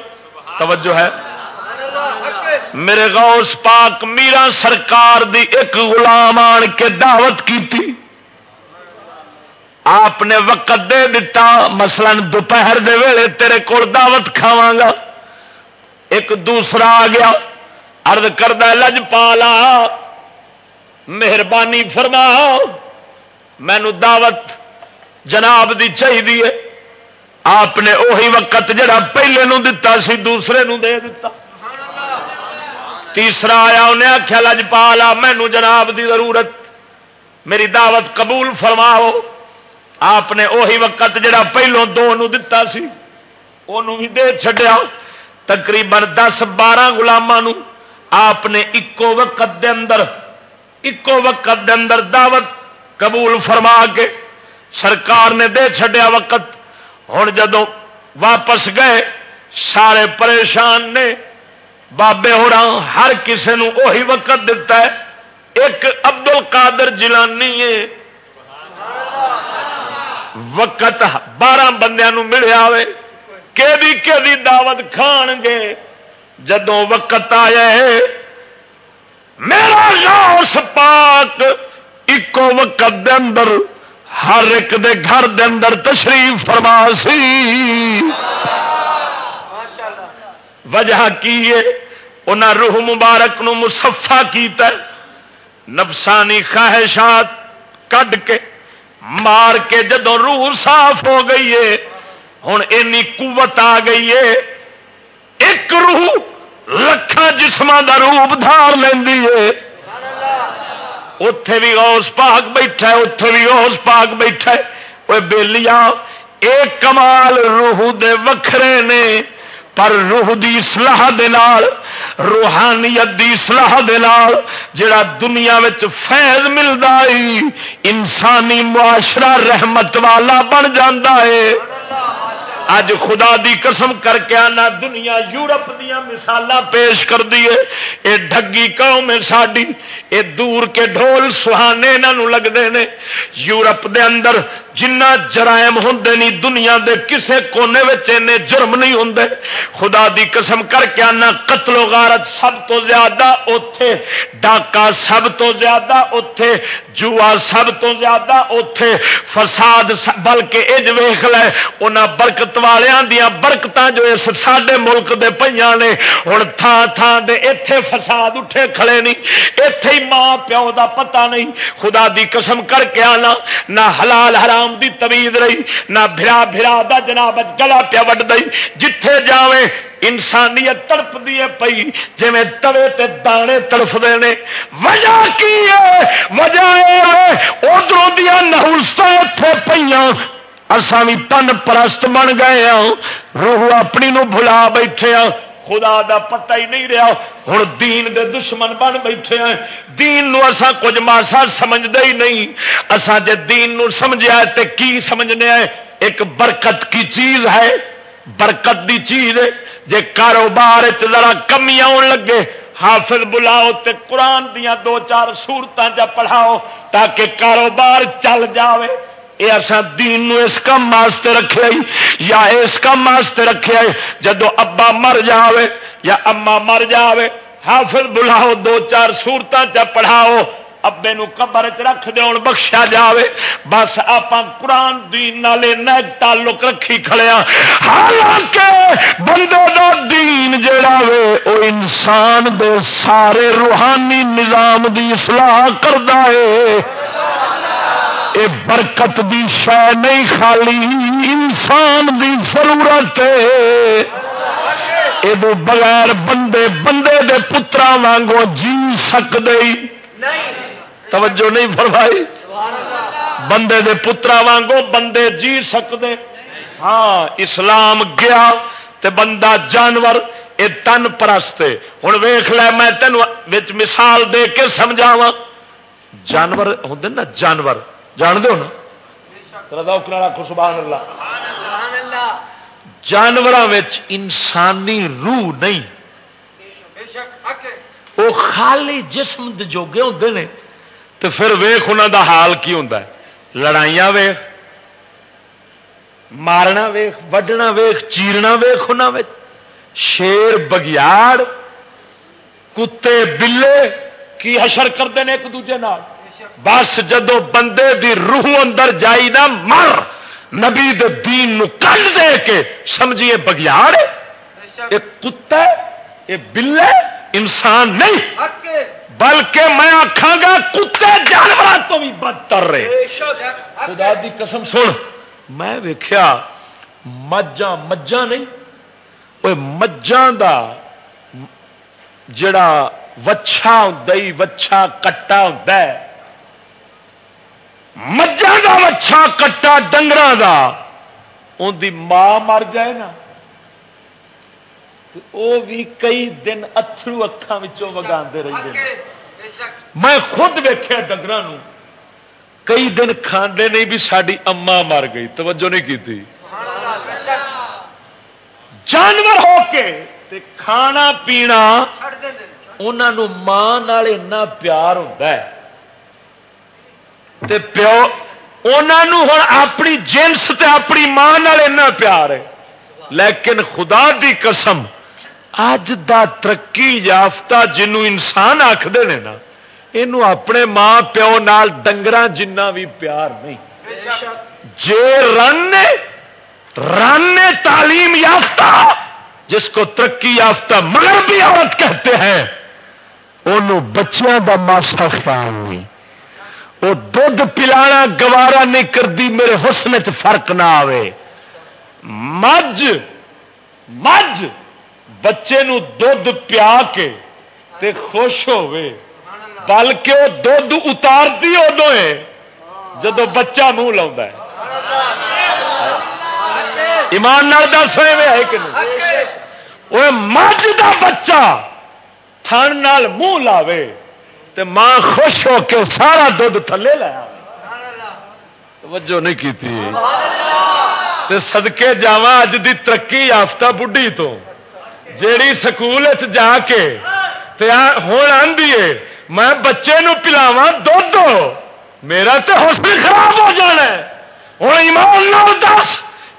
توجہ ہے۔ میرے غوث پاک میرا سرکار دی ایک غلام آن کے دعوت کی آپ نے وقت دے دیتا مثلا دوپہر دے ویلے تیرے کو دعوت کھاوا گا۔ ایک دوسرا آ گیا۔ ارد کردہ لج پالا۔ مہربانی فرما۔ مینو دعوت جناب دی چاہیے آپ نے اوہی وقت جڑا پہلے نو دتا سی، دوسرے نو دے دیتا تیسرا آیا، انہیں آخیا لج پالا، مینو جناب دی ضرورت۔ میری دعوت قبول فرماؤ۔ آپ نے اوہی وقت جڑا پہلو دو نو دتا سی بھی دے چڈیا تقریباً دس بارہ گلاموں آپ نے اکو وقت دے اندر، اکو وقت دے اندر دعوت قبول فرما کے سرکار نے دے چھڈیا وقت۔ ہوں جدو واپس گئے، سارے پریشان نے، بابے ہو رہا ہر کسی وہی وقت دتا ہے، ایک ابدل کادر جلانی ہے۔ وقت بارہ بندیا ملیا ہوئے کہ دعوت کھان گے۔ جدو وقت آیا ہے، میرا غوث پاک اکو وقت دے اندر ہر ایک دے گھر دے اندر تشریف فرما سی۔ وجہ کی ہے؟ روح مبارک نو مسفا کیتا ہے۔ نفسانی خواہشات کڈ کے مار کے جدو روح صاف ہو گئی ہے ہوں اینی قوت آ گئی ہے۔ ایک روح لکھا جسم کا روپ دھار لینی ہے۔ اتے بھی اوس پاک بیٹھا اتے بھی اوس پاک بیٹھا وہ بےلیا ایک کمال روح دے وکھرے نے۔ پر روح دی سلاح دے نال، روحانیت دی اصلاح دے نال جڑا دنیا وچ فیض ملدا ہے، انسانی معاشرہ رحمت والا بن جاندا ہے۔ اج خدا دی قسم کر کے آنا، دنیا یورپ دیا مثال پیش کر دیے اے ڈگی قوم ہے ساری اے دور کے ڈھول سہانے یہاں لگتے ہیں یورپ دے اندر جنہ جرائم ہوں نہیں، دنیا دے کسے کونے اینے جرم نہیں ہوں خدا دی قسم کر کے آنا، قتل و غارت سب تو زیادہ اتے ڈاکا سب تو زیادہ اتے جوا سب تو زیادہ اتے فساد بلکہ اج ویخ لے، انہاں برکت والوں دیا برکت جو اس سڈے ملک دے پہ نے ہوں تھان تھان دے اتے فساد اٹھے کھڑے نہیں۔ اتے ہی ماں پیو دا پتہ نہیں۔ خدا دی قسم کر کے آنا، نہ حلال حرام دی تمیز رہی، نہ بھرا بھرا دا جناب گلا پیا وڈ دئی۔ جتھے جاوے، انسانیت تڑپ دی پئی جی توے تے دانے تڑف دے وجہ کی ہے؟ وجہ ادھر دیا نہوستا اتنے پہ اصا بھی تن پرست بن گئے ہاں۔ روح اپنی نو بھلا بیٹھے ہاں۔ خدا دا پتہ ہی نہیں رہا۔ ہوں دین دے دشمن بن بیٹھے ہیں۔ دین نو اسا کچھ ماسا سمجھتے ہی نہیں۔ اسا جے دین نو سمجھا تے کی سمجھنے ہے ایک برکت کی چیز ہے۔ برکت دی چیز ہے۔ جے کاروبار ذرا کمی آن لگے، حافظ بلاؤ تے قرآن دیا دو چار سورتیں جا پڑھاؤ تاکہ کاروبار چل جاوے۔ یہ اصا دین نو اس کام واسطے رکھے یا اس کام واسطے رکھے جدو ابا مر جاوے یا اما مر جاوے، حافظ بلاؤ دو چار سورتوں چ پڑھاؤ، ابے نو قبر چ رکھ دے ہوں بخشا جاوے۔ بس آپ قرآن دین نالے نیک تعلق رکھی کھڑیا حالانکہ بندے دا دین جڑا وے، او انسان دے سارے روحانی نظام دی اصلاح کردا ہے۔ اے برکت دی شہ نہیں، خالی انسان دی ضرورت یہ بغیر بندے بندے دے پترا وانگو جی سکتے توجہ نہیں فرمائی؟ بندے دے پترا وانگو بندے جی سکتے ہاں اسلام گیا تے بندہ جانور اے تن پرست ہوں ویخ لے، میں تینوں مثال دے کے سمجھاوا جانور ہوں نا، جانور۔ جان دو نا؟ سبحان اللہ۔ جانوروں انسانی روح نہیں۔ وہ خالی جسم جوگے ہوتے ہیں تو پھر ویخ انہوں دا حال کی ہوتا ہے۔ لڑائیاں ویخ مارنا ویخ وڈنا ویخ چیرنا ویخ ان شیر، بگیاڑ، کتے، بلے، کی حشر کرتے ہیں ایک دوجے نال؟ بس جدو بندے دی روح اندر جائی نا مر، نبی دے دین نو کل دے کے، سمجھیے بگیاڑ یہ کتا یہ بلے انسان نہیں۔ بلکہ میں آخا گا، کتے جانور تو بھی بدتر رہے خدا دی قسم سن، میں ویخیا مجھا مجھا نہیں۔ وہ مجھا دا جڑا وچھا ہوں وچھا کٹا ہوں مجھا کا وچھا کٹا ڈنگر کا ان دی ماں مر جائے نا وہ بھی کئی دن اترو اکھان وگا رہے میں خود ویخیا ڈنگر کئی دن کھانے نہیں بھی ساری اما مر گئی توجہ نہیں کی تھی جانور ہو کے تے کھانا پینا انہوں ماں پیار ہوتا ہے تے پیو انہوں ہوں اپنی جنس تے اپنی ماں اینا پیار ہے۔ لیکن خدا دی قسم، اج دا ترقی یافتہ جنوں انسان آخر نا یہ اپنے ماں پیو نال ڈنگر جنہ بھی پیار نہیں۔ جے رن رن تعلیم یافتہ، جس کو ترقی یافتہ مگر بھی عورت کہتے ہیں، انہوں بچیاں دا ماسا خیال نہیں۔ وہ دھد پلا گوارا نہیں کرتی، میرے حسن چ فرق نہ آئے مجھ مجھ بچے نو دھد پیا کے تے خوش ہوئے بلکہ وہ دھد اتارتی ادو ہے جدو بچہ منہ لا ایمان دس رہے ہے کہ نہیں؟ وہ مجھ دا بچہ تھن منہ لاوے۔ تے ماں خوش ہو کے سارا دھد تھلے لایا توجہ نہیں کی تے صدقے جاوا اج دی ترقی یافتہ بڈھی تو۔ جیڑی سکول جا کے ہوں آدھی میں بچے نو پلاوا دھد میرا تو حوصلے خراب ہو جانا ہوں ایمان نال دس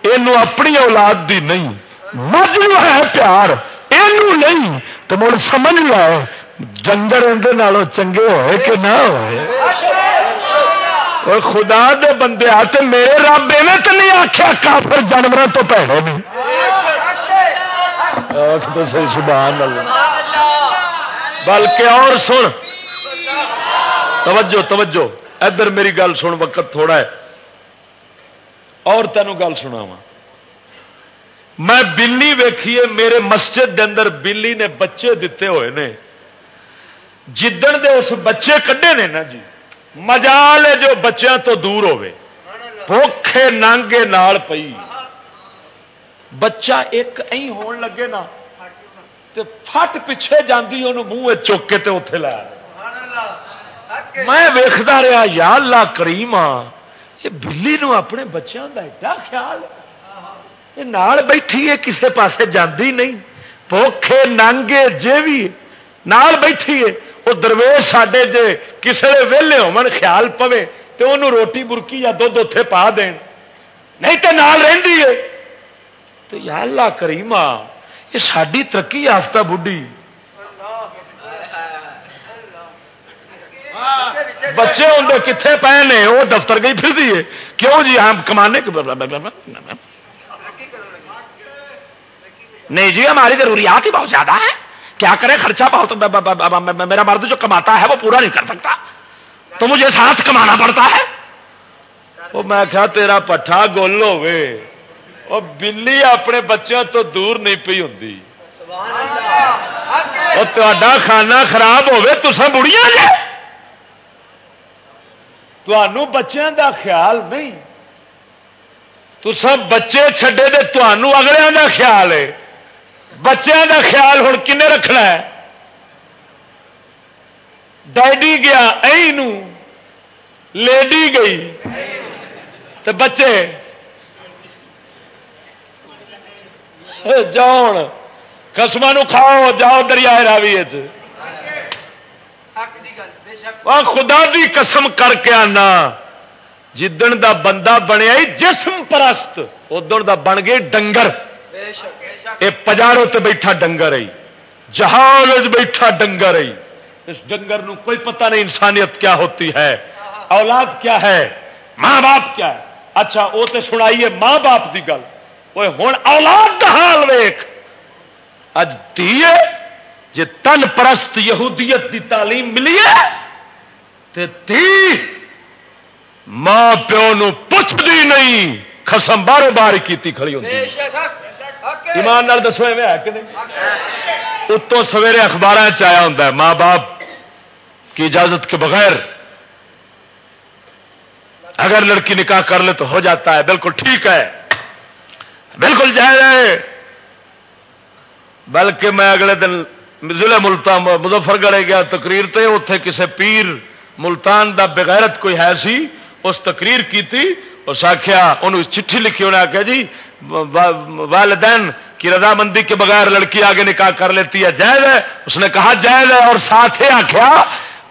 یہ اپنی اولاد دی نہیں۔ مجھ ہے پیار یہ نہیں۔ تو مڑ سمجھ لو ڈنگر اندر چنگے ہوئے کہ نہ ہوئے؟ اور خدا دے بندے آتے میرے رب ایویں تو نہیں آخیا کافر جانوروں تو پیڑے نہیں سبحان اللہ۔ بلکہ اور سن۔ توجہ توجہ۔ ادھر میری گل سن، وقت تھوڑا ہے۔ اور تینوں گل سنا وا میں بلی ویکھیے، میرے مسجد دے اندر بلی نے بچے دیتے ہوئے نے۔ جدن دے اس بچے کڈے نے نا جی مجال ہے جو بچیاں تو دور ہوے بوکھے نانگے نال پئی۔ بچہ ایک این ہون لگے نا، تے فٹ پیچھے جاندی انہوں منہ چوک کے تے اتے لایا۔ میں ویختا رہا یا اللہ کریم یہ بلی نو اپنے بچوں کا ایڈا خیال یہ نال بیٹھی ہے، کسے پاسے جاندی نہیں۔ پوکھے نانگے جے بھی نال بیٹھی ہے۔ وہ درویش ساڈے جے کسے ویلے ہو خیال پوے تو انہوں روٹی برکی یا دھد اتے پا دین نہیں تو نال رہی ہے تو یا اللہ کریما یہ ساری ترقی یافتہ بڈھی بچے ہوں کتنے پے نے وہ دفتر گئی پھر دیے کیوں جی ہم کمانے نہیں جی ہماری ضروریات ہی بہت زیادہ ہے کیا کرے؟ خرچہ بہت میرا مرد جو کماتا ہے وہ پورا نہیں کر سکتا۔ تو مجھے ساتھ کمانا پڑتا ہے۔ وہ میں کیا تیرا پٹھا گول ہوے وہ بلی اپنے بچوں تو دور نہیں پی ہوں تا کھانا خراب ہوے تو سب بڑھیا جی تنوع بچوں دا خیال نہیں۔ تو سب بچے چھڈے دے تنوع اگلے دا خیال ہے۔ بچوں دا خیال ہوں کنے رکھنا ہے؟ ڈیڈی گیا ای لیڈی گئی۔ تو بچے جاؤ قسم کھاؤ، جاؤ دریا راوی خدا دی قسم کر کے آنا۔ جدن دا بندہ بنیا جسم پرست، ادھر دا بن گئے ڈنگر۔ یہ پجاروں تے بیٹھا ڈنگر ہے جہاز بیٹھا ڈنگر ہے اس ڈنگر نو کوئی پتہ نہیں انسانیت کیا ہوتی ہے۔ اولاد کیا ہے؟ ماں باپ کیا ہے؟ اچھا وہ تو سنائیے ماں باپ کی گل۔ وہ ہوں اولاد کا حال ویخ اج دیے جی تن پرست یہودیت دی تعلیم ملی ہے، تے دی ماں پیو نو پوچھتی نہیں خسم بارو بار کی کھڑی ہوتی ایمان نال دسو ہے کہ نہیں؟ اتوں سویرے اخبار چیا ہوں ماں باپ کی اجازت کے بغیر اگر لڑکی نکاح کر لے تو ہو جاتا ہے، بالکل ٹھیک ہے۔ بالکل جائز ہے۔ بلکہ میں اگلے دن ضلع ملتان مظفر گڑے گیا، تقریر تے اتے کسے پیر ملتان دا بغیرت کوئی ہے سی، اس تقریر کی تھی اس آخیا انہوں چٹھی لکھی انہیں آخیا جی والدین کی رضامندی کے بغیر لڑکی آگے نکاح کر لیتی ہے، جائز ہے؟ اس نے کہا جائز ہے اور ساتھ ہی آخیا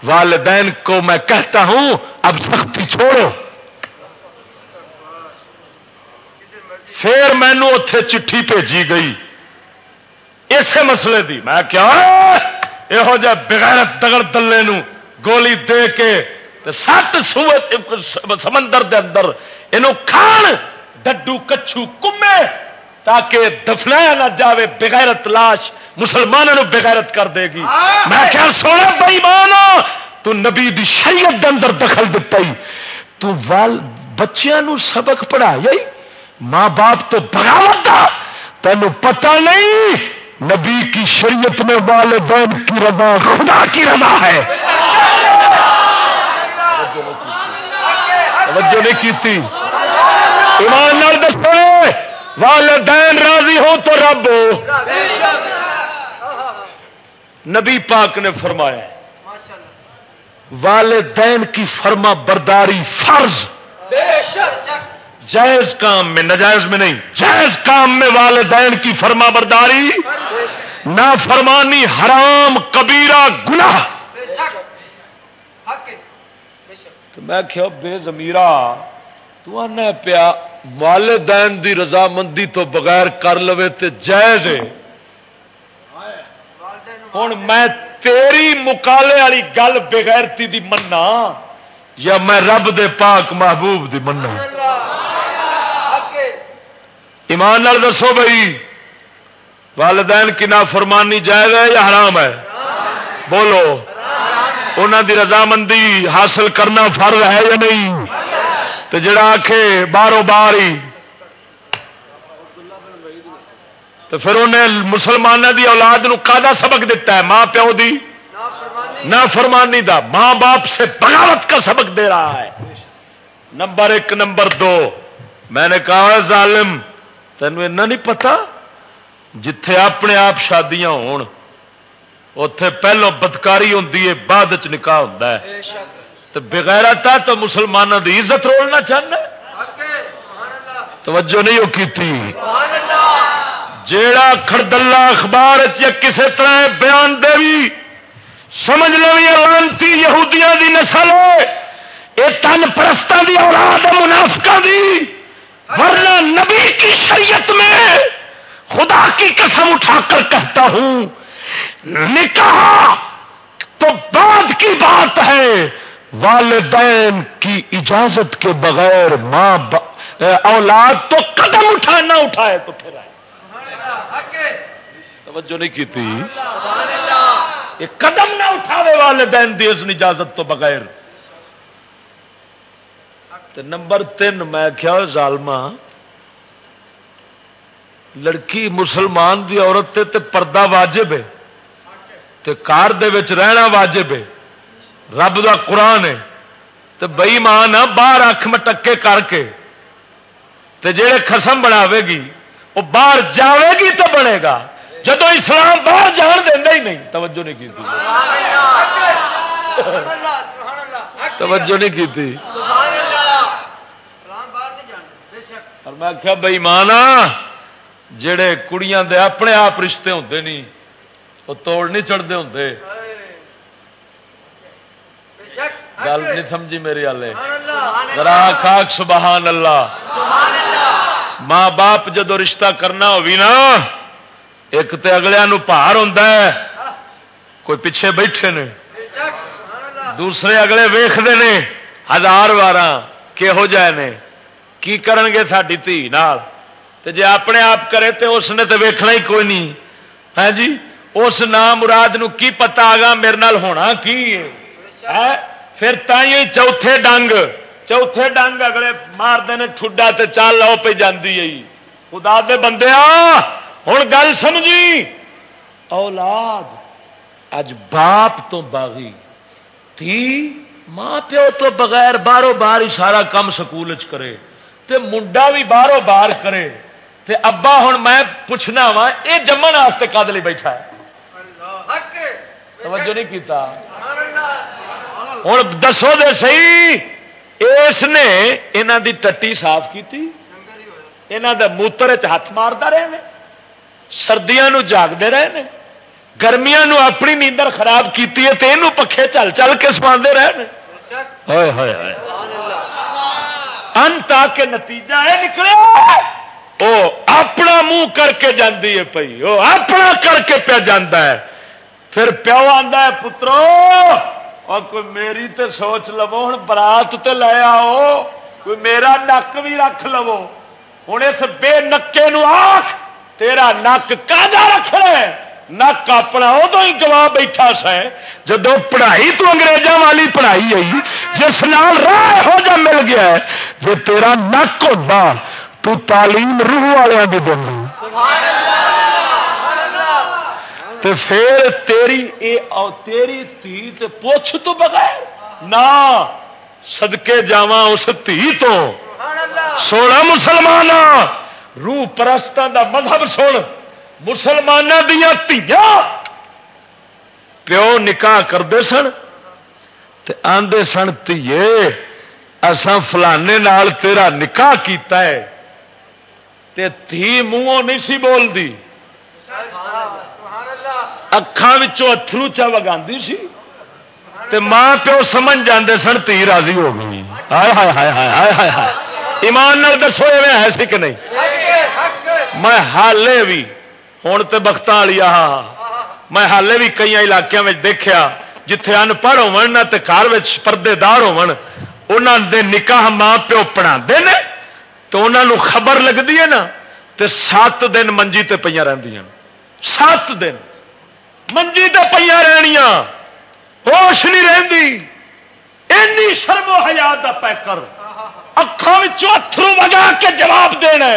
والدین کو میں کہتا ہوں، اب سختی چھوڑو۔ پھر مینو اتے چٹھی بھیجی گئی۔ اسی مسئلے دی۔ میں کیا یہو جہ بغیرت دگڑ دلے نو گولی دے کے سات سمندر دے اندر یہ کھان ڈڈو کچھو کمے تاکہ دفنایا نہ جاوے بغیرت لاش مسلمانوں بغیرت کر دے گی۔ میں کیا سونا بئی مانا تو نبی دی شریعت دے اندر دخل دتا ہی تو وال بچیاں سبق پڑھایا ماں باپ تو بغاوت تینوں پتہ نہیں نبی کی شریعت میں والدین کی رضا خدا کی رضا ہے۔ توجہ نہیں کی ایمان دسو والدین راضی ہو تو رب ہو۔ نبی پاک نے فرمایا، والدین کی فرما برداری فرض۔ جائز کام میں، نجائز میں نہیں، جائز کام میں والدین کی فرما برداری۔ نہ فرمانی حرام، کبیرہ، گناہ۔ تو میں کیا بے زمیرا تو پیا، والدین دی رضامندی تو بغیر کر لو تو جائز ہے۔ ہوں میں تیری مکالے والی گل بغیرتی دی منا یا میں رب دے پاک محبوب دی منا ایمان نال دسو بھائی، والدین کی نافرمانی جائز ہے یا حرام ہے؟ بولو۔ انہوں دی رضامندی حاصل کرنا فرض ہے یا نہیں؟ تو جڑا آخ باروں بار ہی تو پھر انہیں مسلمانوں دی اولاد نو کا سبق دیتا ہے؟ ماں پیو دی؟ نہ فرمانی دا۔ ماں باپ سے بغاوت کا سبق دے رہا ہے۔ نمبر ایک، نمبر دو۔ میں نے کہا ظالم، تینوں ایسا نہیں پتا جتھے اپنے آپ شادیاں ہون اتے پہلو بدکاری ہوں بعد چ نکاح ہوتا ہے۔ تو بغیر تو مسلمانوں کی عزت رولنا چاہنا توجہ نہیں وہ کی جیڑا خردلہ اخبار یا کسی طرح بیان دے سمجھ لو لانتی یہودیاں دی نسل یہ تن پرستوں دی اولاد منافقہ دی۔ ورنہ نبی کی شریعت میں خدا کی قسم اٹھا کر کہتا ہوں، نکاح تو بعد کی بات ہے۔ والدین کی اجازت کے بغیر ماں اولاد تو قدم اٹھائے، نہ اٹھائے تو پھر آئے۔ توجہ نہیں کی تھی؟ یہ قدم نہ اٹھاوے والدین دی اس اجازت تو بغیر۔ نمبر تین میں کیا ظالما لڑکی مسلمان دی عورت تے تے پردہ واجب ہے۔ تے کار دے وچ رہنا واجب ہے۔ رب دا قرآن ہے۔ تے بئی مان باہر اکھ مٹکے کر کے۔ تے جڑے خسم بناوے گی وہ باہر جاوے گی تو بنے گا۔ جدو اسلام باہر جان دینا ہی نہیں، توجہ نہیں کی توجہ نہیں کی اور میں کیا بئی مانا جڑے کڑیاں دے اپنے آپ رشتے ہوتے نہیں وہ توڑ نہیں چڑھتے ہوں گل نہیں سمجھی میری والے ذرا خاک سبحان اللہ۔ ماں باپ جدو رشتہ کرنا ہوگی نا ایک تو اگلے پار ہے۔ کوئی پیچھے بیٹھے نے۔ دوسرے اگلے ویختے نے ہزار بار کہہو جائے نے۔ کی کرن گے ساری تھی جی اپنے آپ کرے تو اس نے تو ویکھنا ہی کوئی نہیں۔ ہے جی اس نام مراد نو کی پتا آگا میرے نال ہونا کی ہے؟ پھر تھی چوتھے ڈنگ چوتھے ڈنگ اگلے مارتے ہیں ٹھڈا تے چال لو پہ جاندی ہے۔ خدا دے بندے ہوں گل سمجھی؟ اولاد اج باپ تو باغی تھی ماں پیو تو بغیر باہروں باہر ہی سارا کام سکول کرے تے منڈا بھی باہروں باہر کرے تے ابا ہوں میں پوچھنا وا یہ جمن واسطے کد لی بیٹھا ہے؟ توجہ نہیں کیتا؟ ہوں دسو دے سی اس نے یہاں دی ٹٹی صاف کی یہاں دے موتر ہاتھ مارتا رہے سردیاں جاگتے رہے ہیں گرمیاں نو اپنی نیندر خراب کی پکھے چل چل کے سما رہے انت آ کے نتیجہ یہ نکلے۔ وہ اپنا منہ کر کے جاندی ہے پی وہ اپنا کر کے پیا جانا ہے۔ پھر پیو آتا ہے، پترو اور کوئی میری تے سوچ لو ہوں برات تے لے آؤ کوئی میرا نک بھی رکھ لو ہوں اس بے نکے نو آخ تیرا نک کا رکھ رہے نک اپنا ادو ہی گوا بیٹھا سا جب پڑھائی تو انگریزوں والی پڑھائی آئی جس نال راہ ہو جا مل گیا ہے جی تیرا نک ہوتا تو تعلیم روح والوں کی بن تو پھر تیری اے او تیری تھی تے پوچھ تو بغیر نہ سدکے جا اس تھی تو سونا مسلمان روح پرستان دا مذہب سن مسلمان دیا تھیا نکاح کرتے سن آدھے سن تیے اسان فلانے نال تیرا نکاح کیتا ہے تے تھی منہوں نہیں سی بول بولتی اکھان اترو چا وگا سی تے ماں پیو سمجھ جاندے سن تھی راضی ہو گئی۔ ہائے ہائے ہائے ہائے ہائے ہائے ایمان نال دسو ہے سی کہ نہیں۔ میں حالے بھی ہوں تو بخت والی ہاں۔ میں حالے بھی کئی علاقوں میں دیکھا جتھے ان پڑھ ہو پردے دار ہو نکاح ماں پیو پڑھا تو انہوں خبر لگتی ہے نا تو سات دن منجی تے پہ رہی سات دن۔ منجی تے پہ رہنیا ہوش نہیں رہتی اینی شرم و حیات کا پیکر۔ اکھان اترو وجا کے جواب دینا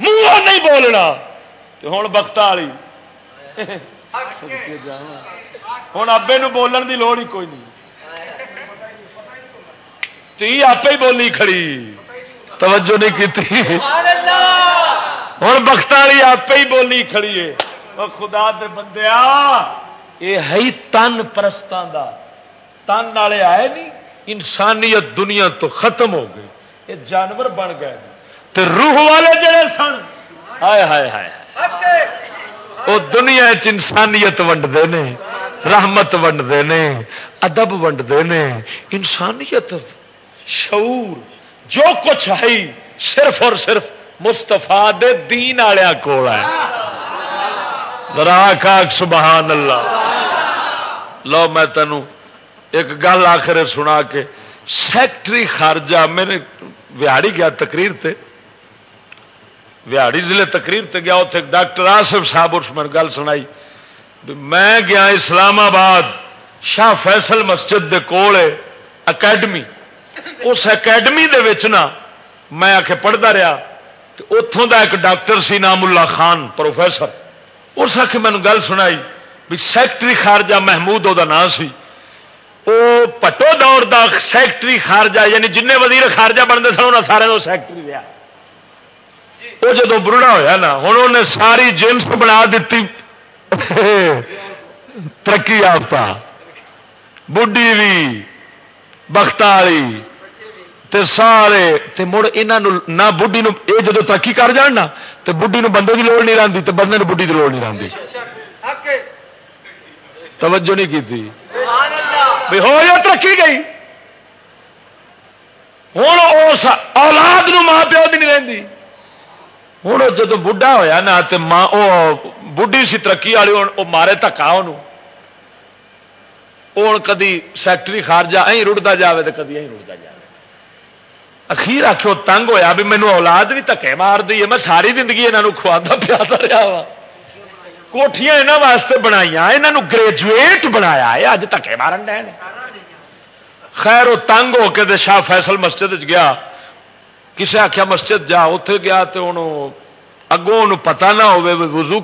منہ نہیں بولنا۔ ہوں بخت والی۔ ہوں ابے بولن کی لوڑ ہی کوئی نہیں۔ تھی آپ ہی بولی کھڑی۔ توجہ نہیں کی ہوں بخت والی آپ ہی بولی کھڑی ہے۔ خدا دے بندیا یہ ہے تن پرستان دا تن والے آئے نہیں انسانیت دنیا تو ختم ہو گئی یہ جانور بن گئے تے روح والے جڑے سن ہائے ہائے ہائے وہ دنیا انسانیت ونڈتے ہیں رحمت ونڈتے ہیں ادب ونڈتے ہیں انسانیت شعور جو کچھ ہے صرف اور صرف مستفا دین والیا کول ہے راک سبحان اللہ. لو میں تینوں ایک گل آخر سنا کے سیکٹری خارجہ، میں نے وہاڑی گیا تقریر تے وہاڑی ضلع تقریر تے گیا اتنے ڈاکٹر آصف صاحب اس میں گل سنائی. میں گیا اسلام آباد، شاہ فیصل مسجد دے کول اکیڈمی. اس اکیڈمی دے وچ نا میں آ کے پڑھتا رہا اتوں دا ایک ڈاکٹر سی نام اللہ خان، پروفیسر. اس آ کے مینو گل سنائی بھی سیکٹری خارجہ محمود وہ نام سی۔ وہ پٹو دور دا سیکٹری خارجہ یعنی جن وزیر خارجہ بنتے سن انہوں سارے سیکٹری لیا وہ جدو برڑا ہوا نا ہوں انہیں ساری جنس بنا دیتی۔ ترقی یافتہ۔ بڈی بھی بخت والی تے سارے تے مڑ یہاں نہ بڈی یہ جدو ترقی کر جان نا تو بڈی بندے کی لوڑ نہیں رہتی تو بندے بڈی کی لوڑ نہیں رہتی توجہ نہیں کی ہو یا ترقی گئی۔ ہوں اس اولاد نو ماں پیو بھی نہیں رہتی ہوں جب بڑھا ہوا نا تو ماں بڑھی سی ترقی والی وہ مارے دکا وہ کدی سیکٹری خارجہ اہ رڑتا جائے تو کدی اہ رڑتا جائے اخیر آخو تنگ ہویا بھی مینو اولاد بھی دکے مار دی ہے۔ میں ساری زندگی یہاں کھوا پیا رہا وا۔ کوٹیاں یہاں واسطے بنائی یہاں گریجویٹ بنایا ہے، اج دکے مارن ڈے خیر وہ تنگ ہو کے شاہ فیصل مسجد گیا۔ کسے آخیا مسجد جا اتے گیا تو ہوں اگوں پتا نہ وضو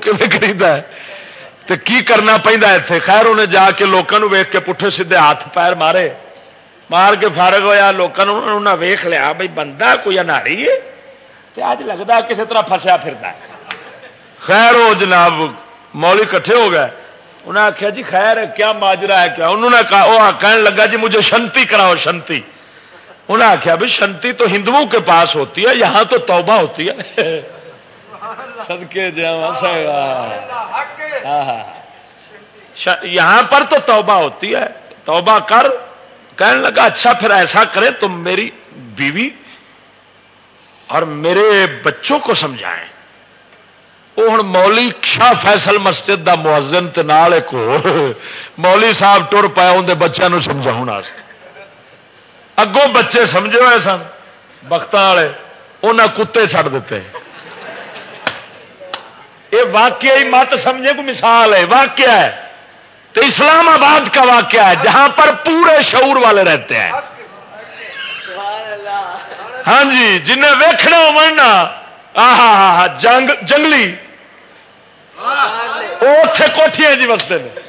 تو کی کرنا پہنتا اتنے خیر انہیں جا کے لوگوں ویک کے پٹھے سیدے ہاتھ پیر مارے۔ مار کے فارغ ہوا لوگوں نے ویخ لیا بھائی بندہ کوئی اناڑی ہے اج لگتا کسی طرح فسیا پھر خیر وہ جناب مولی کٹھے ہو گئے انہیں آخیا جی خیر کیا ماجرا ہے کیا انہوں نے کہا وہ کہنے لگا جی مجھے شنتی کراؤ شنتی انہیں آخیا بھی شنتی تو ہندوؤں کے پاس ہوتی ہے یہاں تو توبہ ہوتی ہے سدکے یہاں پر تو توبہ ہوتی ہے توبہ کر کہنے لگا اچھا پھر ایسا کرے تم میری بیوی اور میرے بچوں کو سمجھائیں. وہ ہوں مولی شاہ فیصل مسجد کا موزن تال ایک مولی صاحب ٹر پایا اندر بچوں سمجھاؤ اگوں بچے سمجھے ہوئے سن بخت والے انہیں کتے چڑ دیتے۔ یہ واقعی مت سمجھے کو مثال ہے، واقعہ ہے۔ تو اسلام آباد کا واقعہ ہے، جہاں پر پورے شعور والے رہتے ہیں۔ ہاں جی جنہیں ویکھنا مرنا آ جنگ، جنگلی۔ وہ اتے کوٹیاں جی وستے ہیں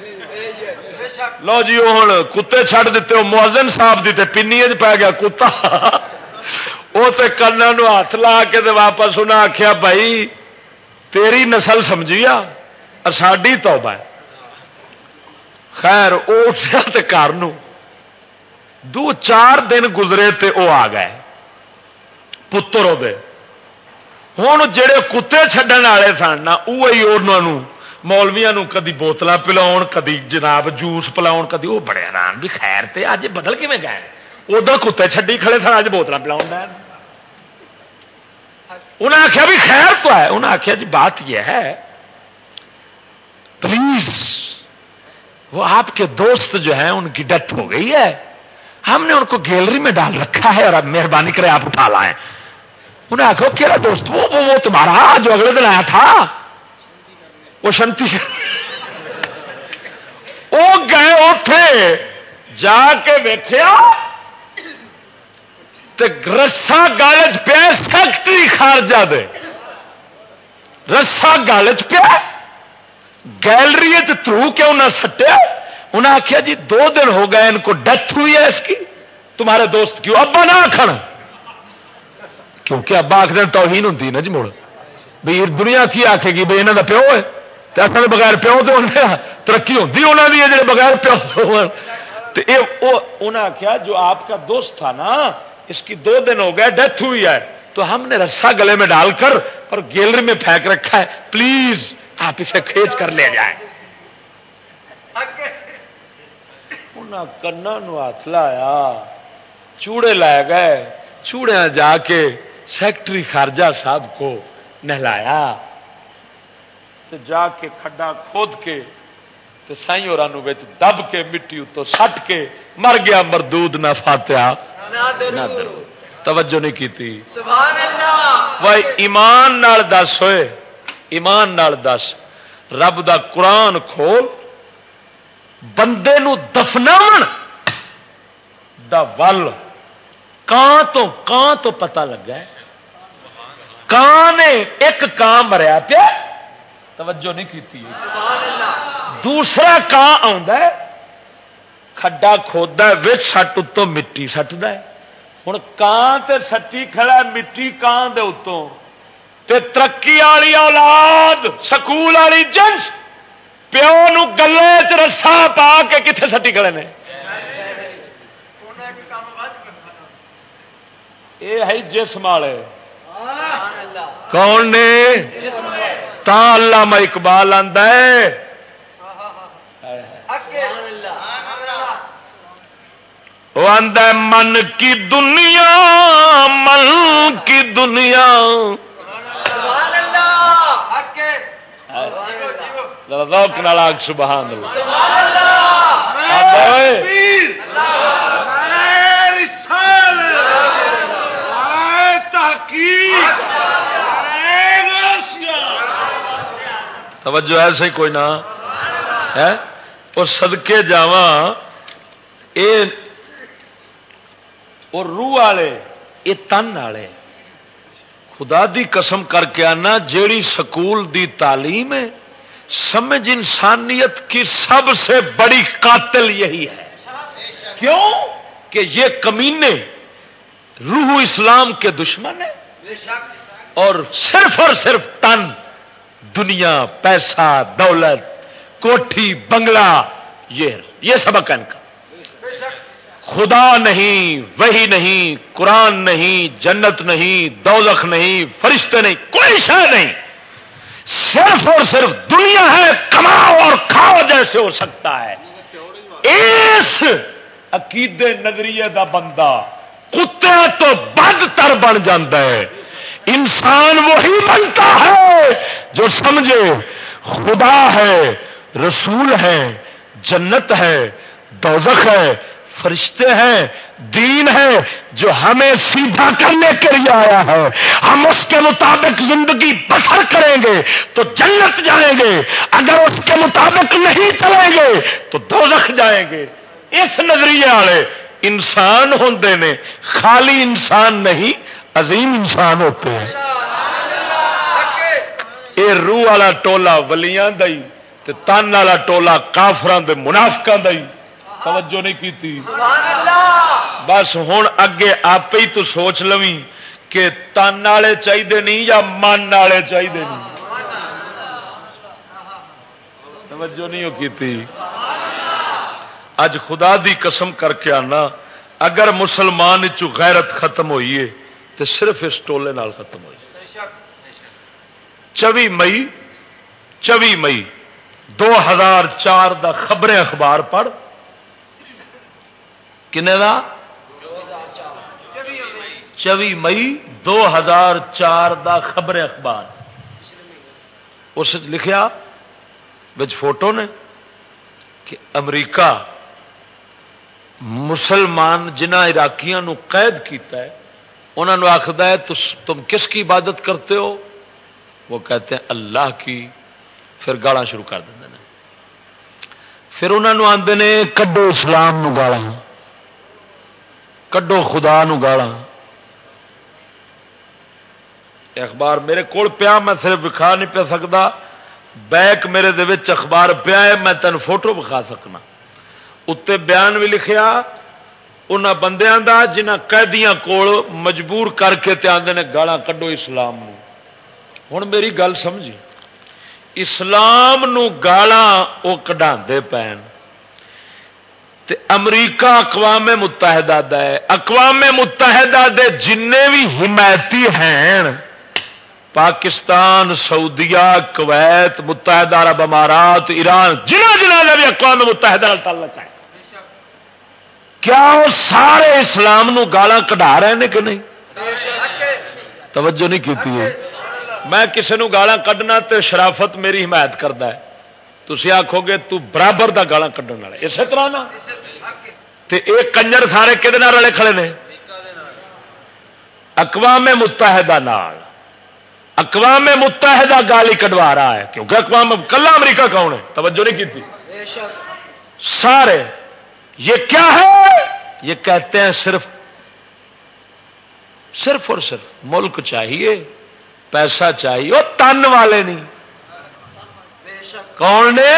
لو جی وہ ہوں کتے چھڑ دیتے، وہ موزن صاحب دی پینی پی گیا کتا۔ وہ تو کن ہاتھ لا کے واپس انہیں آخیا بھائی، تیری نسل سمجھی آ ساڈی توبہ ہے۔ خیر اٹھا تے گھر دو چار دن گزرے تے او آ گئے، پتر ہوں جڑے کتے چڈن والے سن وہی انہوں مولویا کدی بوتل پلاؤ کدی جناب جوس پلاؤ کدی وہ بڑے آرام بھی خیر تے اج بدل کیں گئے؟ ادھر کتے چڈی کھڑے سن، اج بوتل پلاؤ انہیں آخیا بھی خیر تو ہے انہیں آخیا جی بات یہ ہے پلیز وہ آپ کے دوست جو ہیں ان کی ڈیتھ ہو گئی ہے۔ ہم نے ان کو گیلری میں ڈال رکھا ہے اور اب مہربانی کرے آپ اٹھا لائیں۔ انہیں آخو کہڑا دوست؟ وہ وہ, وہ تمہارا جو اگلے دن آیا تھا۔ وہ شنتی وہ گئے اٹھے۔ جا کے ویخیا رسا گالچ پیا سیکٹری خارجہ دے۔ رسا گالچ پیا۔ گیلری تھرو کے انہیں سٹیا انہیں آخیا جی دو دن ہو گئے، ان کو ڈیتھ ہوئی ہے اس کی۔ تمہارے دوست کیوں؟ ابا نہ آخر کیونکہ ابا آخر توہین ہوں نا جی مڑ۔ بھائی دنیا کی آخے گی بھائی یہاں کا پیو ہے۔ تو اصل بغیر پیو تو ترقی ہوتی انہوں کی جی بغیر پیو انہیں آخیا جو آپ کا دوست تھا نا، اس کی دو دن ہو گئے، ڈیتھ ہوئی ہے۔ تو ہم نے رسا گلے میں ڈال کر اور گیلری میں پھینک رکھا ہے۔ پلیز آپ اسے کھینچ کر لے جائیں۔ کنا ہاتھ لایا چوڑے لائے گئے چوڑے جا کے سیکٹری خارجہ صاحب کو نہلایا۔ تو جا کے کھڈا کھود کے سائی اور دب کے مٹی اتو سٹ کے مر گیا مردود نہ فاتحہ۔ نہ توجہ نہیں کی ایمان نال دس ہوئے۔ ایمان نال دس، رب دا قرآن کھول، بندے نو دفنا دا ول۔ کان تو کان تو پتا لگا کان نے ایک کان مریا پیا؟ توجہ نہیں کی دوسرا کان آ کھڈا کھودا سٹ اتوں مٹی سٹد ہوں کان تے سٹی کھڑا مٹی کان دے اتوں؟ تے ترقی والی اولاد، سکول والی جنس، پیو گلے چ رسا پا کے کتنے سٹی کھڑے نے؟ یہ ہے جسم والے۔ کون نے؟ تا اللہ اقبال آدھا وہ آدھا من کی دنیا، من کی دنیا۔ روک سبحان توجہ ایسے ہی کوئی نہ۔ ہے؟ اور سدکے جاوا اور روح والے یہ تن والے۔ خدا دی قسم کر کے آنا، جیڑی سکول دی تعلیم ہے سمجھ انسانیت کی سب سے بڑی قاتل یہی ہے۔ کیوں؟ کہ یہ کمینے روح اسلام کے دشمن ہیں۔ اور صرف اور صرف تن، دنیا، پیسہ، دولت، کوٹھی، بنگلہ، یہ یہ سبق ہے ان کا۔ خدا نہیں وہی نہیں، قرآن نہیں، جنت نہیں دوزخ نہیں، فرشتے نہیں، کوئی شہ نہیں۔ صرف اور صرف دنیا ہے، کماؤ اور کھاؤ جیسے ہو سکتا ہے۔ اس عقیدے نظریے دا بندہ کتے تو بد تر بن جاتا ہے۔ انسان وہی بنتا ہے جو سمجھے، خدا ہے، رسول ہے، جنت ہے، دوزخ ہے فرشتے ہیں، دین ہے جو ہمیں سیدھا کرنے کے لیے آیا ہے۔ ہم اس کے مطابق زندگی بسر کریں گے تو جنت جائیں گے۔ اگر اس کے مطابق نہیں چلیں گے تو دوزخ جائیں گے۔ اس نظریے والے انسان ہوں نے، خالی انسان نہیں، عظیم انسان ہوتے ہیں۔ یہ روح والا ٹولا ولیاں دئی تن والا ٹولا کافران دے منافقہ دئی۔ توجہ نہیں کی بس ہوں اگے آپ ہی تو سوچ لو کہ تن والے چاہیے نہیں یا من والے چاہیے نہیں۔ توجہ نہیں کی اج خدا دی قسم کر کے آنا اگر مسلمان چ غیرت ختم ہوئی ہے تو صرف اس ٹولے نال ختم ہوئی چوی مئی چوی مئی دو ہزار چار دا خبریں اخبار پڑھ کنے دا؟ چوی مئی دو ہزار چار دا خبریں اخبار۔ اس لکھیا بچ فوٹو نے، کہ امریکہ مسلمان جنہ عراقیاں نو قید کیتا ہے انہوں نے آخد ہے تم کس کی عبادت کرتے ہو؟ وہ کہتے ہیں، اللہ کی۔ پھر گالا شروع کر دیں پھر انہوں آتے نے، کڈو اسلام نو گالا کڈو خدا نو گالا اخبار میرے کول پیا میں صرف وکھا نہیں پہ سکتا بیک میرے دے اخبار پیا ہے میں تین فوٹو بکھا سکنا اتنے بیان بھی لکھیا ان بندیاں دا جنہ قیدیاں کول مجبور کر کے آدھے نے گالا کڈو اسلام نو ہوں میری گل سمجھی اسلام نو گالا وہ کڈا پین تے امریکہ اقوام متحدہ دا ہے اقوام متحدہ دے جن بھی حمایتی ہیں۔ پاکستان، سعودیہ، کویت، متحدہ عرب امارات، ایران، جنہ جنہ کا بھی اقوام متحدہ تعلق ہے۔ کیا وہ سارے اسلام نو گالا کٹا رہے ہیں کہ نہیں؟ توجہ نہیں کی میں کسی نو گالا کڈنا تے شرافت میری حمایت کرتا ہے۔ تھی آخو گے تو برابر دا گالا کھڈن والے۔ اسی طرح نا؟ تے کنجر سارے کہ رلے کھڑے نے؟ اقوام متحدہ نال۔ اقوام متحدہ گالی کڈوا رہا ہے۔ کیونکہ اقوام کلا امریکہ کون ہے؟ توجہ نہیں کی سارے۔ یہ کیا ہے؟ یہ کہتے ہیں صرف صرف اور صرف ملک چاہیے، پیسہ چاہیے وہ تن والے نہیں۔ کون نے؟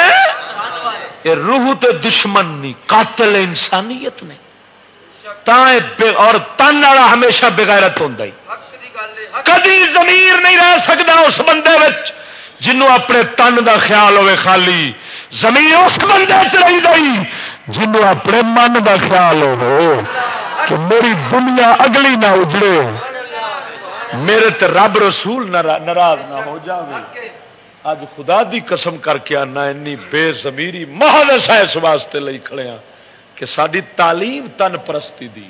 یہ روح تے دشمن نہیں، قاتل انسانیت نے۔ اور تن والا ہمیشہ بغیرت ہوں کدی زمیر نہیں رہ سکتا اس بندے جنوں اپنے تن دا خیال ہوئے خالی۔ زمین اس بندے چ رہی گئی جنوں اپنے من دا خیال ہو کہ میری دنیا اگلی نہ اجڑے۔ میرے تے رب رسول ناراض نہ ہو جائے اج خدا دی قسم کر کے آنا اینی بے زمیری مہانس اس واسطے لئی کھڑے ہیں کہ ساری تعلیم تن پرستی دی۔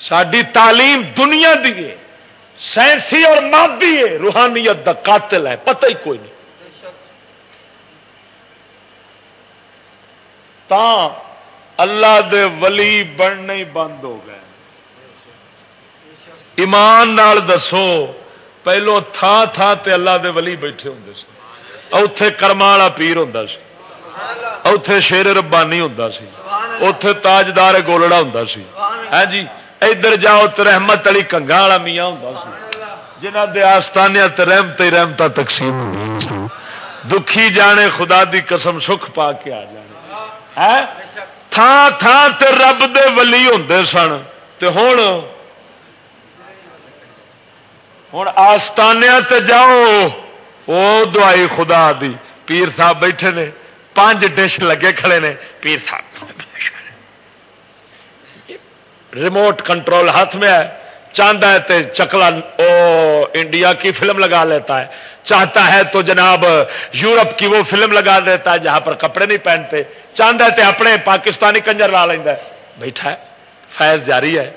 ساری تعلیم دنیا دی ہے، سائنسی اور مادی ہے، روحانیت دا قاتل ہے، پتہ ہی کوئی نہیں۔ تا اللہ دے ولی بننے بند ہو گئے۔ ایمان نال دسو۔ پہلو تھان تھان تے اللہ دے ولی بیٹھے ہوں سی اوتے کرما والا پیر ہوں سی۔ اوتے شیر ربانی ہوں سی۔ اوتے تاجدار گولڑا ہوں سی۔ ہاں جی ادھر جاؤ تو رحمت علی کنگا والا میاں ہوں جنہ دے آستانے رحمت رحمت تقسیم دکھی جانے، خدا دی قسم سکھ پا کے آ جانے۔ ہاں؟ تھان تھان تے رب دے ولی ہوں سن۔ تے ہوں ہوں آستانیا جاؤ۔ او دعائی خدا دی۔ پیر صاحب بیٹھے نے۔ پانچ ڈش لگے کھڑے نے۔ پیر صاحب ریموٹ کنٹرول ہاتھ میں ہے۔ چاہتا ہے تے چکلا۔ او انڈیا کی فلم لگا لیتا ہے۔ چاہتا ہے تو جناب یورپ کی وہ فلم لگا دیتا ہے جہاں پر کپڑے نہیں پہنتے۔ چاہتا ہے تے اپنے پاکستانی کنجر لا لینا بیٹھا ہے۔ فیض جاری ہے۔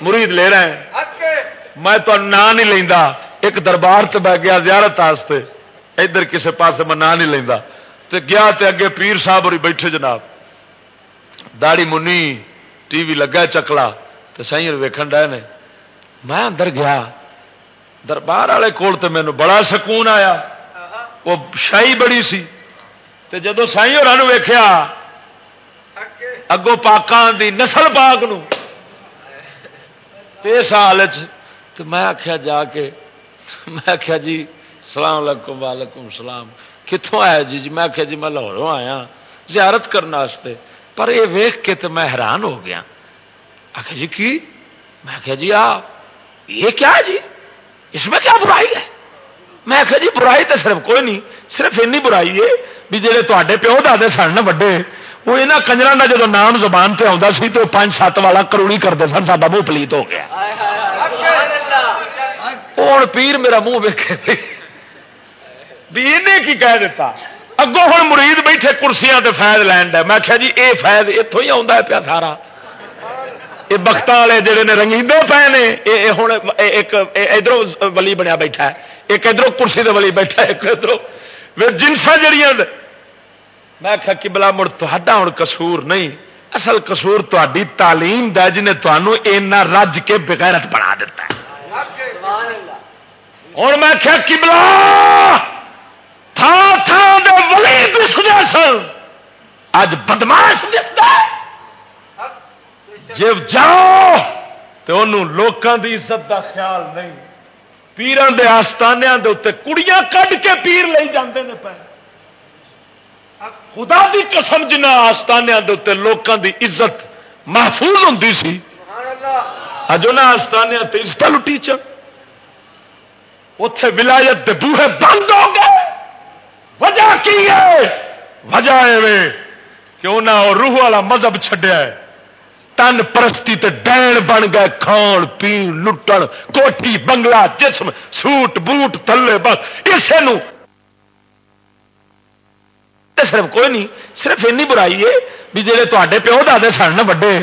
مرید لے رہے ہیں۔ میں تو نا نہیں لینا ایک دربار سے بہ گیا زیارت واسطے ادھر کسی پاس میں نا نہیں لینا تے گیا تے اگے پیر صاحب اور بیٹھے جناب۔ داڑی منی ٹی وی لگا چکلا۔ تو سی ویکن ڈے نے۔ میں اندر گیا۔ دربار والے کول تو مینو بڑا سکون آیا۔ وہ شاہی بڑی سی۔ تے جدو سائی اور ویخیا اگوں پاکان دی نسل پاک نو اس تو میں آخیا جا کے، میں آخیا جی سلام علیکم، وعلیکم سلام کتوں آیا جی؟ جی میں آخیا جی میں لاہوروں آیا، زیارت کرنے پر یہ ویخ کے تو میں حیران ہو گیا۔ آخ جی کی؟ میں آخیا جی آ، یہ کیا ہے جی؟ اس میں کیا برائی ہے؟ میں آخیا جی برائی تو صرف کوئی نہیں، صرف این برائی ہے بھی جہے تے پیو دے سن نا وڈے وہ یہاں کنجر کا جب نام زبان سے آتا سی تو پانچ سات والا کروڑی کرتے سن سا منہ پلیت ہو گیا۔ ہوں پیر میرا منہ ویکے بھی انہیں کی کہہ دیتا۔ اگوں ہوں مرید بیٹھے کرسیاں تے فائد لین میں آخیا جی یہ فائد اتوں ہی آتا ہے پیا سارا۔ یہ بخت والے جڑے نے رنگیندے پے نے یہ ہوں ایک ادھر ولی بنیا بیٹھا ہے۔ ایک ادھر کرسی دے ولی بیٹھا ہے ایک ادھر جنسا جڑیاں میں آخیا کہ بلا مڑ تا ہوں کسور نہیں. اصل کسور تاری تعلیم دا جنہیں تمہوں اینا رج کے بغیرت بنا دیتا ہے۔ ہوں میں آخیا کہ بلا تھان تھان دے ولی دستے سن۔ اج بدماش دستا جب جاؤ تو انہوں لوکاں دی عزت دا خیال نہیں۔ پیران دے آستانیاں دے اتنے کڑیاں کڈ کے پیر لے جاندے نے پہ خدا دی قسم جنہ آستانیاں دے اتنے لوکاں دی عزت محفوظ ہوندی سی اج انہاں آستانیاں تے عزت لٹی چ اتے ولایت دے بوہے بند ہو گئے۔ وجہ کی ہے؟ وجہ ہے کہ انہاں روح والا مذہب چھڈیا ہے۔ تن پرستی تے ڈین بن گئے کھان پی لٹن کوٹھی بنگلہ جسم سوٹ بوٹ تھلے بس۔ اسے نو صرف کوئی نہیں، صرف این برائی ہے بھی جہے تے پیو دے سن نا وڈے،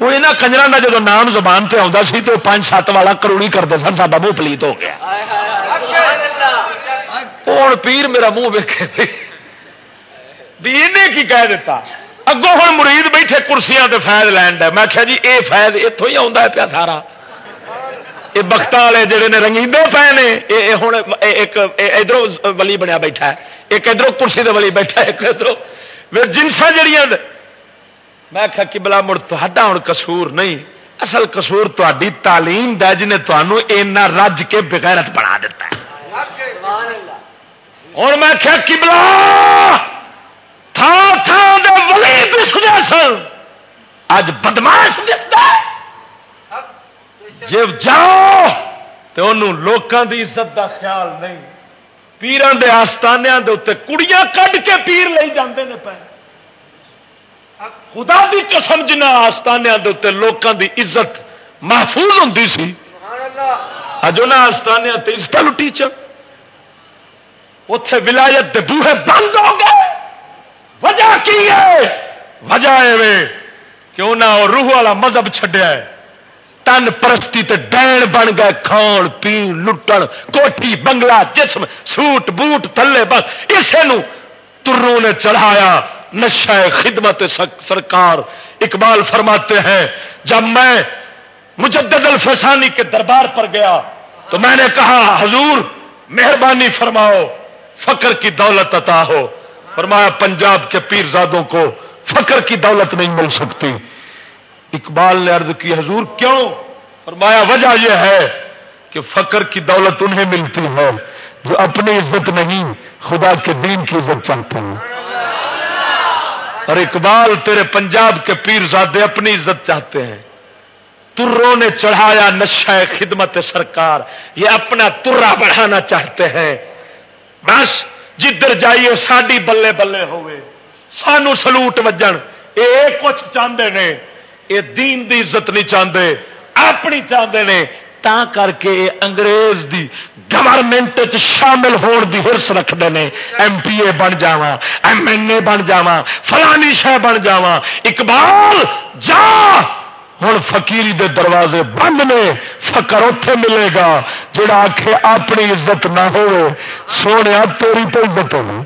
وہ یہاں کنجر کا جب نام زبان سے آتا سی تو پانچ سات والا کروڑی کرتے سن سا منہ پلیت ہو گیا۔ ہوں پیر میرا منہ ویکے بھی انہیں کی کہہ دیتا اگوں ہوں مرید بیٹھے کرسیاں تے فائد لین دے۔ میں آخیا جی یہ فائد اتوں ہی آتا ہے پیا سارا۔ یہ بخت والے جڑے نے رنگیندے پے نے یہ ہوں ایک ادھر ولی بنیا بیٹھا ہے۔ ایک ادھر کرسی دے ولی بیٹھا ایک ادھر۔ جنسا جڑیاں میں آخیا کہ بلا مڑ تا ہوں کسور نہیں۔ اصل کسور تاری تعلیم دا جنہیں تمہوں اینا رج کے بغیرت بنا دیتا ہے۔ اور میں آخیا کہ بلا تھان تھان دے ولی سن۔ اج بدماش دستا جب جاؤ تو انہوں دی عزت دا خیال نہیں۔ پیران دے آستانیاں دے اتنے کڑیاں کڈ کے پیر لے جاندے نے پہ خدا دی قسم جنہ آستانیاں دے اتنے لوکاں دی عزت محفوظ ہوندی سی اج انہاں آستانیاں تے عزت لٹی چ اتے ولایت دے بوہے بند ہو گئے وجہ کی ہے وجہ ہے کہ انہاں روح والا مذہب چھڈیا ہے تن پرستی تے ڈین بن گئے کھان پی لٹن کوٹھی بنگلہ جسم سوٹ بوٹ تھلے بس اسے نو تروں نے چڑھایا نشہ خدمت سرکار اقبال فرماتے ہیں جب میں مجدد الفسانی کے دربار پر گیا تو میں نے کہا حضور مہربانی فرماؤ فقر کی دولت عطا ہو فرمایا پنجاب کے پیرزادوں کو فقر کی دولت نہیں مل سکتی اقبال نے عرض کی، حضور، کیوں؟ فرمایا، وجہ یہ ہے کہ فقر کی دولت انہیں ملتی ہے جو اپنی عزت نہیں، خدا کے دین کی عزت چاہتے ہیں۔ اور اقبال تیرے پنجاب کے پیر زادے اپنی عزت چاہتے ہیں۔ تروں نے چڑھایا نشہ خدمت سرکار، یہ اپنا ترا بڑھانا چاہتے ہیں۔ بس، جدھر جائیے ساڈی بلے بلے ہوئے۔ سانو سلوٹ وجن یہ کچھ چاہتے ہیں یہ دین دی عزت نہیں چاہتے اپنی چاہتے ہیں تا کر کے انگریز دی گورنمنٹ شامل ہون دی ہرس رکھتے ہیں ایم پی اے بن جا ایم این اے بن جا فلانی شہ بن جا اقبال جا! ہوں فقیری دے دروازے بند نے فکر اتے ملے گا، جڑا آخ اپنی عزت نہ ہو سونے تیری تو عزت ہو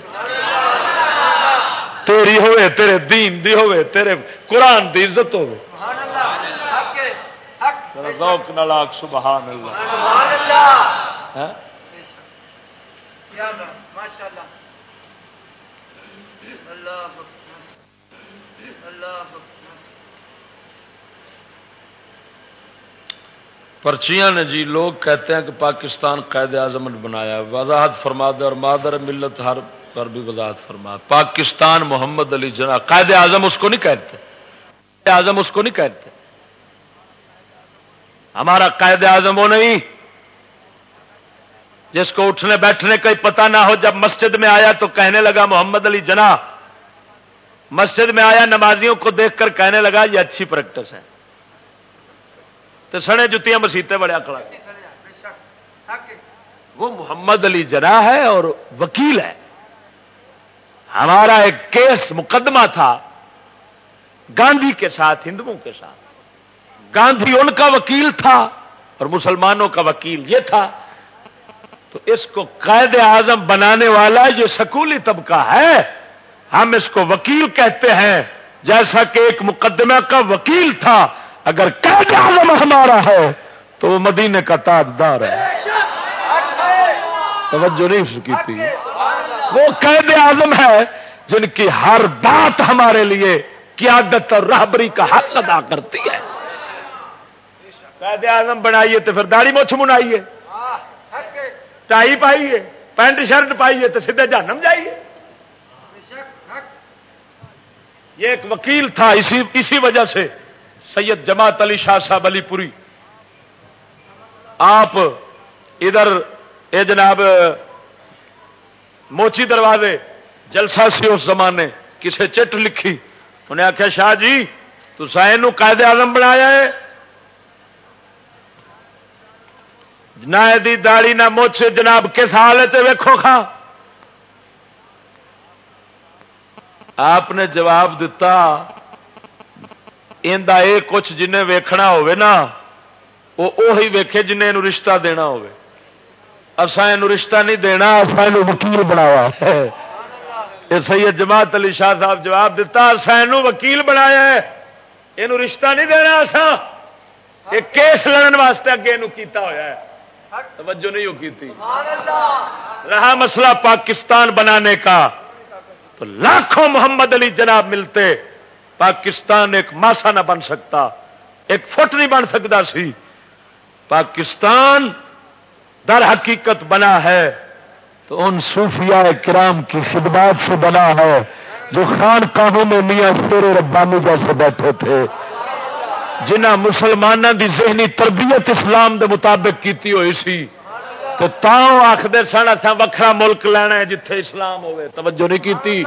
تیری ہوئے تیرے دین دی ہوئے تیرے قرآن دی عزت ہو ذوق نلاک سبحان اللہ۔ پرچیاں نے جی لوگ کہتے ہیں کہ پاکستان قائد اعظم نے بنایا۔ وضاحت فرما دے اور مادر ملت ہر پر بھی وضاحت فرما۔ پاکستان محمد علی جناح، قائد اعظم اس کو نہیں کہتے۔ اعظم اس کو نہیں کہتے۔ ہمارا قائد اعظم وہ نہیں جس کو اٹھنے بیٹھنے کا ہی پتا نہ ہو، جب مسجد میں آیا تو کہنے لگا محمد علی جنا مسجد میں آیا، نمازیوں کو دیکھ کر کہنے لگا، یہ اچھی پریکٹس ہے۔ تو سنے جتیاں مسیطیں بڑے اکڑا۔ وہ محمد علی جنا ہے اور وکیل ہے۔ ہمارا ایک کیس مقدمہ تھا گاندھی کے ساتھ، ہندوؤں کے ساتھ۔ گاندھی ان کا وکیل تھا اور مسلمانوں کا وکیل یہ تھا۔ تو اس کو قائد اعظم بنانے والا یہ سکولی طبقہ ہے۔ ہم اس کو وکیل کہتے ہیں، جیسا کہ ایک مقدمہ کا وکیل تھا۔ اگر قید اعظم ہمارا ہے، تو وہ مدینے کا تاجدار ہے۔ توجہ نہیں سکی تھی۔ وہ قید اعظم ہے جن کی ہر بات ہمارے لیے قیادت اور رہبری کا حق ادا کرتی ہے۔ قید اعظم بنائیے تو پھر داڑھی مچھ منائیے۔ ٹائی پائیے، پینٹ شرٹ پائیے تو سیدھے جانم جائیے۔ یہ ایک وکیل تھا اسی اسی وجہ سے سید جماعت علی شاہ صاحب علی پوری۔ آپ ادھر، اے جناب موچی دروازے، جلسہ سے اس زمانے، کسے چٹ لکھی۔ انہیں آخیا شاہ جی تو سائن قائد آزم بنایا ہے۔ نہ داڑی نہ مچھ جناب کس حال ویکو کھا۔ آپ نے جواب دتا اے کچھ جنہیں ویکھنا ہوئے نا، وہ ویکھے جنہیں رشتہ دینا ہوئے اسا یہ رشتہ نہیں دینا اصا یہ وکیل بناوا۔ یہ سید جماعت علی شاہ صاحب جواب دیتا اصا یہ وکیل بنایا ہے۔ یہ رشتہ نہیں دینا اصا یہ کیس لڑن واسطے اگے یہ کیتا ہوا ہے۔ توجہ نہیں کی تھی رہا مسئلہ پاکستان بنانے کا۔ تو لاکھوں محمد علی جناب ملتے، پاکستان ایک ماسا نہ بن سکتا، ایک فٹ نہیں بن سکتا سی۔ پاکستان در حقیقت بنا ہے تو ان صوفیاء کرام کی خدمات سے بنا ہے جو خان کاموں میں میاں شیر ربانی جیسے بیٹھے تھے۔ جنہ مسلمانوں دی ذہنی تربیت اسلام دے مطابق کیتی ہوئی سی۔ تو تاؤں آخر سن اتنا وکھرا ملک لینا ہے جتھے اسلام ہوئے۔ توجہ نہیں کیتی۔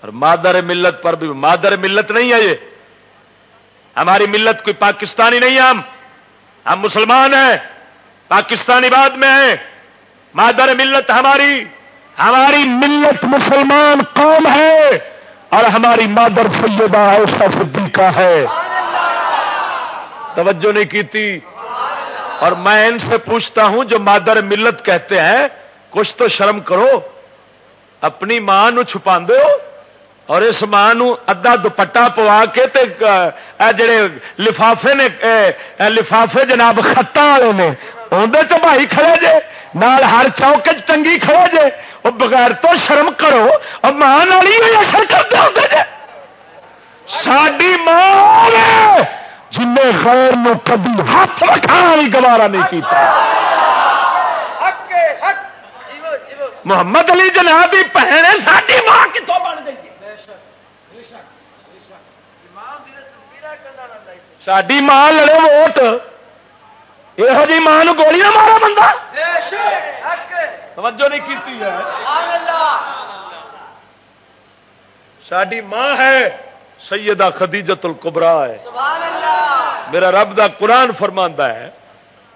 اور مادر ملت پر بھی مادر ملت نہیں ہے یہ۔ ہماری ملت کوئی پاکستانی نہیں ہم۔ ہم مسلمان ہیں، پاکستانی بعد میں ہیں۔ مادر ملت ہماری ہماری ملت مسلمان قوم ہے اور ہماری مادر سیدہ ایسا صدیقہ ہے۔ توجہ نہیں کی تھی اور میں ان سے پوچھتا ہوں، جو مادر ملت کہتے ہیں، کچھ تو شرم کرو، اپنی ماں نو چھپا دو اور اس ماں ادا دوپٹا پوا کے تے جڑے لفافے نے لفافے جناب خطا والے نے اندر تو بھائی کھڑے جے نال ہر چوک چنگی کھڑے جے وہ بغیر تو شرم کرو اور ماں والی اثر کرتے ہوتے جے۔ ساری ماں جن خیر نو کبھی ہاتھ رکھانا بھی گوارا نہیں کیتا۔ محمد علی جناب کی بہن ساری ماں کتوں بن گئی؟ ساری ماں لڑے ووٹ یہو جی ماں گولی نہ مارا بندہ توجہ نہیں کی ساری ماں ہے سیدہ خدیجت القبرا ہے میرا رب دا قرآن فرما ہے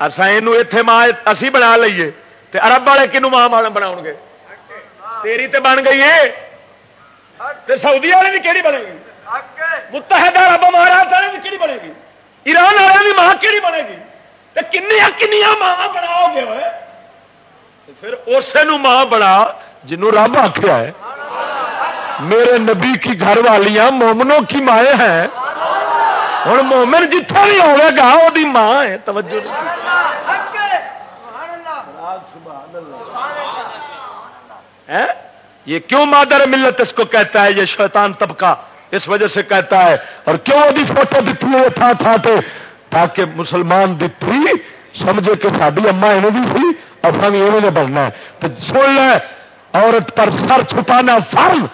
اصا یہ ماں اسی بنا لیے تے عرب والے کنو ماں بنا گے تیری تے بن گئی ہے سعودی والے کی کہڑی بنے گی متحدہ رب مہاراج والے کی بنے گی؟ ایران والے کی ماں کہڑی بنے گی؟ کنیا کنیا ماں بناؤ گے پھر اسے ماں بنا جنوں رب آخیا ہے، میرے نبی کی گھر والیاں مومنوں کی مائیں ہیں۔ ہوں مومن جتوں بھی ہوگا گا وہ ماں ہے۔ توجہ یہ کیوں مادر ملت اس کو کہتا ہے، یہ شیطان طبقہ؟ اس وجہ سے کہتا ہے، اور کیوں وہ فوٹو دیتی ہے تھا تھا تو تاکہ مسلمان دتی سمجھے کہ ساری اما ایویں بھی سی اصا بھی ایویں بننا ہے۔ تو سن لے، عورت پر سر چھپانا فرم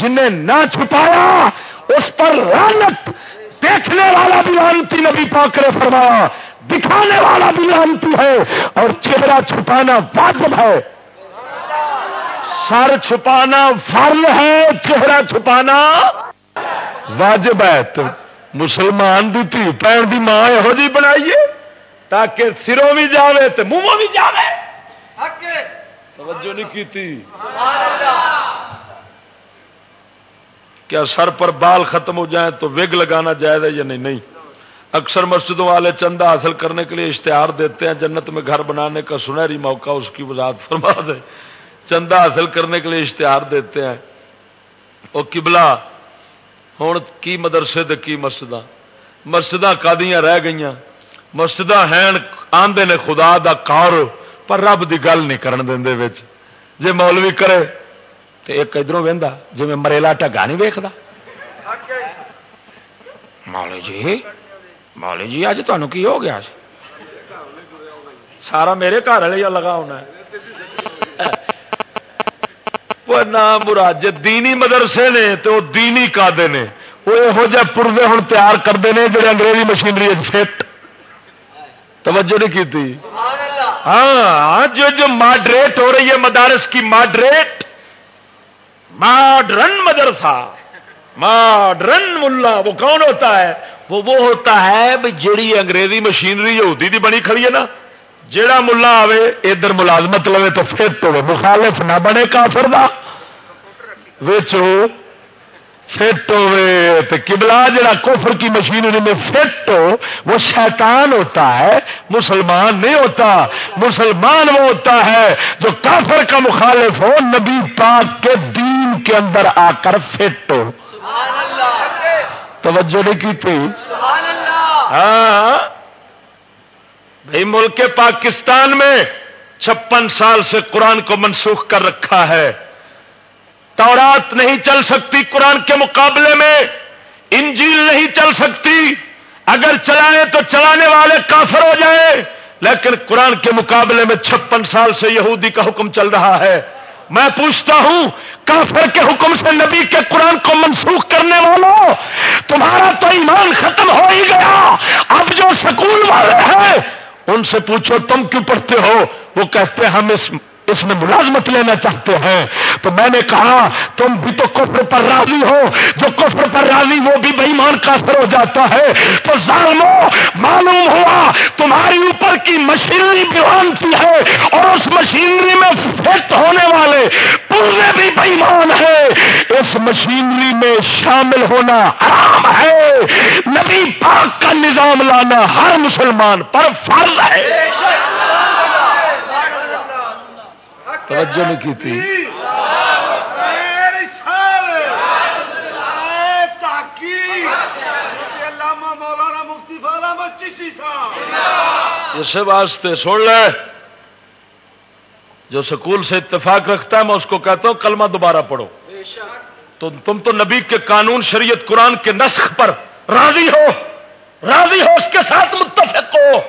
جنہیں نہ چھپایا، اس پر رانت دیکھنے والا بھی لانتی نبی پاک نے فرمایا، دکھانے والا بھی لانتی ہے، اور چہرہ چھپانا واجب ہے۔ سر چھپانا فرل ہے، چہرہ چھپانا واجب ہے تو مسلمان دی تھی پین دی ماں یہو جی بنائیے، تاکہ سروں بھی جاوے تو منہوں بھی جاوے۔ توجہ نہیں کی تھی کیا سر پر بال ختم ہو جائیں تو وگ لگانا جائز ہے یا نہیں؟ نہیں۔ اکثر مسجدوں والے چندہ حاصل کرنے کے لیے اشتہار دیتے ہیں، جنت میں گھر بنانے کا سنہری موقع اس کی وضاحت فرما دے۔ چندہ حاصل کرنے کے لیے اشتہار دیتے ہیں۔ وہ کبلا ہوں کی مدرسے دے کی مسجد مسجد کادیاں رہ گئی مسجد ہیں آندے نے خدا دا کار پر رب دی گل نہیں کرن دے جے مولوی کرے تو ایک ادھر وہدا جی میں مریلا ٹگا نہیں ویکتا مولوی جی مولوی جی اج تمہیں کی ہو گیا سارا میرے گھر والے لگا ہونا جی دینی مدرسے نے تو دینی کادے نے۔ وہ یہو جہ پورزے ہوں تیار کرتے ہیں جڑے انگریزی مشینری فٹ۔ توجہ نہیں کی ہاں جو جو ماڈریٹ ہو رہی ہے مدارس کی ماڈریٹ۔ ماڈرن مدرسہ۔ ماڈرن ملا۔ وہ کون ہوتا ہے؟ وہ وہ ہوتا ہے بھائی جیڑی انگریزی مشینری یہودی دی بنی کھڑی ہے نا۔ جیڑا ملا آوے ادھر ملازمت لوے تو فٹ ہوے مخالف نہ بنے کافر دا۔ وچو فٹ تو کبلا جڑا کفر کی مشینری میں فٹ ہو وہ شیطان ہوتا ہے مسلمان نہیں ہوتا مسلمان وہ ہوتا ہے جو کافر کا مخالف ہو نبی پاک کے دین کے اندر آ کر فٹ ہو۔ توجہ نہیں کی تھی؟ ہاں۔ بھائی ملک پاکستان میں چھپن سال سے قرآن کو منسوخ کر رکھا ہے۔ تورات نہیں چل سکتی قرآن کے مقابلے میں، انجیل نہیں چل سکتی۔ اگر چلائے تو چلانے والے کافر ہو جائے لیکن قرآن کے مقابلے میں چھپن سال سے یہودی کا حکم چل رہا ہے۔ میں پوچھتا ہوں، کافر کے حکم سے نبی کے قرآن کو منسوخ کرنے والوں تمہارا تو ایمان ختم ہو ہی گیا۔ اب جو سکول والے ہیں، ان سے پوچھو تم کیوں پڑھتے ہو؟ وہ کہتے ہم اس اس میں ملازمت لینا چاہتے ہیں۔ تو میں نے کہا، تم بھی تو کفر پر راضی ہو۔ جو کفر پر راضی، وہ بھی بےمان کافر ہو جاتا ہے۔ تو ظالمو، معلوم ہوا، تمہاری اوپر کی مشینری بھی ہے اور اس مشینری میں فٹ ہونے والے پورے بھی بےمان ہے اس مشینری میں شامل ہونا حرام ہے۔ نبی پاک کا نظام لانا ہر مسلمان پر فرض ہے۔ توجہ نہیں کی تھی۔ اس واسطے سن لے۔ جو سکول سے اتفاق رکھتا ہے، میں اس کو کہتا ہوں، کلمہ دوبارہ پڑھو۔ تو تم تو نبی کے قانون، شریعت، قرآن کے نسخ پر راضی ہو۔ راضی ہو، اس کے ساتھ متفق ہو۔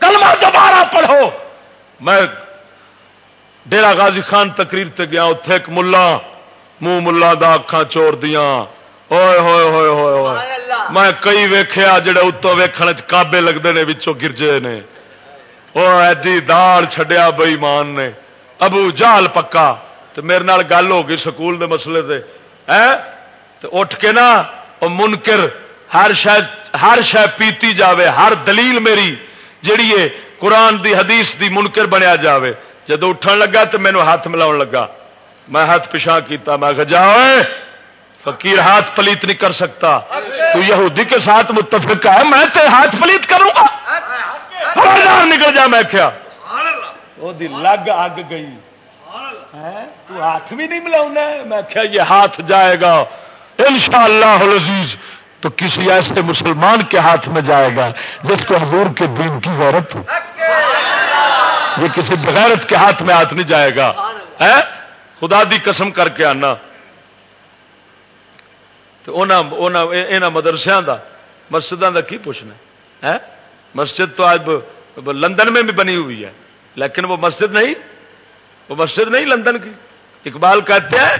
کلمہ دوبارہ پڑھو۔ میں ڈیرا غازی خان تقریر تے گیا اتے ایک ملا منہ ملا دا اکھان چور دیا ہوئے ہوئے ہوئے ہوئے۔ ہوئے میں کئی ویخیا جڑے اتو ویکھن کابے لگتے ہیں بچوں گرجے نے۔ وہ ایڈی دال چڈیا بئی مان نے۔ ابو جال پکا۔ تو میرے نال گل ہو گئی سکول دے مسئلے سے اٹھ کے نا منکر ہر شاید ہر شہ پیتی جاوے ہر دلیل میری جیڑی ہے قرآن دی حدیث دی منکر بنیا جاوے۔ جب اٹھن لگا تو مینو ہاتھ ملا لگا۔ میں ہاتھ پچھا کیتا میں جا فقیر ہاتھ پلیت نہیں کر سکتا۔ تو یہودی کے ساتھ متفق ہے میں تے ہاتھ پلیت کروں گا۔ نکل جا میں کیا لگ اگ گئی۔ تو ہاتھ بھی نہیں ملا میں کیا یہ ہاتھ جائے گا۔ ان شاء اللہ تو کسی ایسے مسلمان کے ہاتھ میں جائے گا جس کو حضور کے دین کی غیرت ہو۔ یہ کسی بغیرت کے ہاتھ میں ہاتھ نہیں جائے گا۔ خدا دی قسم کر کے آنا۔ تو مدرسیا کا مسجدوں کا کی پوچھنا ہے؟ مسجد تو آج لندن میں بھی بنی ہوئی ہے لیکن وہ مسجد نہیں وہ مسجد نہیں لندن کی۔ اقبال کہتے ہیں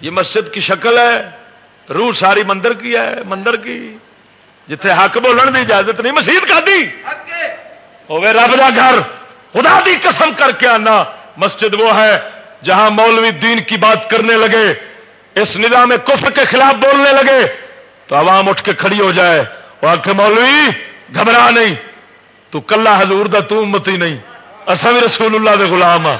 یہ مسجد کی شکل ہے روح ساری مندر کی ہے مندر کی۔ جتھے حق بولنے کی اجازت نہیں مسیح کا دی۔ ہوے رب کا گھر۔ خدا دی قسم کر کے آنا۔ مسجد وہ ہے جہاں مولوی دین کی بات کرنے لگے، اس نظام کفر کے خلاف بولنے لگے۔ تو عوام اٹھ کے کھڑی ہو جائے وہ آخ مولوی، گھبرا نہیں۔ تو کلا حضور دا تو امتی نہیں۔ اصا بھی رسول اللہ دے غلام ہاں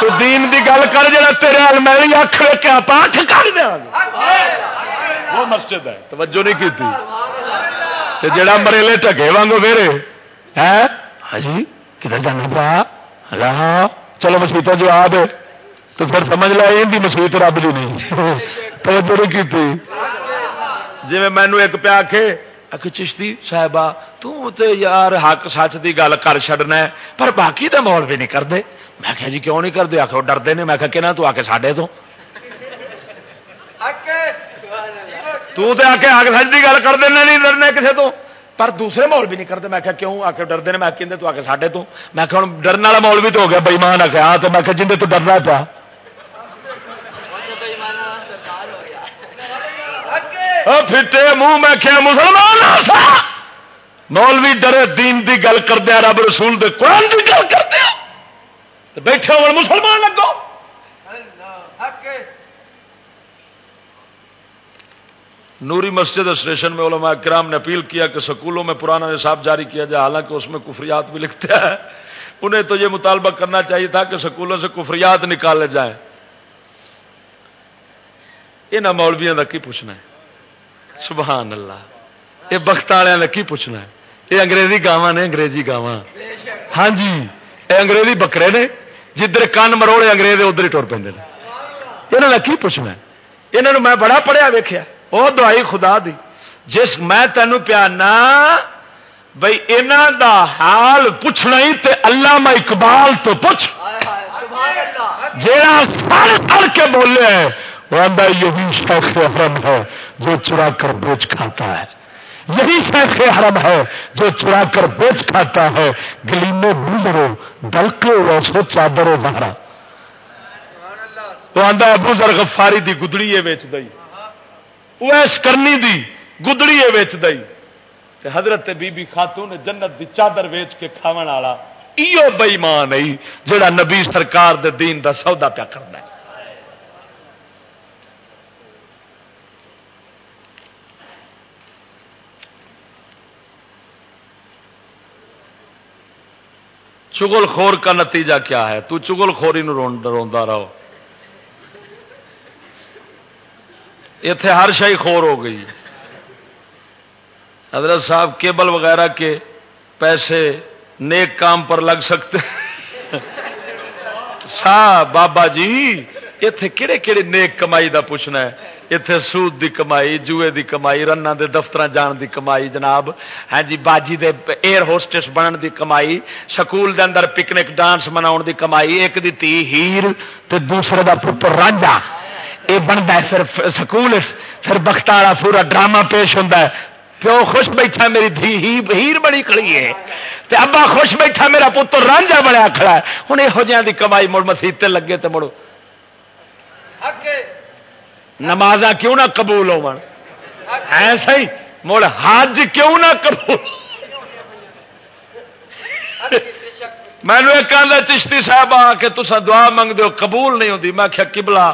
تو دین دی گل کر جا تیرے میری اکھ کے آپ اکھ کر دیا وہ مسجد ہے، توجہ نہیں کی جڑا مریلے ٹگے وانگو میرے ہے ہاں جی۔ کدھر جانا پا رہا چلو مسیطا جواب ہے تو پھر سمجھ لیا یہ مسیت رب دی نہیں۔ توجہ نہیں کی تھی۔ جی مینو ایک پیا کے آ چشتی صاحبہ تے یار حق سچ کی گل کر چڈنا پر باقی تو مول بھی نہیں کرتے۔ میں کہا جی کیوں نہیں کرتے؟ آخو ڈرتے نے میں کہنا تو آ کے ساڈے تو۔ تے آ کے حق سچ کی گل کر دینا نہیں ڈرنے کسی تو۔ پر دوسرے مول بھی نہیں کرتے۔ میں کیوں؟ آ کے ڈرتے ہیں۔ میں کہ تو آ کے ساڈے تو میں کہ ہوں ڈرنے والا مول بھی تو ہو گیا بئیمان آ کے آ تو میں کہ جن تو ڈرنا پیا پھٹے منہ میں کیا مسلمان مولوی ڈرے دین دی گل کردیا رب رسول دے قرآن دی گل کردیا بیٹھے ہو مسلمان لگو نوری مسجد اسٹیشن میں علماء کرام نے اپیل کیا کہ سکولوں میں پرانا نصاب جاری کیا جائے، حالانکہ اس میں کفریات بھی لکھتے ہیں۔ انہیں تو یہ مطالبہ کرنا چاہیے تھا کہ سکولوں سے کفریات نکالے جائیں۔ یہاں مولویا کا کی پوچھنا ہے؟ سبحان اللہ۔ یہ بخت والوں نے کی پوچھنا ہے؟ یہ انگریزی گاواں نے، انگریزی گاواں۔ ہاں جی یہ انگریزی بکرے نے۔ جدھر کن مروڑے انگریز، ادھر ہی ٹر پہ یہاں نے کی پوچھنا ہے؟ یہاں میں بڑا پڑھیا ویخیا وہ دوائی خدا دی جس میں تینوں پیانا بھائی یہاں دا حال پوچھنا ہی تے اللہ اقبال تو پوچھ جا سر سڑ کے بولے وہ یہی شیخ حرم ہے جو چرا کر بیچ کھاتا ہے یہی شیخ حرم ہے جو چرا کر بیچ کھاتا ہے گلی میں بزرو ڈلکے ویسے چادر زہرا وہ آدھا بزر غفاری دی گدڑی ہے ویچ دئی ویس کرنی دی، گدڑی ویچ دئی۔ تے حضرت بی بی خاتون جنت دی چادر ویچ کے کھاون والا ایو بئیمان نہیں جڑا نبی سرکار دے دین دا سودا پیا کرنا ہے۔ چگل خور کا نتیجہ کیا ہے؟ تو چگل خوری روندا رہو۔ اتے ہر شاہی خور ہو گئی۔ حضرت صاحب کیبل وغیرہ کے پیسے نیک کام پر لگ سکتے۔ سا بابا جی اتے کہڑے کہڑے نیک کمائی دا پوچھنا ہے؟ اتے سود دی کمائی، جوئے دی کمائی رنا دے دفتر جان دی کمائی، جناب۔ ہاں جی باجی دے ایئر ہوسٹس بنن دی کمائی، سکول دے اندر پکنک ڈانس منا دی کمائی، ایک دی تی ہیر تے دوسرے دا پتر رانجا۔ یہ بنتا ہے، پھر سکول، پھر بخت والا پورا ڈرامہ پیش ہوتا ہے۔ پیو خوش بیٹھا میری دھی ہیر بڑی کڑی ہے۔ تے ابا خوش بیٹھا میرا پتر رانجا بڑا کھڑا ہے۔ ہوں یہو جہاں کمائی مڑ مسیح لگے تو مڑو۔ نماز کیوں نہ قبول ہو ایسا ہی مڑ حج کیوں نہ قبول؟ *laughs* میں نے ایک چشتی صاحب آ کے تصا دعا منگ ہو، قبول نہیں ہوتی میں کیا کبلا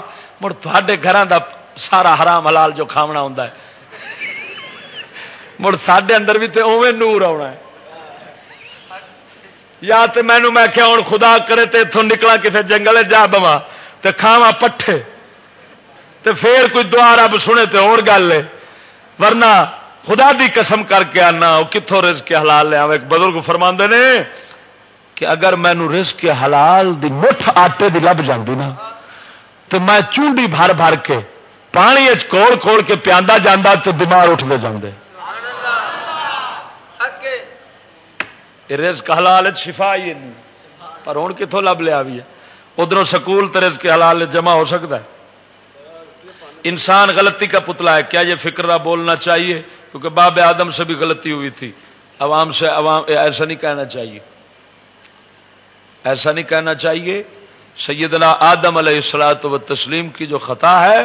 مڑ تے گھر دا سارا حرام حلال جو کھاونا ہوں مڑ سڈے اندر بھی تو اوے نور آنا ہے۔ یا تو مینو میں کیا ہوں خدا کرے تو اتوں نکلا کسی جنگل جا بوا تو کھاوا پٹھے۔ تو پھر کوئی دعا رب سنے تو اور گل ہے۔ ورنہ خدا دی قسم کر کے آنا وہ کتوں رز کے حلال لیا ایک بزرگ فرما نے کہ اگر مینو رز کے حلال دی مٹھ آٹے دی لب جاندی نا تو میں چونڈی بھر بھر کے پانی کول کھول کے پیادا جانا تو بیمار اٹھتے جاندے۔ رزق حلال شفا ہی نہیں پر ہوں کتوں لب لیا بھی ہے؟ ادھر سکول تو رزق حلال جمع ہو سکتا ہے۔ انسان غلطی کا پتلا ہے۔ کیا یہ فکرہ بولنا چاہیے؟ کیونکہ باب آدم سے بھی غلطی ہوئی تھی۔ عوام سے عوام ایسا نہیں کہنا چاہیے۔ ایسا نہیں کہنا چاہیے سیدنا آدم علیہ السلاط و تسلیم کی جو خطا ہے،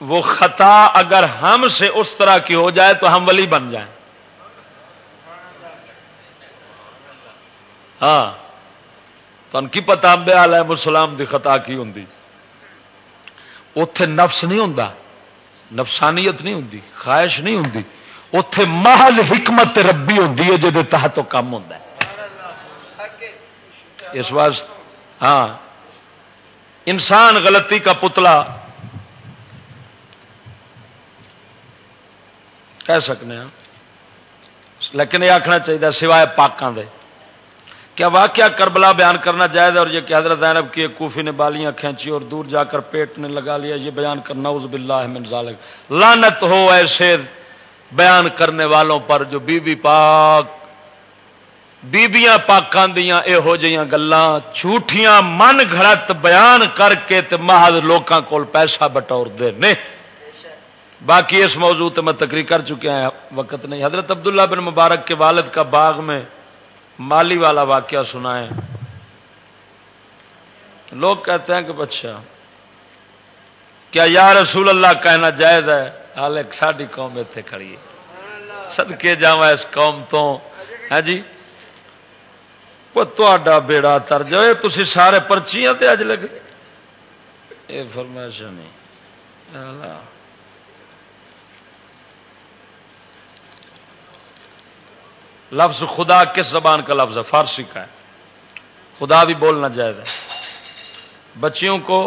وہ خطا اگر ہم سے اس طرح کی ہو جائے تو ہم ولی بن جائیں۔ ہاں تن کی پتا امبے علیہ السلام دی خطا کی ہوں اتے نفس نہیں ہوں نفسانیت نہیں ہوں خواہش نہیں ہوں اتے محل حکمت ربی ہوں جی تحت کام ہوں اس واسطے ہاں انسان غلطی کا پتلا کہہ سکتے ہیں لیکن یہ آخنا چاہیے سوائے پاکوں دے کیا واقعہ کربلا بیان کرنا جائز اور یہ کہ حضرت زینب کی کوفی نے بالیاں کھینچی اور دور جا کر پیٹ نے لگا لیا، یہ بیان کرنا اس باللہ من ذالک۔ لانت ہو ایسے بیان کرنے والوں پر جو بی بی پاک بیبیاں پاکاں دیاں اے ہو جیاں گلاں، جھوٹیاں من گھڑت بیان کر کے تے محض لوکاں کول پیسہ بٹور دے نے۔ باقی اس موضوع تے میں تقریر کر چکے ہیں وقت نہیں۔ حضرت عبداللہ بن مبارک کے والد کا باغ میں مالی والا واقعہ سنا ہے لوگ کہتے ہیں کہ اچھا کیا یا رسول اللہ کہنا جائز ہے؟ حال ساری قوم اتنے کھڑی ہے۔ سدکے جا اس قوم تو۔ ہے جی؟ تا بیڑا تر جائے تھی سارے پرچیاں تے اج لگے۔ یہ فرمائش نہیں لفظ خدا کس زبان کا لفظ ہے؟ فارسی کا ہے۔ خدا بھی بولنا جائز ہے بچیوں کو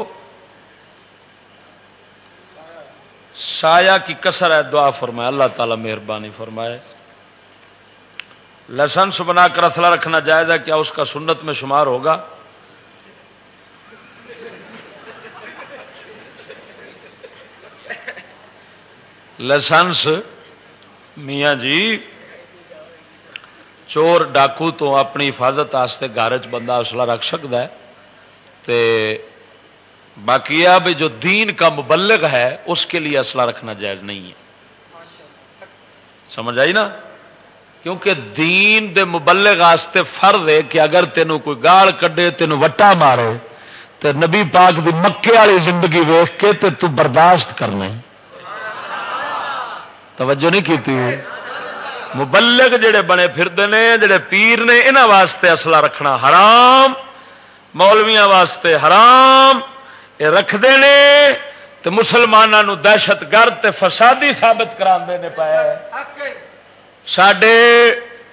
سایہ کی کسر ہے دعا فرمائے۔ اللہ تعالی مہربانی فرمائے۔ لائسنس بنا کر اصلہ رکھنا جائز ہے، کیا اس کا سنت میں شمار ہوگا؟ لائسنس میاں جی چور ڈاکو تو اپنی حفاظت واسطے گھر چ بندہ اصلہ رکھ سکتا ہے۔ تے باقی یہ بھی جو دین کا مبلغ ہے، اس کے لیے اصلہ رکھنا جائز نہیں ہے۔ سمجھ آئی نا؟ کیونکہ دین دے مبلغ واسطے فرد ہے کہ اگر تینوں کوئی گال کڈے تینوں وٹا مارے تو نبی پاک دی مکے والی زندگی ویخ کے تے تو برداشت کرنے۔ توجہ نہیں کی مبلغ جڑے بنے پھرتے ہیں جڑے پیر نے انہوں واسطے اصلہ رکھنا حرام مولویا واسطے حرام یہ رکھتے ہیں تو مسلمانوں دہشت گرد فسادی ثابت کرا پایا سڈے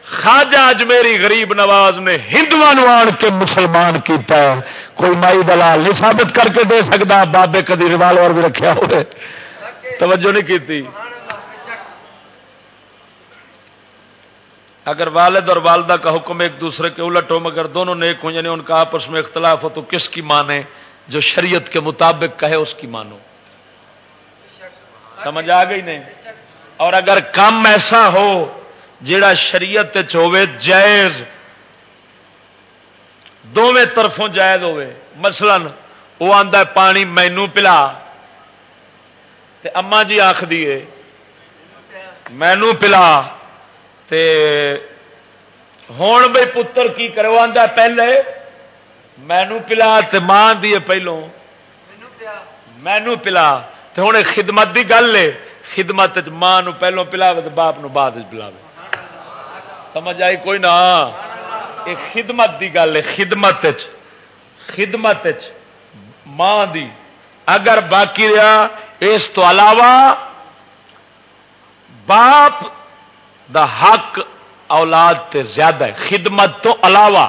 خاجا اجمیری غریب نواز نے ہندو آن کے مسلمان کیتا ہے۔ کوئی مائی دلال نہیں ثابت کر کے دے سکتا بابے کدی ریوالور بھی رکھا ہوئے۔ توجہ نہیں کی اگر والد اور والدہ کا حکم ایک دوسرے کے الٹ ہو، مگر دونوں نیک ہوں یعنی ان کا آپس میں اختلاف ہو، تو کس کی مانے؟ جو شریعت کے مطابق کہے، اس کی مانو۔ سمجھ آ گئی نہیں؟ اور اگر کم ایسا ہو جڑا شریعت ہوے جائز دونوں طرفوں جائز ہوے مثلا وہ آتا پانی مینو پلا۔ اما جی آخ دیے مینو پلا۔ تے جی ہوں بھائی پتر کی کرو آدھا پہلے مینو پلا۔ تے ماں دیے پہلو مینو پلا۔ تے ہوں خدمت دی گل ہے۔ خدمت ماں نو پہلو پلاوے تو باپ نو بعد پلاوے سمجھ آئی کوئی نہ؟ یہ خدمت دی گل ہے، خدمت خدمت ماں دی۔ اگر باقی رہا اس تو علاوہ باپ دا حق اولاد تے زیادہ ہے۔ خدمت تو علاوہ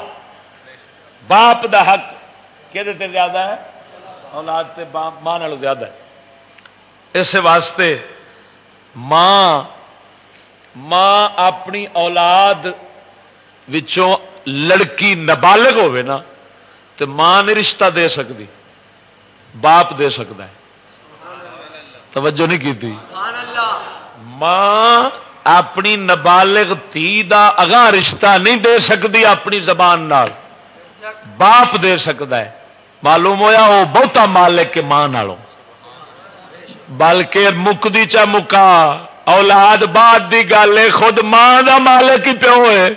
باپ دا حق کہ زیادہ ہے؟ اولاد تے ماں زیادہ ہے۔ اس واسطے ماں ماں اپنی اولاد وچوں لڑکی نابالغ ہوے نا تو ماں نہیں رشتہ دے سکتی، باپ دے سکتا ہے۔ توجہ نہیں کی ماں اپنی نابالغ تھی دا اگاں رشتہ نہیں دے سکتی اپنی زبان نال، باپ دے سکتا ہے۔ معلوم ہویا وہ بہتا مالک کے ماں نالوں۔ بلکہ مکتی چا مکا۔ اولاد بعد دی گل ہے، خود ماں دا مالک ہی پیو ہے۔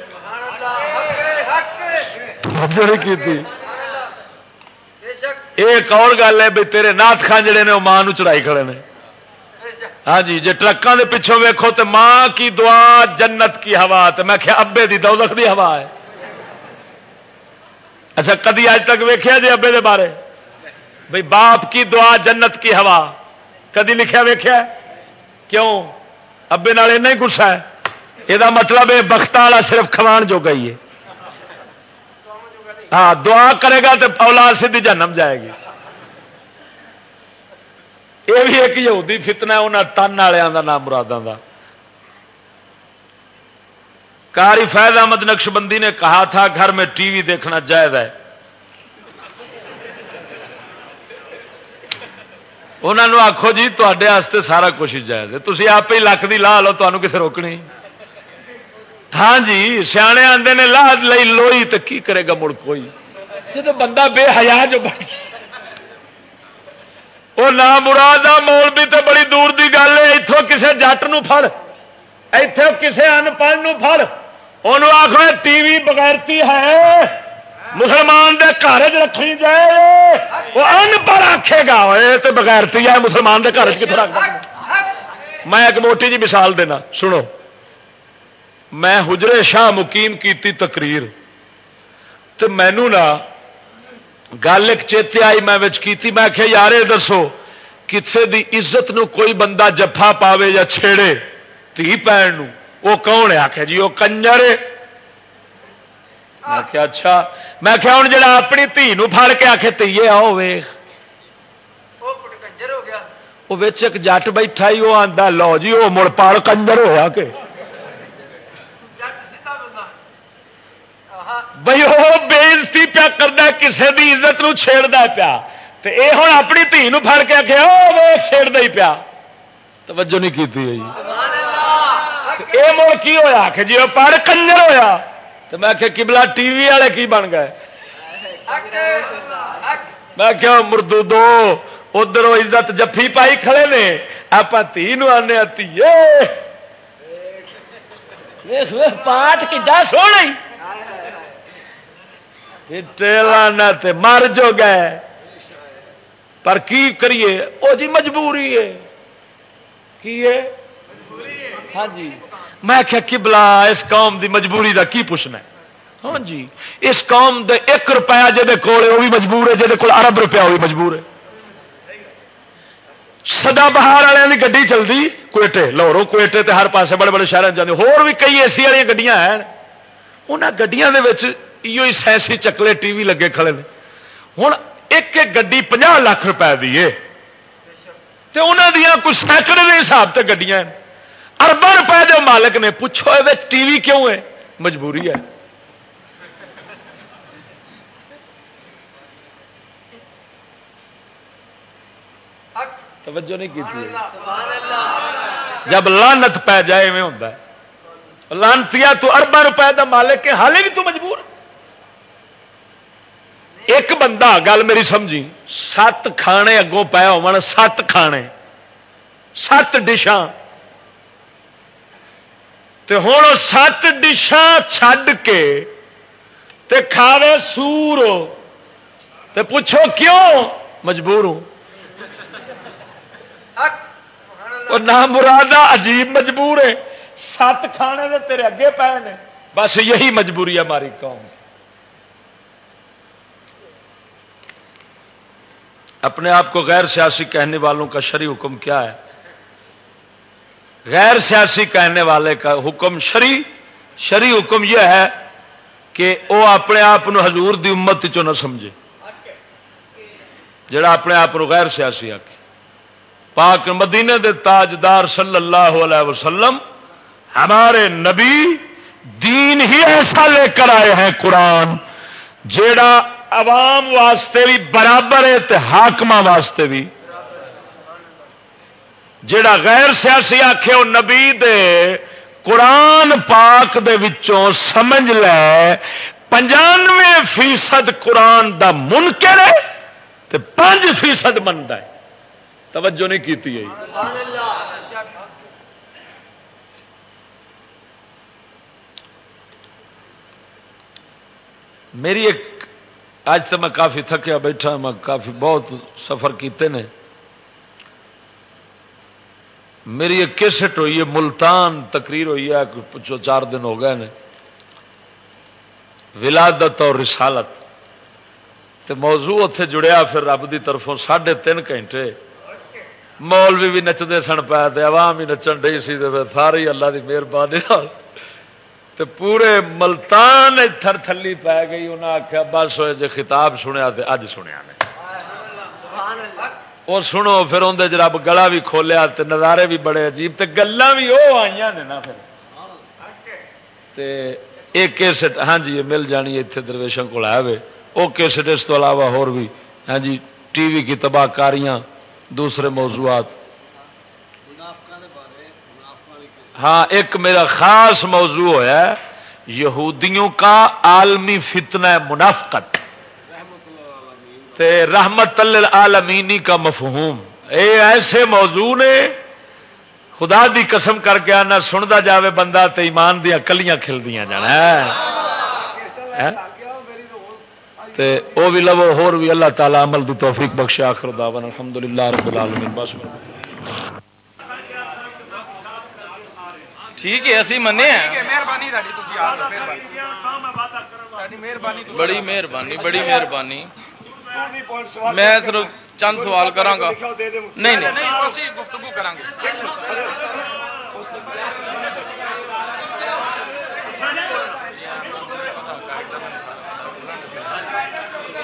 ایک اور گل ہے بھی تیرے نات خان جڑے نے، وہ ماں چڑھائی کھڑے نے۔ ہاں جی جی ٹرکوں کے پچھوں ویکو تو ماں کی دعا جنت کی ہوا تو میں کیا ابے دی دولت دی ہوا ہے۔ اچھا کدی اج تک ویخیا جی ابے دے بارے؟ بھائی باپ کی دعا جنت کی ہوا۔ کدی لکھیا ویخیا کیوں؟ ابے نال ہی گسا ہے۔ یہ مطلب ہے بخت والا صرف کھوان جو گئی ہے۔ ہاں دعا کرے گا تو اولاد سیدھی جنم جائے گی۔ یہ بھی ایک یہودی فتنا انہیں تن والوں کا نام مرادوں کا کاری فیض احمد نقش بندی نے کہا تھا، گھر میں ٹی وی دیکھنا جائز ہے۔ انہوں نے آخو جی تے سارا کچھ جائز ہے تھی آپ ہی لکھ دی لا لو تمہیں کسے روکنی ہاں جی سیانے آتے نے لا لئی لوئی تو کی کرے گا مڑ کوئی جب بندہ بے حیا جو بن وہ نہ مراد مول بھی تو بڑی دور دی گل ہے اتوں کسے جٹ نڑ اتوں کسے انپڑھ پڑ ان آخو ٹی وی بغیرتی ہے مسلمان دے گھر رکھنی جائے، وہ ان پڑھ آخے گا تو بغیرتی ہے مسلمان دے گھر کتوں رکھ میں ایک موٹی جی مثال دینا، سنو۔ میں حجرے شاہ مقیم کیتی تقریر تو مینو نا گل ایک چیتے آئی میں کی میں آخیا یار دسو کسی دی عزت نو کوئی بندہ جفا پاوے یا چھیڑے؟ تھی پہن وہ کون ہے؟ آخیا جی وہ کنجر ہے۔ میں کیا اچھا. میں کیا ہوں جا اپنی دھی پڑ کے آخے تیے آؤ ویخ وہ ایک جٹ بیٹھا ہی وہ آتا لو جی وہ مڑ پال کنجر ہوا کہ بھائی وہ بےزتی پیا کرنا کسی کی عزت نو چھیڑتا پیا اے ہوں اپنی دھی پڑ کے آخیا وہ چھیڑ ہی پیا توجہ نہیں کی یہ مڑ کی ہوا کہ جی وہ پڑھ کنجر ہوا تو میں کہ کبلا ٹی وی والے کی بن گئے؟ میں کیا مردو دو ادھر عزت جفی پائی کھڑے نے آپ تھی آنے آتی پاٹ کی جا سو نہیں مر جو گئے۔ پر کی کریے؟ وہ جی مجبوری ہے۔ کی ہے؟ ہاں جی۔ میں کیا کبلا اس قوم دی مجبوری دا کی پوچھنا ہاں جی اس قوم دے ایک روپیہ جہد کول وہ بھی مجبور ہے جہد کول ارب روپیہ، وہ بھی مجبور ہے۔ سدا بہار والے کی گی چلتی کوئٹے، لاہوروں، کوئٹے تے ہر پاسے بڑے بڑے شہر جاتے ہور بھی کئی اے سی والی گڈیاں ہیں۔ انہوں گڈیاں یہ سائنسی چکلے ٹی وی لگے کھڑے نے۔ ہوں ایک ایک گی پناہ لاکھ روپئے دی ہے۔ انہوں دیا کچھ سینکڑے کے حساب سے گڈیاں اربا روپئے دے مالک نے پوچھو یہ ٹی وی کیوں ہے؟ مجبوری ہے۔ توجہ نہیں کی جب لانت پی جائے میں ہوتا ہے۔ لانتی تو اربا روپئے دا مالک ہے حالے بھی تو مجبور۔ ایک بندہ، گل میری سمجھی۔ سات کھانے اگوں پایا ہو سات کھانے۔ سات ڈشاں۔ ہوں سات ڈشاں چھڈ کے تے کھاوے سور تے پوچھو کیوں مجبور ہوں؟ نہ مرادہ عجیب مجبور ہے۔ سات کھانے دے تیرے اگے پے نے۔ بس یہی مجبوری ہے ہماری قوم اپنے آپ کو غیر سیاسی کہنے والوں کا شری حکم کیا ہے؟ غیر سیاسی کہنے والے کا حکم شری شری حکم یہ ہے کہ وہ اپنے آپ حضور دی امت چ نہ سمجھے۔ جڑا اپنے آپ غیر سیاسی آ کے پاک مدینے دے تاجدار صلی اللہ علیہ وسلم ہمارے نبی دین ہی ایسا لے کر آئے ہیں قرآن، جیڑا عوام واسطے بھی، برابر ہے حاقم واسطے بھی۔ جڑا غیر سیاسی آخے وہ نبی دے قرآن پاک دے وچوں سمجھ لے، پنجانوے فیصد قرآن دا منکر ہے تے پانچ فیصد منتا ہے۔ توجہ نہیں کی میری ایک اج تو میں کافی تھکیا بیٹھا میں کافی بہت سفر کیتے نے۔ میری ایک کیسٹ ہوئی ہے، ملتان تقریر ہوئی ہے پچھو چار دن ہو گئے نے۔ ولادت اور رسالت۔ تو موضوع اتے جڑیا، پھر رب کی طرفوں ساڑھے تین گھنٹے۔ مولوی بھی نچتے سن پے عوام بھی نچن ڈی سی ساری اللہ کی مہربانی تے پورے ملتان تھر تھلی پی گئی انہیں آخیا بس ہوئے جی خطاب سنیا تو اج سنیا نے۔ وہ سنو، پھر اندر جی رب گلا بھی کھولیا تے نظارے بھی بڑے عجیب تے گلا بھی وہ آئی نے نا پھر۔ ایک کیسٹ ہاں جی یہ مل جانی اتنے درویشوں کو آیا وہ کیسٹ اس تو علاوہ اور بھی۔ ہاں جی ٹی وی کی تباہ کاریاں دوسرے موضوعات۔ ہاں ایک میرا خاص موضوع ہے، یہودیوں کا عالمی فتنہ منافقت۔ تے رحمت العالمینی کا مفہوم۔ اے ایسے موضوع نے خدا دی قسم کر کے آنا سنتا جاوے بندہ تے ایمان دیا کلیاں کھلدیاں جانا تے او بھی لو ہور بھی اللہ تعالی عمل دی توفیق بخش آخر دعوان الحمدللہ رب العالمین۔ بس۔ ٹھیک ہے اسی منے ہیں۔ بڑی مہربانی بڑی مہربانی۔ میں صرف چند سوال کرا گا نہیں نہیں گفتگو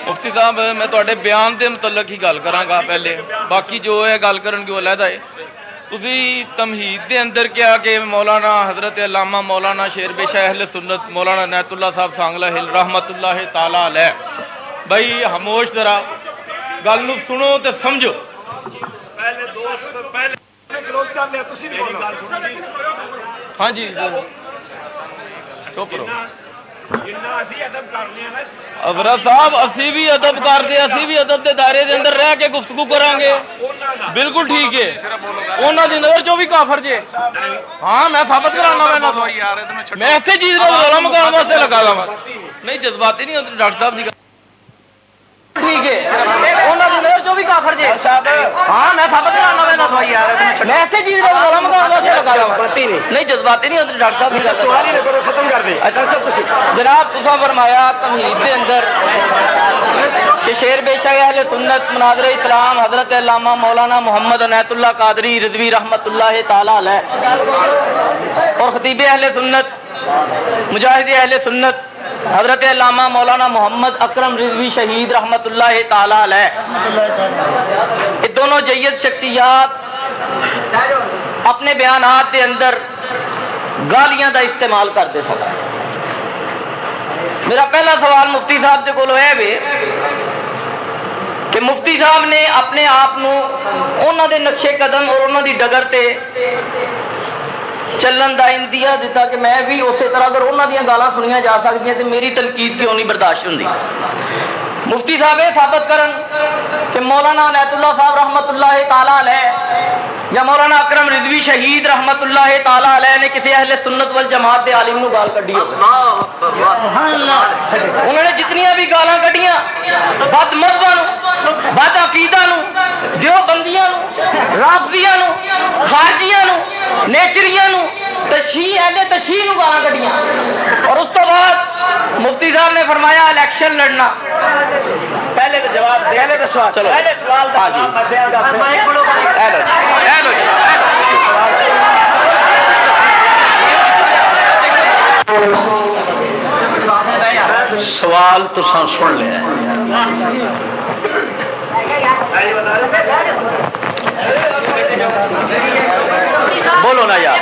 مفتی صاحب میں تے بیان دے متعلق ہی گل کرا پہلے باقی جو ہے گل کرن کی وہ علیحدہ ہے تھی تمہید دے اندر کیا کہ مولانا حضرت علامہ مولانا شیر بے اہل سنت مولانا نیت اللہ صاحب سانگلہ ہل رحمت اللہ تعالی علیہ بھائی خاموش ذرا گل نو سنو تے سمجھو۔ ہاں جی چپ رہو۔ ابرا صاحب اسی بھی ادب کرتے اسی بھی ادب کے دائرے دے اندر رہ کے گفتگو کریں گے بالکل ٹھیک ہے۔ انہوں کی نظر چو بھی کافر جے۔ ہاں میں ثابت کرانا میں ایسے چیز کا رولا مکان واسطے لگا گا نہیں جذباتی نہیں ڈاکٹر صاحب کی ٹھیک ہے۔ انہوں کی نظر چو بھی کافر جے؟ ہاں میں ثابت کرانا میں ایسے چیز کا رولا مکان واسطے لگا گا۔ نہیں۔ جذباتی نہیں ڈاکٹر صاحب جناب فرمایا تمہید کے اندر کہ شیر بے شک اہل سنت مناظر اسلام حضرت علامہ مولانا محمد عنایت اللہ قادری رضوی رحمت اللہ تعالی علیہ اور خطیب اہل سنت مجاہد اہل سنت حضرت علامہ مولانا محمد اکرم رضوی شہید رحمت اللہ تعالی علیہ۔ یہ دونوں جید شخصیات اپنے بیانات کے اندر گالیاں دا استعمال کرتے سن۔ میرا پہلا سوال مفتی صاحب کے کولو ہے کہ مفتی صاحب نے اپنے آپ انہوں دے نقشے قدم اور انہوں دی ڈگر تے چلن کا اندیا دیتا کہ میں بھی اسی طرح اگر انہوں دیا گالاں سنیا جا سکتی ہیں تو میری تنقید کیوں نہیں برداشت ہوں مفتی صاحب یہ ثابت کرن کہ مولانا نیت اللہ صاحب رحمت اللہ تعالی علیہ یا مولانا اکرم رضوی شہید رحمت اللہ تعالی علیہ نے کسی اہل سنت وال جماعت دے عالم نو گال کڈی انہوں نے جتنی بھی گالاں کڈیاں، بد مذہب بد عقیدہ نو دیو بندیاں نو رافضیاں نو، خارجیاں نو، نیچریاں نو تشیح اہل تشیح نو گالاں کڈیاں۔ اور اس تو بعد مفتی صاحب نے فرمایا الیکشن لڑنا پہلے تو جواب پہلے تو سوال چلو پہلے سوال ہاں جی سوال تو سن لیا بولو نا یار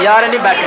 یار نہیں بیٹھے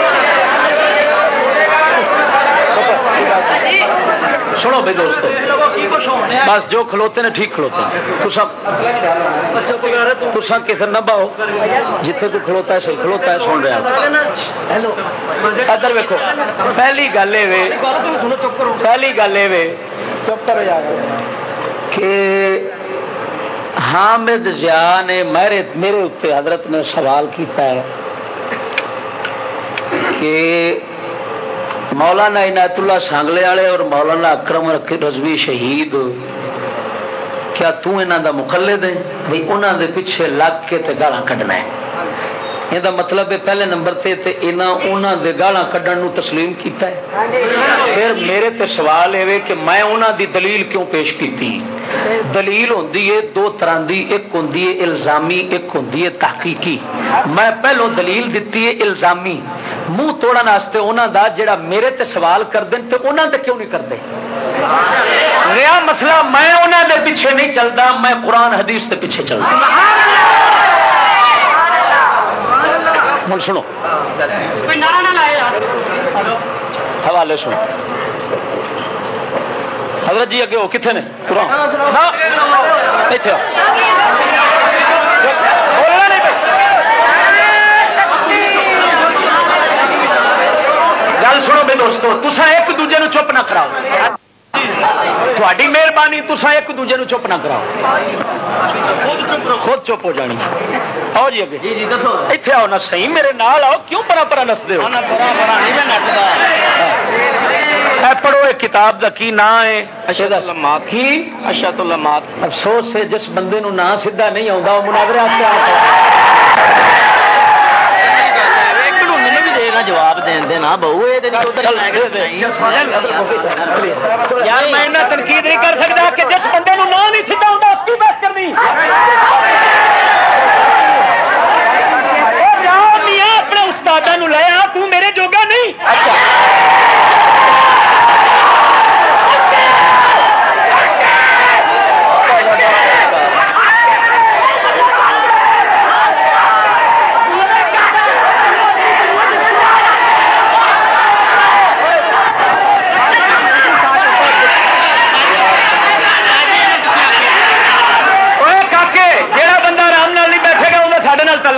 سنو بھائی دوستو، بس جو کھلوتے نے ٹھیک کھلوتے تسا کسی نہ باؤ جتنے تو کھلوتا ہے صحیح کھلوتا ہے، سن رہا ادھر ویکو پہلی گل یہ پہلی گل یہ چپ کرو کہ حامد زیا نے میرے میرے اتنے حضرت نے سوال کیتا ہے کہ مولانا عنایت اللہ سانگلے والے اور مولانا اکرم رضوی شہید، کیا دا مقلد ہے بھائی انہوں دے پیچھے لگ کے تے گالا کڈنا ہے۔ یہ مطلب ہے پہلے نمبر تے تے انہوں دے گالا کڈن نو تسلیم کیتا ہے پھر میرے تے سوال ہے کہ میں انہوں دی دلیل کیوں پیش کیتی دلیل ہوں دو طرح دی ایک ہوں الزامی ایک ہوں تحقیقی میں پہلو دلیل دیتی ہے الزامی منہ توڑن واسطے انہوں دا جڑا میرے تے سوال کر دیں تو انہوں دے کیوں نہیں کرتے نیا مسئلہ میں انہوں دے پیچھے نہیں چلتا میں قرآن حدیث کے پیچھے چلتا ہوں سنو حوالے سنو حضرت جی اگے ہو کتنے نے گل سنو بے دوستو تسا ایک دوجے نو چپ نہ کراؤ تھوڑی مہربانی تسا ایک دوجے نو چپ نہ کراؤ خود چپ ہو جانی۔ آؤ جی اگے۔ جی جی دسو۔ اتنے آؤ نہ صحیح میرے نال آؤ۔ کیوں پرا پرا نستے ہو؟ پڑھو ایک کتاب کا کی نام ہے؟ اشد المات کی؟ اشد المات افسوس ہے جس بندے نو نام سیدھا نہیں آتا وہ مناظرے جواب دینا بہو یار میں تنقید نہیں کر سکتا کہ جس بندے نو نام نہیں سیدھا آتا اس کی کرنی۔ اپنے استاد لے آ تو میرے جوگا نہیں۔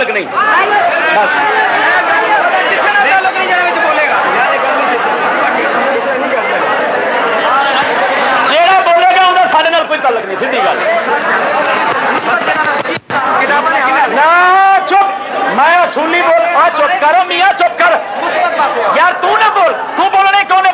تعلق نہیں۔ جہاں بولے گا انہیں سارے کوئی تعلق نہیں سی گل۔ چپ، میں اصولی بول، آ چپ کرو میاں چپ کر۔ یار تو نہ بول، تو بولنے کیوں نہیں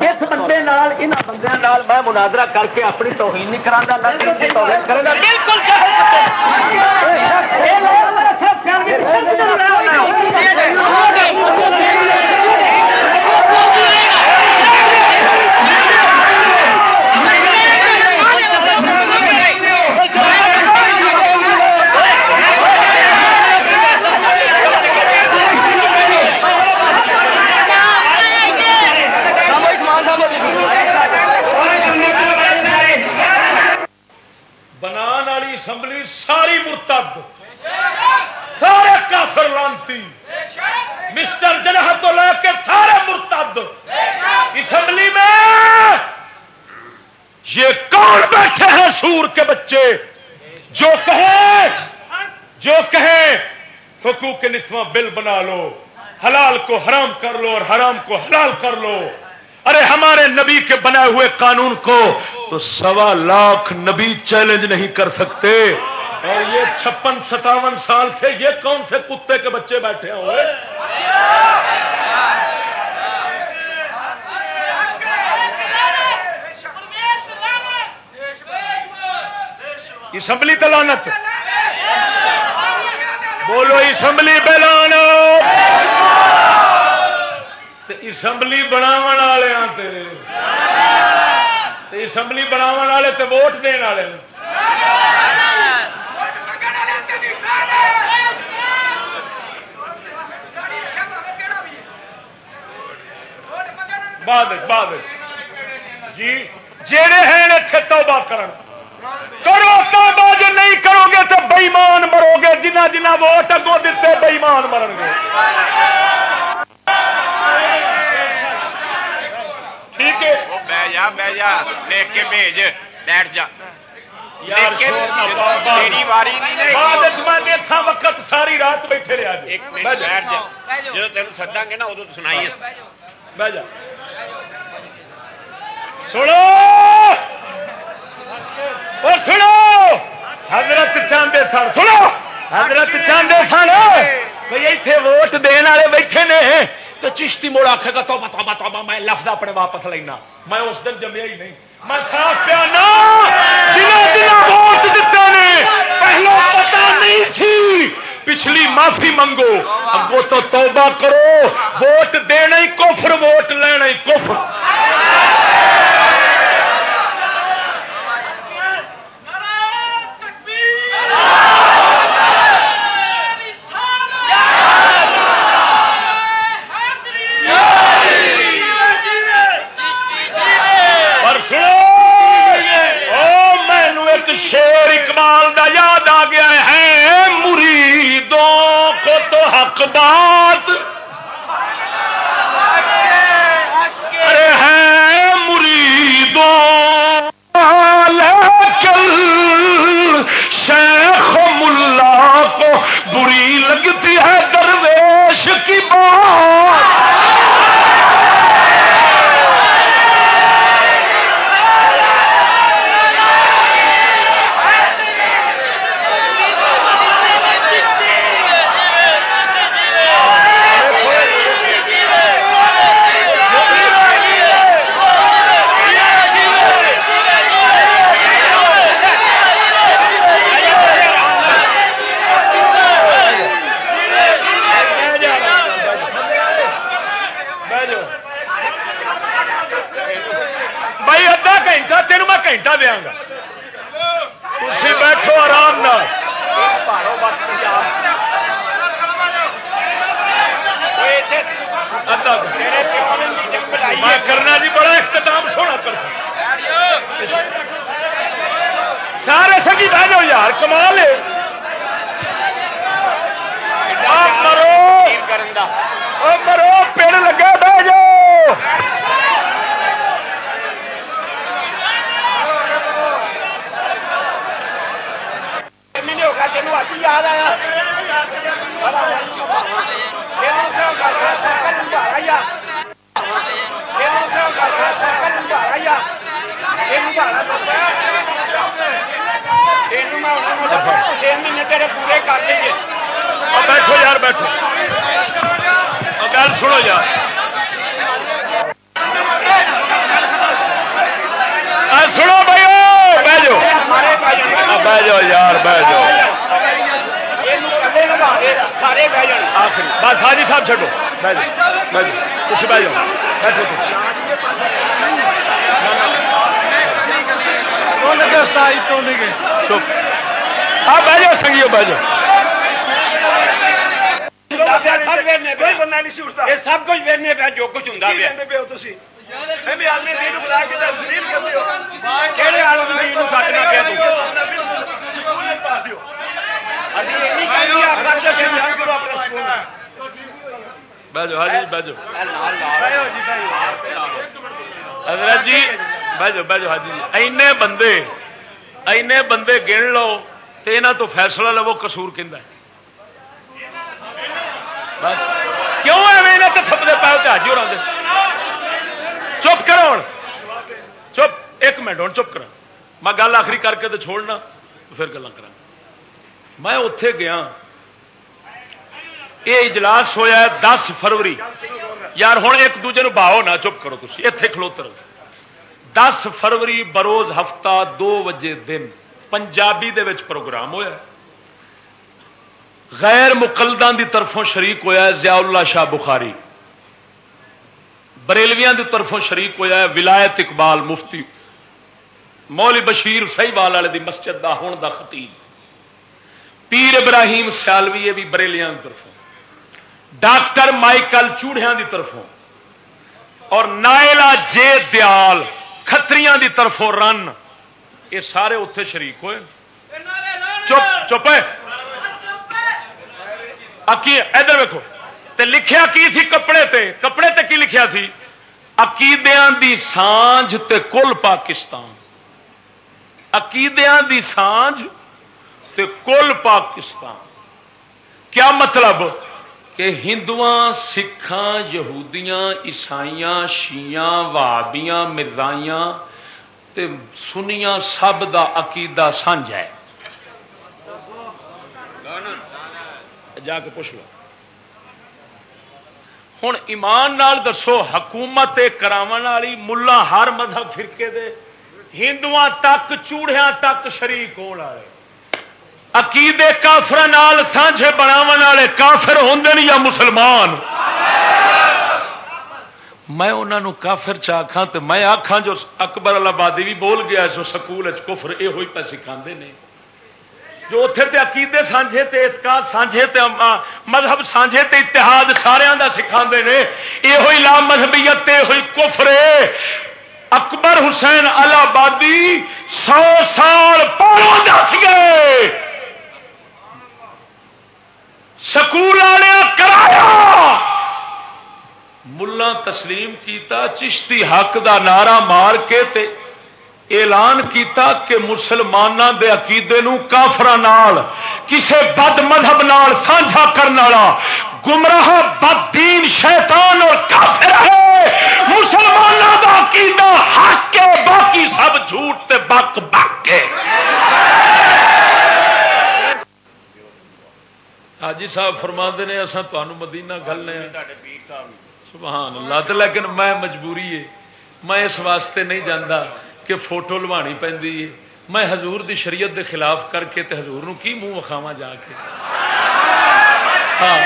اس بندے میں مناظرہ کر کے اپنی توہین نہیں کرا بالکل اسمبلی ساری مرتب سارے کافر لانتی۔ مسٹر جنہ تو لے کے سارے مرتب اسمبلی میں یہ کون بیٹھے ہیں سور کے بچے؟ جو کہیں جو کہیں حقوق نسواں بل بنا لو، حلال کو حرام کر لو اور حرام کو حلال کر لو۔ ارے ہمارے نبی کے بنائے ہوئے قانون کو تو سوا لاکھ نبی چیلنج نہیں کر سکتے۔ اور یہ چھپن ستاون سال سے یہ کون سے کتے کے بچے بیٹھے ہوئے اسمبلی تلانت بولو اسمبلی بلانو اسمبلی بناو والے اسمبلی بناو والے تو ووٹ دن والے بعد بعد جی جڑے ہیں اتنے توبہ کرن۔ کرو توبہ، جو نہیں کرو گے تو بئیمان مرو گے۔ جنہ جنہ ووٹ اگوں دیتے بئیمان مرن گے۔ ٹھیک ہے۔ بہ جا بہ جا دیکھ کے بھیج۔ بیٹھ جا۔ وقت ساری رات بیٹھے رہا جب تینوں سداں گے نا ادو سنائیے بہ جا۔ سنو۔ سنو۔ حضرت چاندے سن۔ سنو۔ حضرت چاندے سن۔ بھئی ایتھے ووٹ دین والے بیٹھے نے۔ تو چشتی موڑ آخے گا تو بتا بتا میں لفظ اپنے واپس لینا۔ میں اس دن جمیا ہی نہیں۔ میں صاف پیا نا جنہ جنہ ووٹ دیتے نے، پہلو پتا نہیں تھی۔ پچھلی معافی منگو۔ وہ تو توبہ کرو۔ ووٹ دینا ہی کفر، ووٹ لینا ہی کفر۔ شیر اقبال دا یاد آ گیا ہے، مریدوں کو تو حق بات۔ ارے ہے مریدوں، لیکن شیخ ملا کو بری لگتی ہے درویش کی بات۔ بندے، اینے بندے گن لو تو یہاں تو فیصلہ لو قصور کہ کیوں ایویں تو تھپتے پاؤ تو حاجی ہو چپ کرو چپ۔ ایک منٹ ہوں چپ کرا میں گل آخری کر کے تو چھوڑنا، پھر گلا کرا میں اتے گیا۔ یہ اجلاس ہویا دس فروری۔ یار ہوں ایک دوجے نو باہو نہ، چپ کرو تھی اتے کھلوتے رہو۔ دس فروری بروز ہفتہ دو بجے دن پنجابی دے وچ پروگرام ہویا غیر مقلدان دی طرفوں شریک ہویا ہے ضیاء اللہ شاہ بخاری۔ بریلویاں دی طرفوں شریک ہویا ہے ولایت اقبال مفتی۔ مولی بشیر صحیح بال والے دی مسجد دا ہون دا خطیب۔ پیر ابراہیم سیالوی یہ بھی بریلیاں دی طرفوں۔ ڈاکٹر مائیکل چوڑیاں دی طرفوں۔ اور نائلہ جے دیال۔ کھتریاں دی طرفوں رن۔ یہ سارے اتے شریک ہوئے۔ چپ چپ ادھر ویکو تے لکھیا کی سی کپڑے تے؟ کپڑے تے کی لکھیا سی؟ عقیدیاں دی سانج تے کل پاکستان۔ عقیدیاں دی سانج تے کل پاکستان۔ کیا مطلب؟ کہ ہندو سکھان یہودیاں، عیسائیاں شیاں وابیاں مرزائیاں تے سنیاں سب دا عقیدہ سانج ہے۔ جا کے پوچھ لو۔ ہوں ایمان نال دسو، حکومت کراو والی ملا ہر مذہب فرقے دے ہندو تک چوڑیا تک شریک ہونے والے۔ عقیدے کافر سانجے بناو والے کافر ہوں یا مسلمان؟ میں انہوں کافر چاخا تو میں آخا جو اکبر آبادی بھی بول گیا سو سکول کفر یہ ہوئی پہ سکھا نے۔ جو اتے تے عقیدے سانجے تے اعتقاد سانجے تے مذہب سانجے تے اتحاد سارا کا سکھا نے۔ یہ ہوئی لا مذہبیت یہ ہوئی کفرے اکبر حسین الہبادی سو سال پہلو دس گئے۔ سکول والے کرایا! ملا تسلیم کیتا، چشتی حق دا نعرہ مار کے تے اعلان کیتا کہ مسلمانوں دے عقیدے نو کافر کسے بد مذہب نال سانجا کرنے والا، گمراہ بد دین شیطان اور کافر ہے۔ مسلمانوں دا عقیدہ حق کے باقی سب جھوٹ تے بک بک کے۔ حاجی صاحب فرما نے اصا تمہوں مدینہ گلنے سبحان اللہ لیکن میں مجبوری ہے۔ میں اس واسطے نہیں جانا کہ فوٹو لوانی پہ میں حضور دی شریعت دے خلاف کر کے تے حضور نو کی منہ وکھاوا جا کے۔ ہاں۔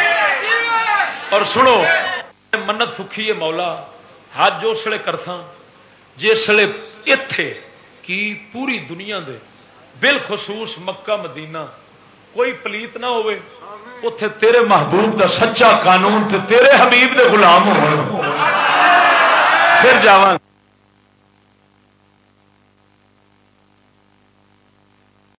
اور سنو منت سکھی ہے مولا جو سڑے کرتا جسے اتے کی پوری دنیا دے بالخصوص مکہ مدینہ کوئی پلیت نہ ہوئے۔ اتے تیرے محبوب دا سچا قانون تے تیرے حبیب دے غلام ہو پھر جاواں۔